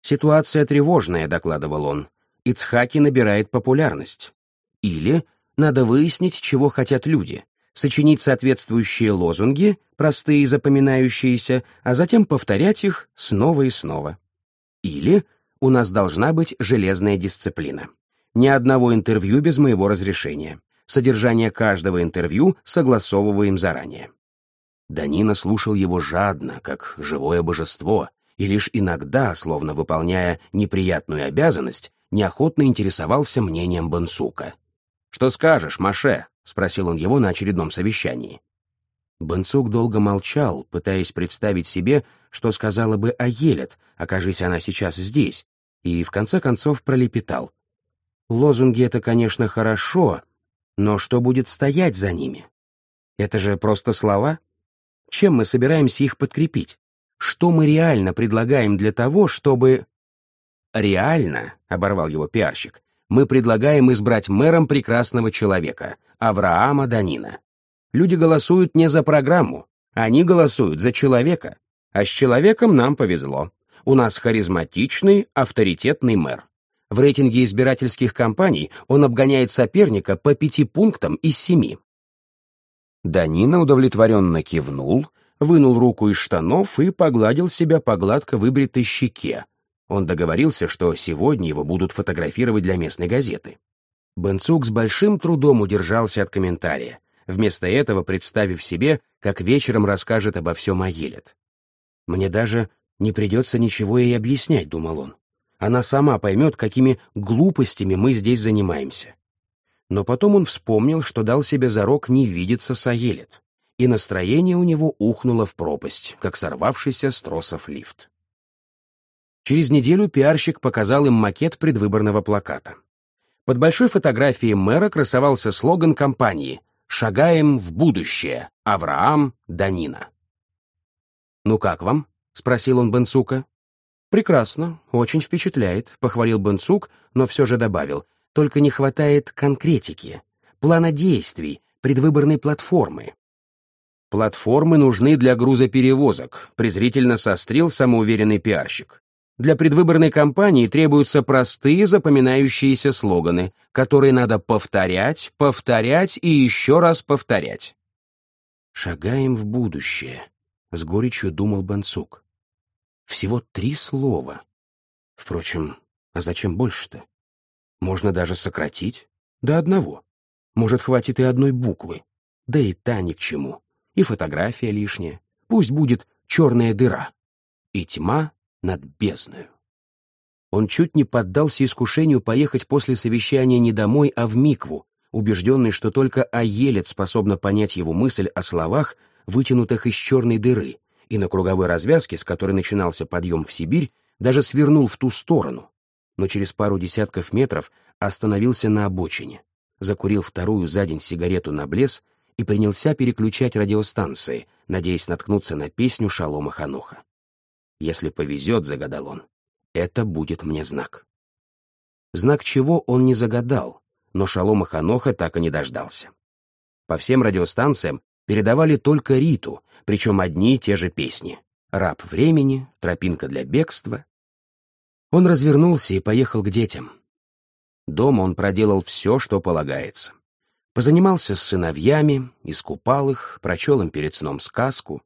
«Ситуация тревожная», — докладывал он. «Ицхаки набирает популярность. Или надо выяснить, чего хотят люди, сочинить соответствующие лозунги, простые и запоминающиеся, а затем повторять их снова и снова. Или у нас должна быть железная дисциплина. Ни одного интервью без моего разрешения. Содержание каждого интервью согласовываем заранее. Данина слушал его жадно, как живое божество, и лишь иногда, словно выполняя неприятную обязанность, неохотно интересовался мнением Бенсука. «Что скажешь, Маше?» — спросил он его на очередном совещании. Бенсук долго молчал, пытаясь представить себе, что сказала бы Аелет, окажись она сейчас здесь, и в конце концов пролепетал. «Лозунги — это, конечно, хорошо, но что будет стоять за ними? Это же просто слова. Чем мы собираемся их подкрепить? Что мы реально предлагаем для того, чтобы... Реально, — оборвал его пиарщик, — мы предлагаем избрать мэром прекрасного человека, Авраама Данина. Люди голосуют не за программу, они голосуют за человека. А с человеком нам повезло. У нас харизматичный, авторитетный мэр. В рейтинге избирательских кампаний он обгоняет соперника по пяти пунктам из семи. Данина удовлетворенно кивнул, вынул руку из штанов и погладил себя по гладко выбритой щеке. Он договорился, что сегодня его будут фотографировать для местной газеты. Бенцук с большим трудом удержался от комментария, вместо этого представив себе, как вечером расскажет обо всем Аелет. «Мне даже не придется ничего ей объяснять», — думал он она сама поймет, какими глупостями мы здесь занимаемся. Но потом он вспомнил, что дал себе зарок не видеться с Аелет, и настроение у него ухнуло в пропасть, как сорвавшийся с тросов лифт. Через неделю пиарщик показал им макет предвыборного плаката. Под большой фотографией мэра красовался слоган компании «Шагаем в будущее. Авраам Данина». «Ну как вам?» — спросил он Бенцука. «Прекрасно, очень впечатляет», — похвалил Бенцук, но все же добавил. «Только не хватает конкретики, плана действий, предвыборной платформы». «Платформы нужны для грузоперевозок», — презрительно сострил самоуверенный пиарщик. Для предвыборной кампании требуются простые запоминающиеся слоганы, которые надо повторять, повторять и еще раз повторять. «Шагаем в будущее», — с горечью думал Бенцук. Всего три слова. Впрочем, а зачем больше-то? Можно даже сократить до одного. Может, хватит и одной буквы. Да и та ни к чему. И фотография лишняя. Пусть будет черная дыра. И тьма над бездною. Он чуть не поддался искушению поехать после совещания не домой, а в Микву, убежденный, что только Аелет способна понять его мысль о словах, вытянутых из черной дыры, и на круговой развязке, с которой начинался подъем в Сибирь, даже свернул в ту сторону, но через пару десятков метров остановился на обочине, закурил вторую за день сигарету на блес и принялся переключать радиостанции, надеясь наткнуться на песню Шалома Ханоха. «Если повезет», — загадал он, — «это будет мне знак». Знак чего он не загадал, но Шалома Ханоха так и не дождался. По всем радиостанциям передавали только Риту, причем одни и те же песни. «Раб времени», «Тропинка для бегства». Он развернулся и поехал к детям. Дома он проделал все, что полагается. Позанимался с сыновьями, искупал их, прочел им перед сном сказку.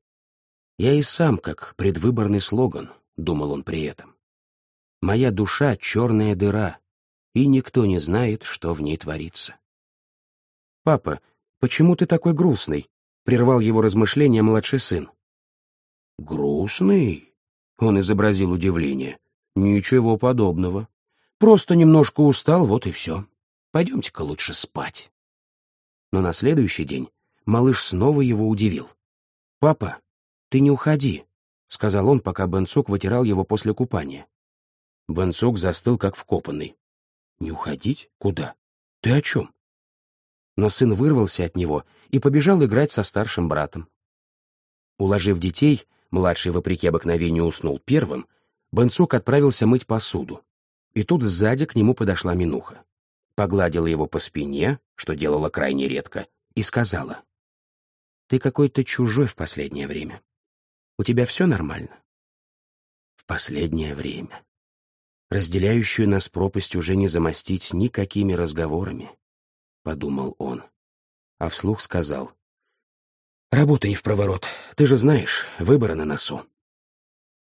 «Я и сам как предвыборный слоган», — думал он при этом. «Моя душа — черная дыра, и никто не знает, что в ней творится». «Папа, почему ты такой грустный?» — прервал его размышления младший сын. «Грустный?» — он изобразил удивление. «Ничего подобного. Просто немножко устал, вот и все. Пойдемте-ка лучше спать». Но на следующий день малыш снова его удивил. «Папа, ты не уходи», — сказал он, пока Бенцук вытирал его после купания. Бенцук застыл, как вкопанный. «Не уходить? Куда? Ты о чем?» Но сын вырвался от него и побежал играть со старшим братом. Уложив детей, младший, вопреки обыкновению, уснул первым, Бенцук отправился мыть посуду. И тут сзади к нему подошла Минуха. Погладила его по спине, что делала крайне редко, и сказала, «Ты какой-то чужой в последнее время. У тебя все нормально?» «В последнее время. Разделяющую нас пропасть уже не замостить никакими разговорами. — подумал он. А вслух сказал. «Работа не в проворот. Ты же знаешь, выборы на носу».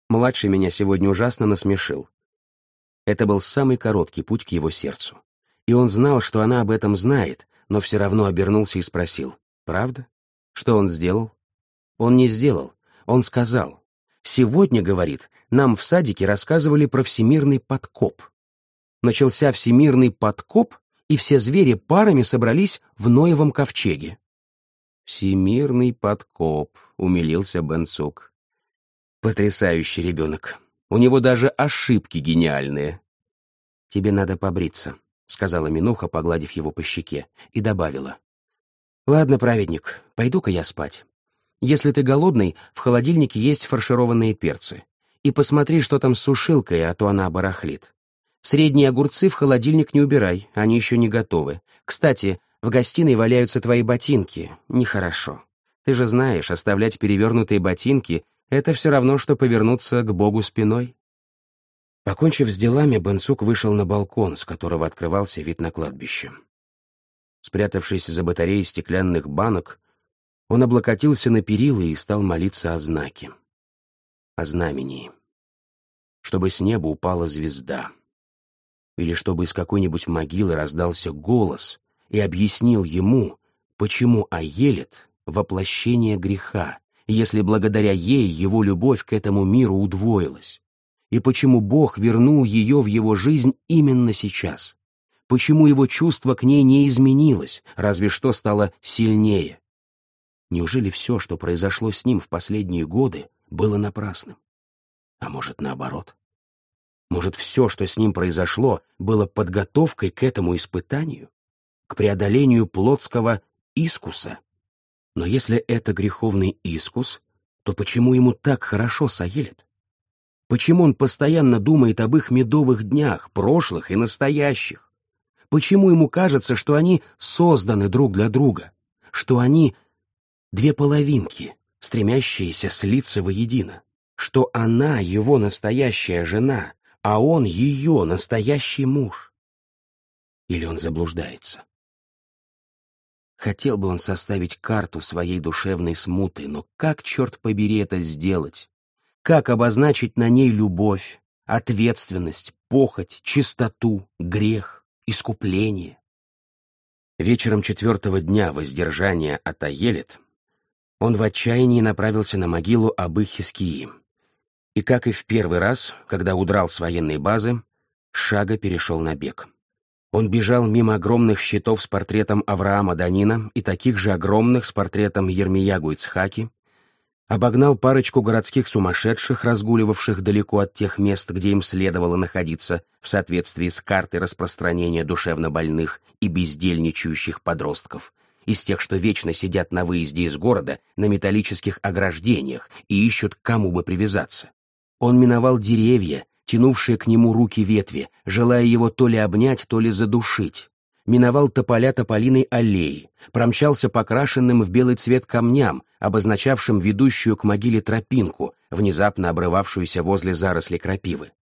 Младший меня сегодня ужасно насмешил. Это был самый короткий путь к его сердцу. И он знал, что она об этом знает, но все равно обернулся и спросил. «Правда? Что он сделал?» Он не сделал. Он сказал. «Сегодня, — говорит, — нам в садике рассказывали про всемирный подкоп. Начался всемирный подкоп, и все звери парами собрались в Ноевом ковчеге. «Всемирный подкоп», — умилился Бенцук. «Потрясающий ребенок. У него даже ошибки гениальные». «Тебе надо побриться», — сказала Минуха, погладив его по щеке, и добавила. «Ладно, праведник, пойду-ка я спать. Если ты голодный, в холодильнике есть фаршированные перцы. И посмотри, что там с сушилкой, а то она барахлит. Средние огурцы в холодильник не убирай, они еще не готовы. Кстати, в гостиной валяются твои ботинки. Нехорошо. Ты же знаешь, оставлять перевернутые ботинки — это все равно, что повернуться к Богу спиной. Покончив с делами, Бенцук вышел на балкон, с которого открывался вид на кладбище. Спрятавшись за батареей стеклянных банок, он облокотился на перила и стал молиться о знаке, о знамении, чтобы с неба упала звезда или чтобы из какой-нибудь могилы раздался голос и объяснил ему, почему Аелет — воплощение греха, если благодаря ей его любовь к этому миру удвоилась, и почему Бог вернул ее в его жизнь именно сейчас, почему его чувство к ней не изменилось, разве что стало сильнее. Неужели все, что произошло с ним в последние годы, было напрасным? А может, наоборот? Может, все, что с ним произошло, было подготовкой к этому испытанию? К преодолению плотского искуса? Но если это греховный искус, то почему ему так хорошо с Аелет? Почему он постоянно думает об их медовых днях, прошлых и настоящих? Почему ему кажется, что они созданы друг для друга, что они две половинки, стремящиеся слиться воедино, что она его настоящая жена, а он ее настоящий муж? Или он заблуждается? Хотел бы он составить карту своей душевной смуты, но как, черт побери, это сделать? Как обозначить на ней любовь, ответственность, похоть, чистоту, грех, искупление? Вечером четвертого дня воздержания от Аелет он в отчаянии направился на могилу Абы Хискии. И, как и в первый раз, когда удрал с военной базы, шага перешел на бег. Он бежал мимо огромных щитов с портретом Авраама Данина и таких же огромных с портретом Ермиягу Ицхаки, обогнал парочку городских сумасшедших, разгуливавших далеко от тех мест, где им следовало находиться в соответствии с картой распространения душевнобольных и бездельничающих подростков, из тех, что вечно сидят на выезде из города на металлических ограждениях и ищут, кому бы привязаться. Он миновал деревья, тянувшие к нему руки ветви, желая его то ли обнять, то ли задушить. Миновал тополя тополиной аллеи, промчался покрашенным в белый цвет камням, обозначавшим ведущую к могиле тропинку, внезапно обрывавшуюся возле заросли крапивы.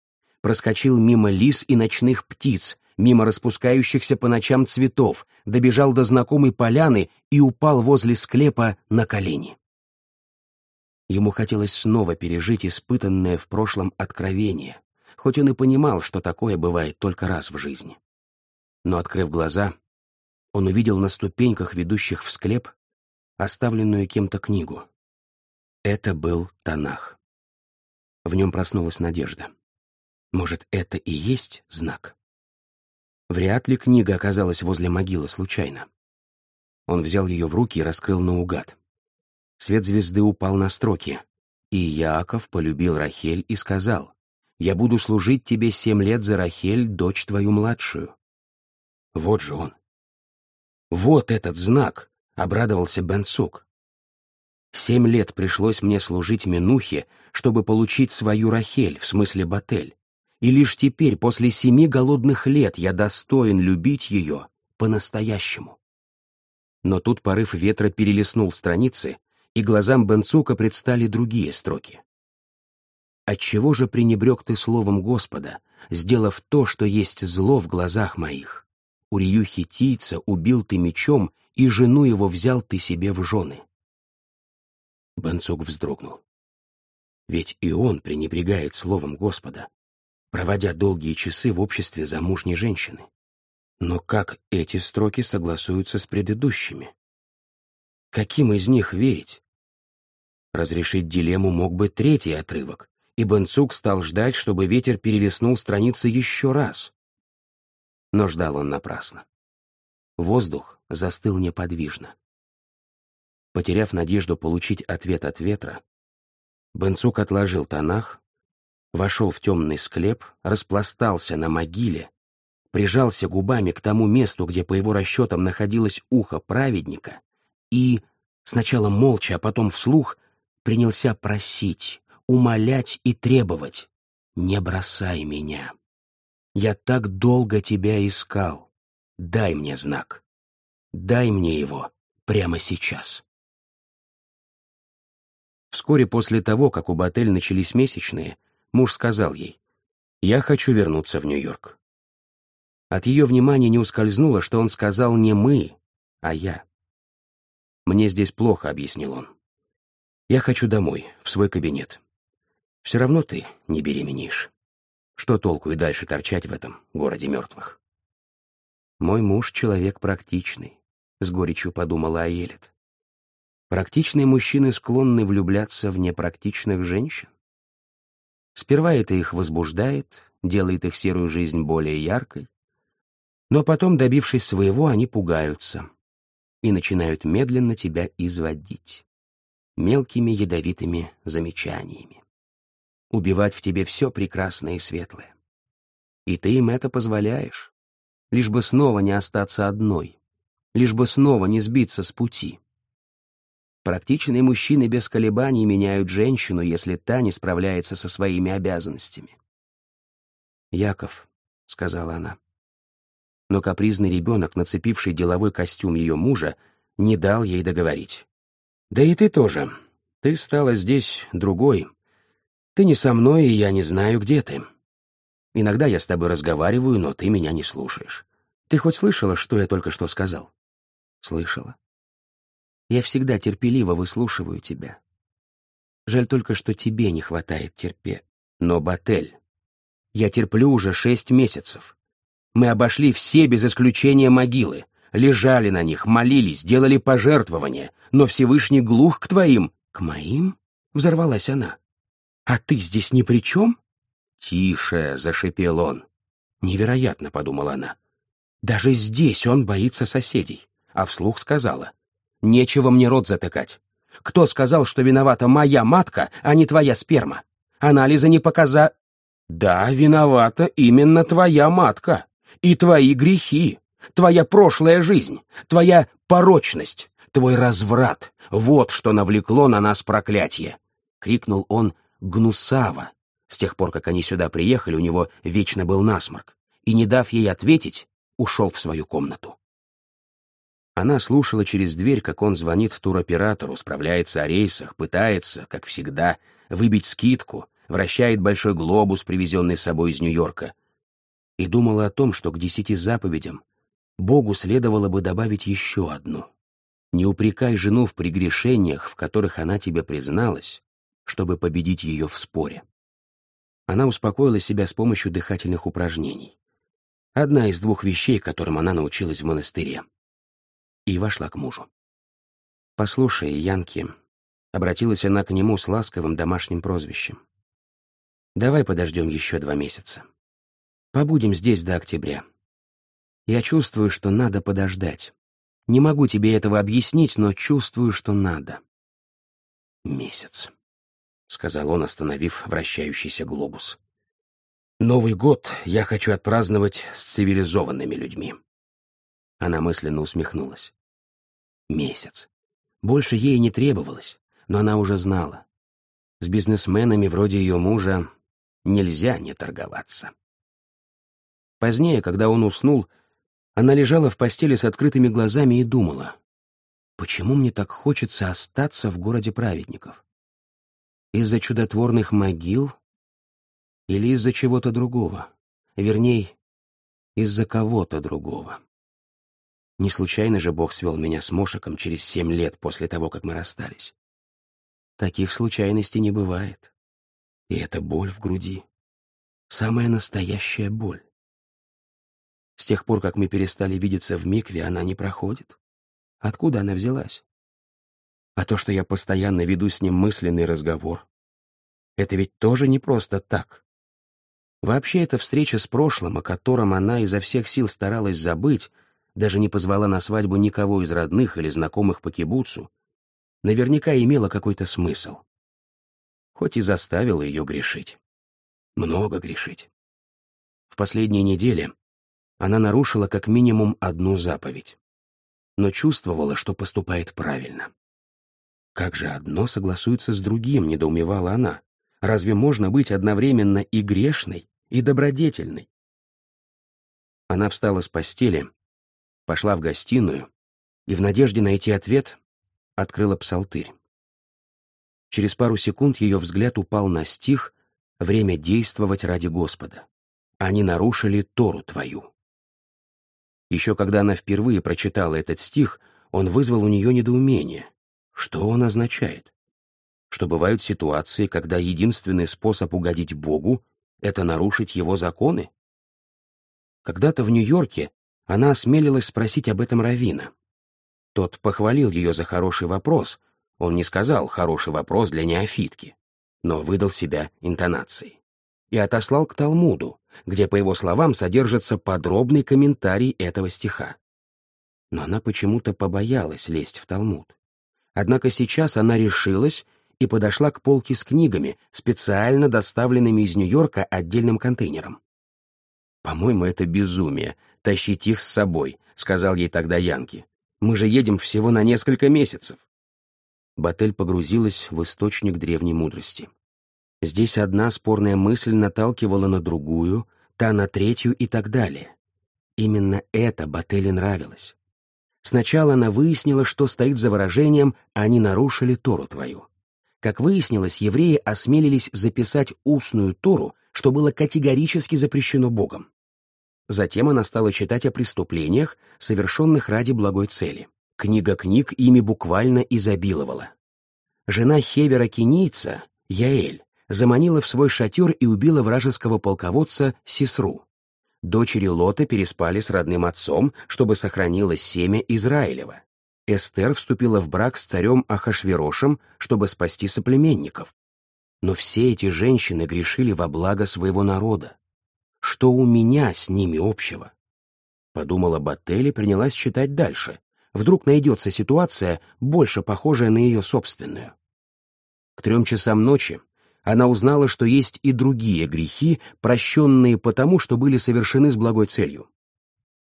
Проскочил мимо лис и ночных птиц, мимо распускающихся по ночам цветов, добежал до знакомой поляны и упал возле склепа на колени. Ему хотелось снова пережить испытанное в прошлом откровение, хоть он и понимал, что такое бывает только раз в жизни. Но, открыв глаза, он увидел на ступеньках, ведущих в склеп, оставленную кем-то книгу. Это был Танах. В нем проснулась надежда. Может, это и есть знак? Вряд ли книга оказалась возле могилы случайно. Он взял ее в руки и раскрыл наугад. Свет звезды упал на строки. «И Яаков полюбил Рахель и сказал, я буду служить тебе семь лет за Рахель, дочь твою младшую». Вот же он. Вот этот знак, — обрадовался Бенцук. Семь лет пришлось мне служить Менухе, чтобы получить свою Рахель, в смысле Батель. И лишь теперь, после семи голодных лет, я достоин любить ее по-настоящему. Но тут порыв ветра перелистнул страницы, и глазам Бенцука предстали другие строки. Отчего же пренебрег ты словом Господа, сделав то, что есть зло в глазах моих? Урию хитийца убил ты мечом, и жену его взял ты себе в жены. Бенцук вздрогнул. Ведь и он пренебрегает словом Господа, проводя долгие часы в обществе замужней женщины. Но как эти строки согласуются с предыдущими? Каким из них верить? Разрешить дилемму мог бы третий отрывок, и Бенцук стал ждать, чтобы ветер перелистнул страницы еще раз. Но ждал он напрасно. Воздух застыл неподвижно. Потеряв надежду получить ответ от ветра, Бенцук отложил тонах, вошел в темный склеп, распластался на могиле, прижался губами к тому месту, где, по его расчетам, находилось ухо праведника, и, сначала молча, а потом вслух, принялся просить, умолять и требовать. «Не бросай меня. Я так долго тебя искал. Дай мне знак. Дай мне его прямо сейчас». Вскоре после того, как у Батель начались месячные, муж сказал ей, «Я хочу вернуться в Нью-Йорк». От ее внимания не ускользнуло, что он сказал не «мы», а «я». «Мне здесь плохо», — объяснил он. «Я хочу домой, в свой кабинет. Все равно ты не беременеешь. Что толку и дальше торчать в этом городе мертвых? Мой муж — человек практичный, — с горечью подумала Аелит. Практичные мужчины склонны влюбляться в непрактичных женщин. Сперва это их возбуждает, делает их серую жизнь более яркой, но потом, добившись своего, они пугаются и начинают медленно тебя изводить мелкими ядовитыми замечаниями убивать в тебе все прекрасное и светлое. И ты им это позволяешь, лишь бы снова не остаться одной, лишь бы снова не сбиться с пути. Практичные мужчины без колебаний меняют женщину, если та не справляется со своими обязанностями. «Яков», — сказала она. Но капризный ребенок, нацепивший деловой костюм ее мужа, не дал ей договорить. «Да и ты тоже. Ты стала здесь другой. Ты не со мной, и я не знаю, где ты. Иногда я с тобой разговариваю, но ты меня не слушаешь. Ты хоть слышала, что я только что сказал?» «Слышала. Я всегда терпеливо выслушиваю тебя. Жаль только, что тебе не хватает терпе. Но, Батель, я терплю уже шесть месяцев. Мы обошли все без исключения могилы, лежали на них, молились, делали пожертвования, но Всевышний глух к твоим. К моим? Взорвалась она. А ты здесь ни при чем? Тише, зашипел он. Невероятно, подумала она. Даже здесь он боится соседей. А вслух сказала. Нечего мне рот затыкать. Кто сказал, что виновата моя матка, а не твоя сперма? Анализы не показа... Да, виновата именно твоя матка. И твои грехи, твоя прошлая жизнь, твоя порочность, твой разврат. Вот что навлекло на нас проклятие. Крикнул он гнусаво. С тех пор, как они сюда приехали, у него вечно был насморк. И, не дав ей ответить, ушел в свою комнату. Она слушала через дверь, как он звонит туроператору, справляется о рейсах, пытается, как всегда, выбить скидку, вращает большой глобус, привезенный с собой из Нью-Йорка, и думала о том, что к десяти заповедям Богу следовало бы добавить еще одну. Не упрекай жену в прегрешениях, в которых она тебе призналась, чтобы победить ее в споре. Она успокоила себя с помощью дыхательных упражнений. Одна из двух вещей, которым она научилась в монастыре. И вошла к мужу. «Послушай, Янки», — обратилась она к нему с ласковым домашним прозвищем. Давай подождем еще два месяца. Побудем здесь до октября. Я чувствую, что надо подождать. Не могу тебе этого объяснить, но чувствую, что надо. Месяц, — сказал он, остановив вращающийся глобус. Новый год я хочу отпраздновать с цивилизованными людьми. Она мысленно усмехнулась. Месяц. Больше ей не требовалось, но она уже знала. С бизнесменами вроде ее мужа нельзя не торговаться. Позднее, когда он уснул, она лежала в постели с открытыми глазами и думала, почему мне так хочется остаться в городе праведников? Из-за чудотворных могил или из-за чего-то другого? Верней, из-за кого-то другого. Не случайно же Бог свел меня с Мошиком через семь лет после того, как мы расстались. Таких случайностей не бывает. И это боль в груди. Самая настоящая боль. С тех пор, как мы перестали видеться в микве, она не проходит. Откуда она взялась? А то, что я постоянно веду с ним мысленный разговор, это ведь тоже не просто так. Вообще, эта встреча с прошлым, о котором она изо всех сил старалась забыть, даже не позвала на свадьбу никого из родных или знакомых по кибуцу, наверняка имела какой-то смысл хоть и заставила ее грешить. Много грешить. В последние недели она нарушила как минимум одну заповедь, но чувствовала, что поступает правильно. Как же одно согласуется с другим, недоумевала она. Разве можно быть одновременно и грешной, и добродетельной? Она встала с постели, пошла в гостиную и в надежде найти ответ открыла псалтырь. Через пару секунд ее взгляд упал на стих «Время действовать ради Господа». Они нарушили Тору твою. Еще когда она впервые прочитала этот стих, он вызвал у нее недоумение. Что он означает? Что бывают ситуации, когда единственный способ угодить Богу — это нарушить его законы? Когда-то в Нью-Йорке она осмелилась спросить об этом Равина. Тот похвалил ее за хороший вопрос — он не сказал «хороший вопрос для неофитки», но выдал себя интонацией. И отослал к Талмуду, где, по его словам, содержится подробный комментарий этого стиха. Но она почему-то побоялась лезть в Талмуд. Однако сейчас она решилась и подошла к полке с книгами, специально доставленными из Нью-Йорка отдельным контейнером. «По-моему, это безумие — тащить их с собой», — сказал ей тогда Янки. «Мы же едем всего на несколько месяцев». Батель погрузилась в источник древней мудрости. Здесь одна спорная мысль наталкивала на другую, та на третью и так далее. Именно это Бателе нравилось. Сначала она выяснила, что стоит за выражением «они нарушили Тору твою». Как выяснилось, евреи осмелились записать устную Тору, что было категорически запрещено Богом. Затем она стала читать о преступлениях, совершенных ради благой цели. Книга книг ими буквально изобиловала. Жена Хевера Кенийца, Яэль, заманила в свой шатер и убила вражеского полководца Сисру. Дочери Лота переспали с родным отцом, чтобы сохранилось семя Израилева. Эстер вступила в брак с царем Ахашверошем, чтобы спасти соплеменников. Но все эти женщины грешили во благо своего народа. Что у меня с ними общего? Подумала Баттель и принялась читать дальше. Вдруг найдется ситуация, больше похожая на ее собственную. К трем часам ночи она узнала, что есть и другие грехи, прощенные потому, что были совершены с благой целью.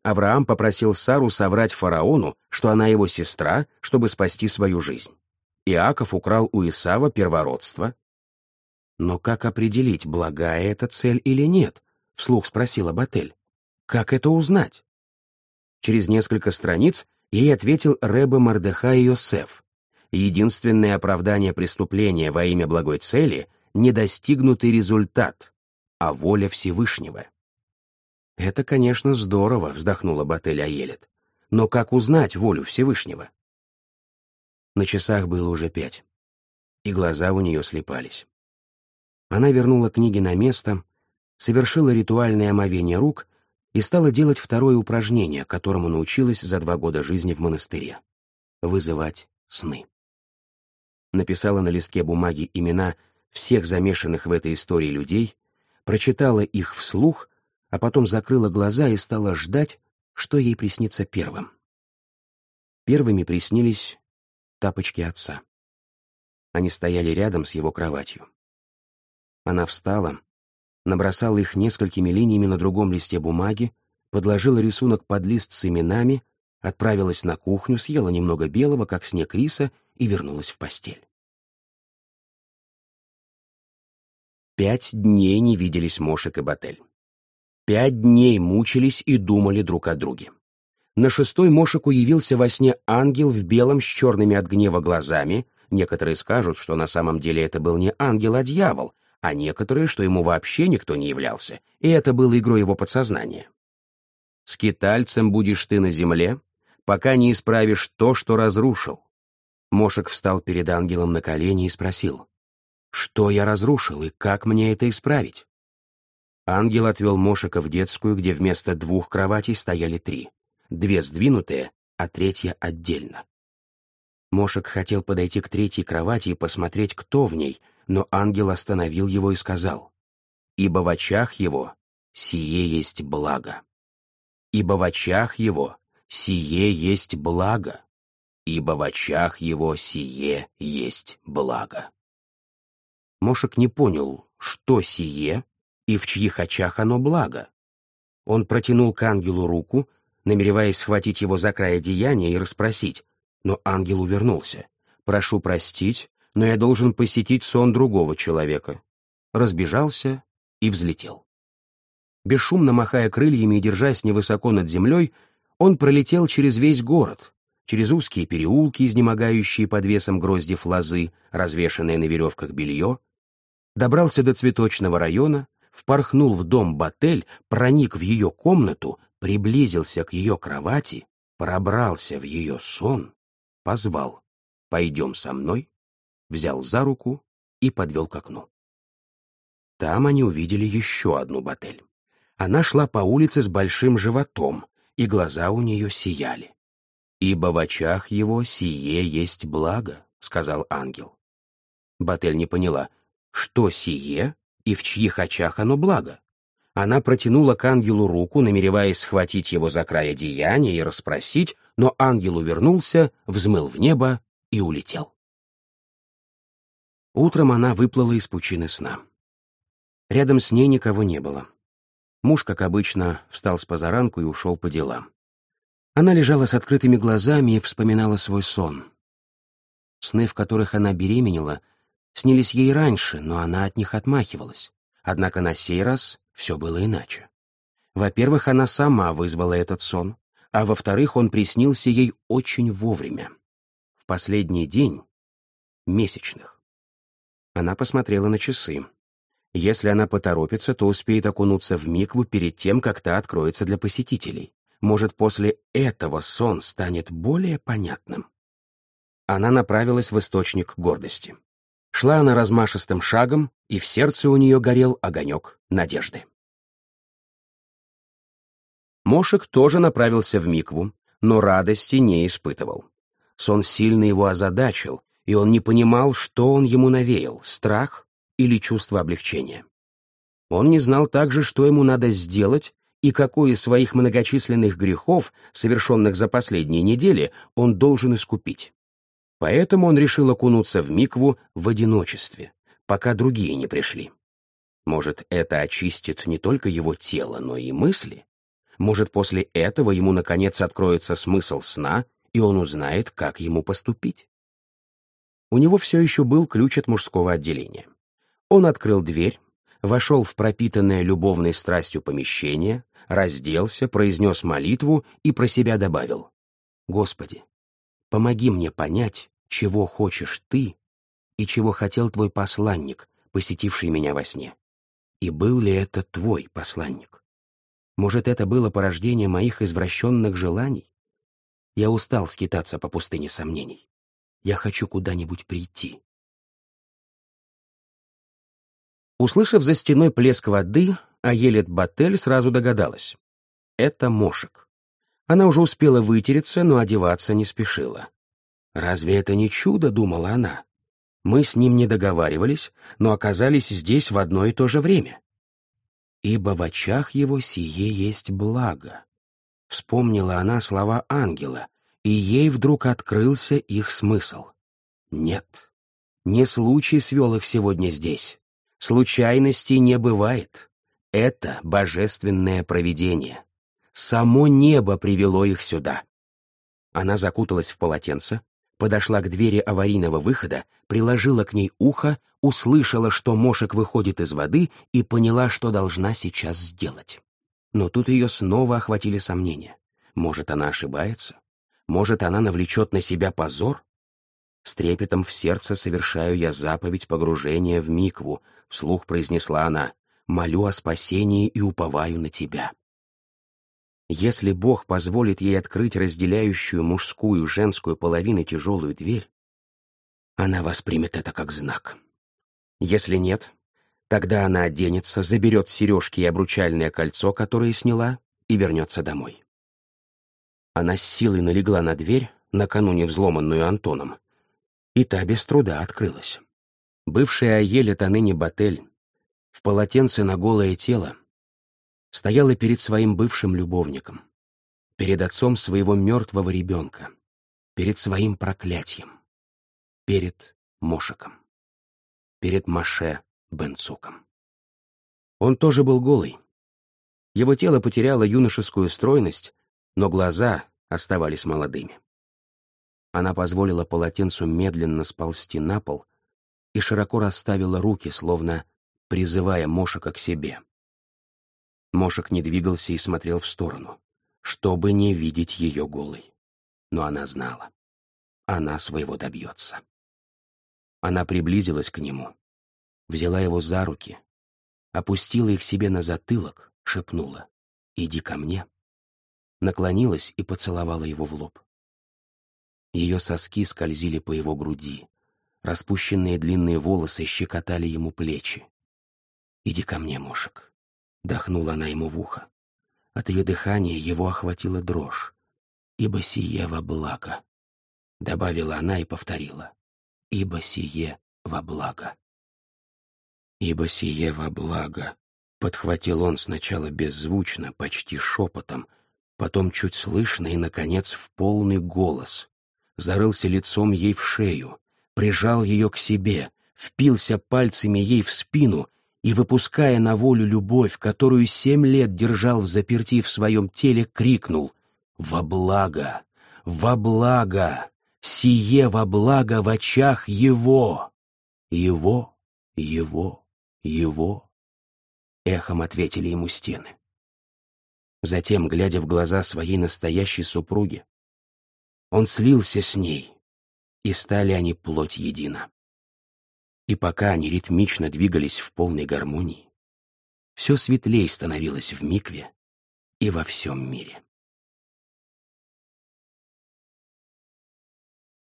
Авраам попросил Сару соврать фараону, что она его сестра, чтобы спасти свою жизнь. Иаков украл у Исава первородство. «Но как определить, благая эта цель или нет?» — вслух спросила Батель. «Как это узнать?» Через несколько страниц ей ответил Рэбе Мардехай Йосеф. Единственное оправдание преступления во имя благой цели недостигнутый результат, а воля Всевышнего. «Это, конечно, здорово», — вздохнула Батель Аелет. «Но как узнать волю Всевышнего?» На часах было уже пять, и глаза у нее слепались. Она вернула книги на место, совершила ритуальное омовение рук и стала делать второе упражнение, которому научилась за два года жизни в монастыре — вызывать сны. Написала на листке бумаги имена всех замешанных в этой истории людей, прочитала их вслух, а потом закрыла глаза и стала ждать, что ей приснится первым. Первыми приснились тапочки отца. Они стояли рядом с его кроватью. Она встала, набросала их несколькими линиями на другом листе бумаги, подложила рисунок под лист с именами, отправилась на кухню, съела немного белого, как снег риса, и вернулась в постель. Пять дней не виделись Мошек и Батель. Пять дней мучились и думали друг о друге. На шестой Мошеку явился во сне ангел в белом с черными от гнева глазами. Некоторые скажут, что на самом деле это был не ангел, а дьявол, а некоторые, что ему вообще никто не являлся, и это было игрой его подсознания. «Скитальцем будешь ты на земле, пока не исправишь то, что разрушил». Мошек встал перед ангелом на колени и спросил, что я разрушил и как мне это исправить? Ангел отвел Мошика в детскую, где вместо двух кроватей стояли три. Две сдвинутые, а третья отдельно. Мошек хотел подойти к третьей кровати и посмотреть, кто в ней, но ангел остановил его и сказал, «Ибо в очах его сие есть благо. Ибо в очах его сие есть благо. Ибо в очах его сие есть благо». Мошек не понял, что сие и в чьих очах оно благо. Он протянул к ангелу руку, намереваясь схватить его за край одеяния и расспросить, но ангел увернулся. «Прошу простить, но я должен посетить сон другого человека». Разбежался и взлетел. Бесшумно махая крыльями и держась невысоко над землей, он пролетел через весь город, через узкие переулки, изнемогающие под весом гроздев лозы, развешанное на веревках белье, добрался до цветочного района, впорхнул в дом Батель, проник в ее комнату, приблизился к ее кровати, пробрался в ее сон, позвал «Пойдем со мной», взял за руку и подвел к окну. Там они увидели еще одну Батель. Она шла по улице с большим животом, и глаза у нее сияли. «Ибо в очах его сие есть благо», — сказал ангел. Батель не поняла, что сие и в чьих очах оно благо. Она протянула к ангелу руку, намереваясь схватить его за край одеяния и расспросить, но ангел увернулся, взмыл в небо и улетел. Утром она выплыла из пучины сна. Рядом с ней никого не было. Муж, как обычно, встал с позаранку и ушел по делам. Она лежала с открытыми глазами и вспоминала свой сон. Сны, в которых она беременела, снились ей раньше, но она от них отмахивалась. Однако на сей раз все было иначе. Во-первых, она сама вызвала этот сон, а во-вторых, он приснился ей очень вовремя. В последний день месячных. Она посмотрела на часы. Если она поторопится, то успеет окунуться в микву перед тем, как та откроется для посетителей. Может, после этого сон станет более понятным? Она направилась в источник гордости. Шла она размашистым шагом, и в сердце у нее горел огонек надежды. Мошек тоже направился в микву, но радости не испытывал. Сон сильно его озадачил, и он не понимал, что он ему навеял — страх или чувство облегчения. Он не знал также, что ему надо сделать и какой из своих многочисленных грехов, совершенных за последние недели, он должен искупить. Поэтому он решил окунуться в микву в одиночестве, пока другие не пришли. Может, это очистит не только его тело, но и мысли? Может, после этого ему, наконец, откроется смысл сна, и он узнает, как ему поступить? У него все еще был ключ от мужского отделения. Он открыл дверь, вошел в пропитанное любовной страстью помещение, разделся, произнес молитву и про себя добавил. «Господи, помоги мне понять, чего хочешь ты и чего хотел твой посланник, посетивший меня во сне. И был ли это твой посланник? Может, это было порождение моих извращенных желаний? Я устал скитаться по пустыне сомнений. Я хочу куда-нибудь прийти. Услышав за стеной плеск воды, Аелет Батель сразу догадалась. Это Мошек. Она уже успела вытереться, но одеваться не спешила. «Разве это не чудо?» — думала она. «Мы с ним не договаривались, но оказались здесь в одно и то же время. Ибо в очах его сие есть благо». Вспомнила она слова ангела, и ей вдруг открылся их смысл. Нет, не случай свел их сегодня здесь. Случайностей не бывает. Это божественное провидение. Само небо привело их сюда. Она закуталась в полотенце, подошла к двери аварийного выхода, приложила к ней ухо, услышала, что Мошек выходит из воды и поняла, что должна сейчас сделать. Но тут ее снова охватили сомнения. Может, она ошибается? Может, она навлечет на себя позор? С трепетом в сердце совершаю я заповедь погружения в микву, вслух произнесла она, молю о спасении и уповаю на тебя. Если Бог позволит ей открыть разделяющую мужскую и женскую половины тяжелую дверь, она воспримет это как знак. Если нет, тогда она оденется, заберет сережки и обручальное кольцо, которое сняла, и вернется домой. Она с силой налегла на дверь, накануне взломанную Антоном, и та без труда открылась. Бывшая Аелет, а ныне Батель, в полотенце на голое тело, стояла перед своим бывшим любовником, перед отцом своего мертвого ребенка, перед своим проклятием, перед Мошиком, перед Маше Бенцуком. Он тоже был голый. Его тело потеряло юношескую стройность, но глаза оставались молодыми. Она позволила полотенцу медленно сползти на пол и широко расставила руки, словно призывая Мошика к себе. Мошек не двигался и смотрел в сторону, чтобы не видеть ее голой. Но она знала. Она своего добьется. Она приблизилась к нему, взяла его за руки, опустила их себе на затылок, шепнула «Иди ко мне» наклонилась и поцеловала его в лоб. Ее соски скользили по его груди, распущенные длинные волосы щекотали ему плечи. «Иди ко мне, Мошек», — дохнула она ему в ухо. От ее дыхания его охватила дрожь. «Ибо сие во благо», — добавила она и повторила. «Ибо сие во благо». «Ибо сие во благо», — подхватил он сначала беззвучно, почти шепотом, потом чуть слышно и, наконец, в полный голос. Зарылся лицом ей в шею, прижал ее к себе, впился пальцами ей в спину и, выпуская на волю любовь, которую семь лет держал в заперти в своем теле, крикнул «Во благо! Во благо! Сие во благо в очах его. Его, его, его. Эхом ответили ему стены. Затем, глядя в глаза своей настоящей супруги, он слился с ней, и стали они плоть едина. И пока они ритмично двигались в полной гармонии, все светлей становилось в микве и во всем мире.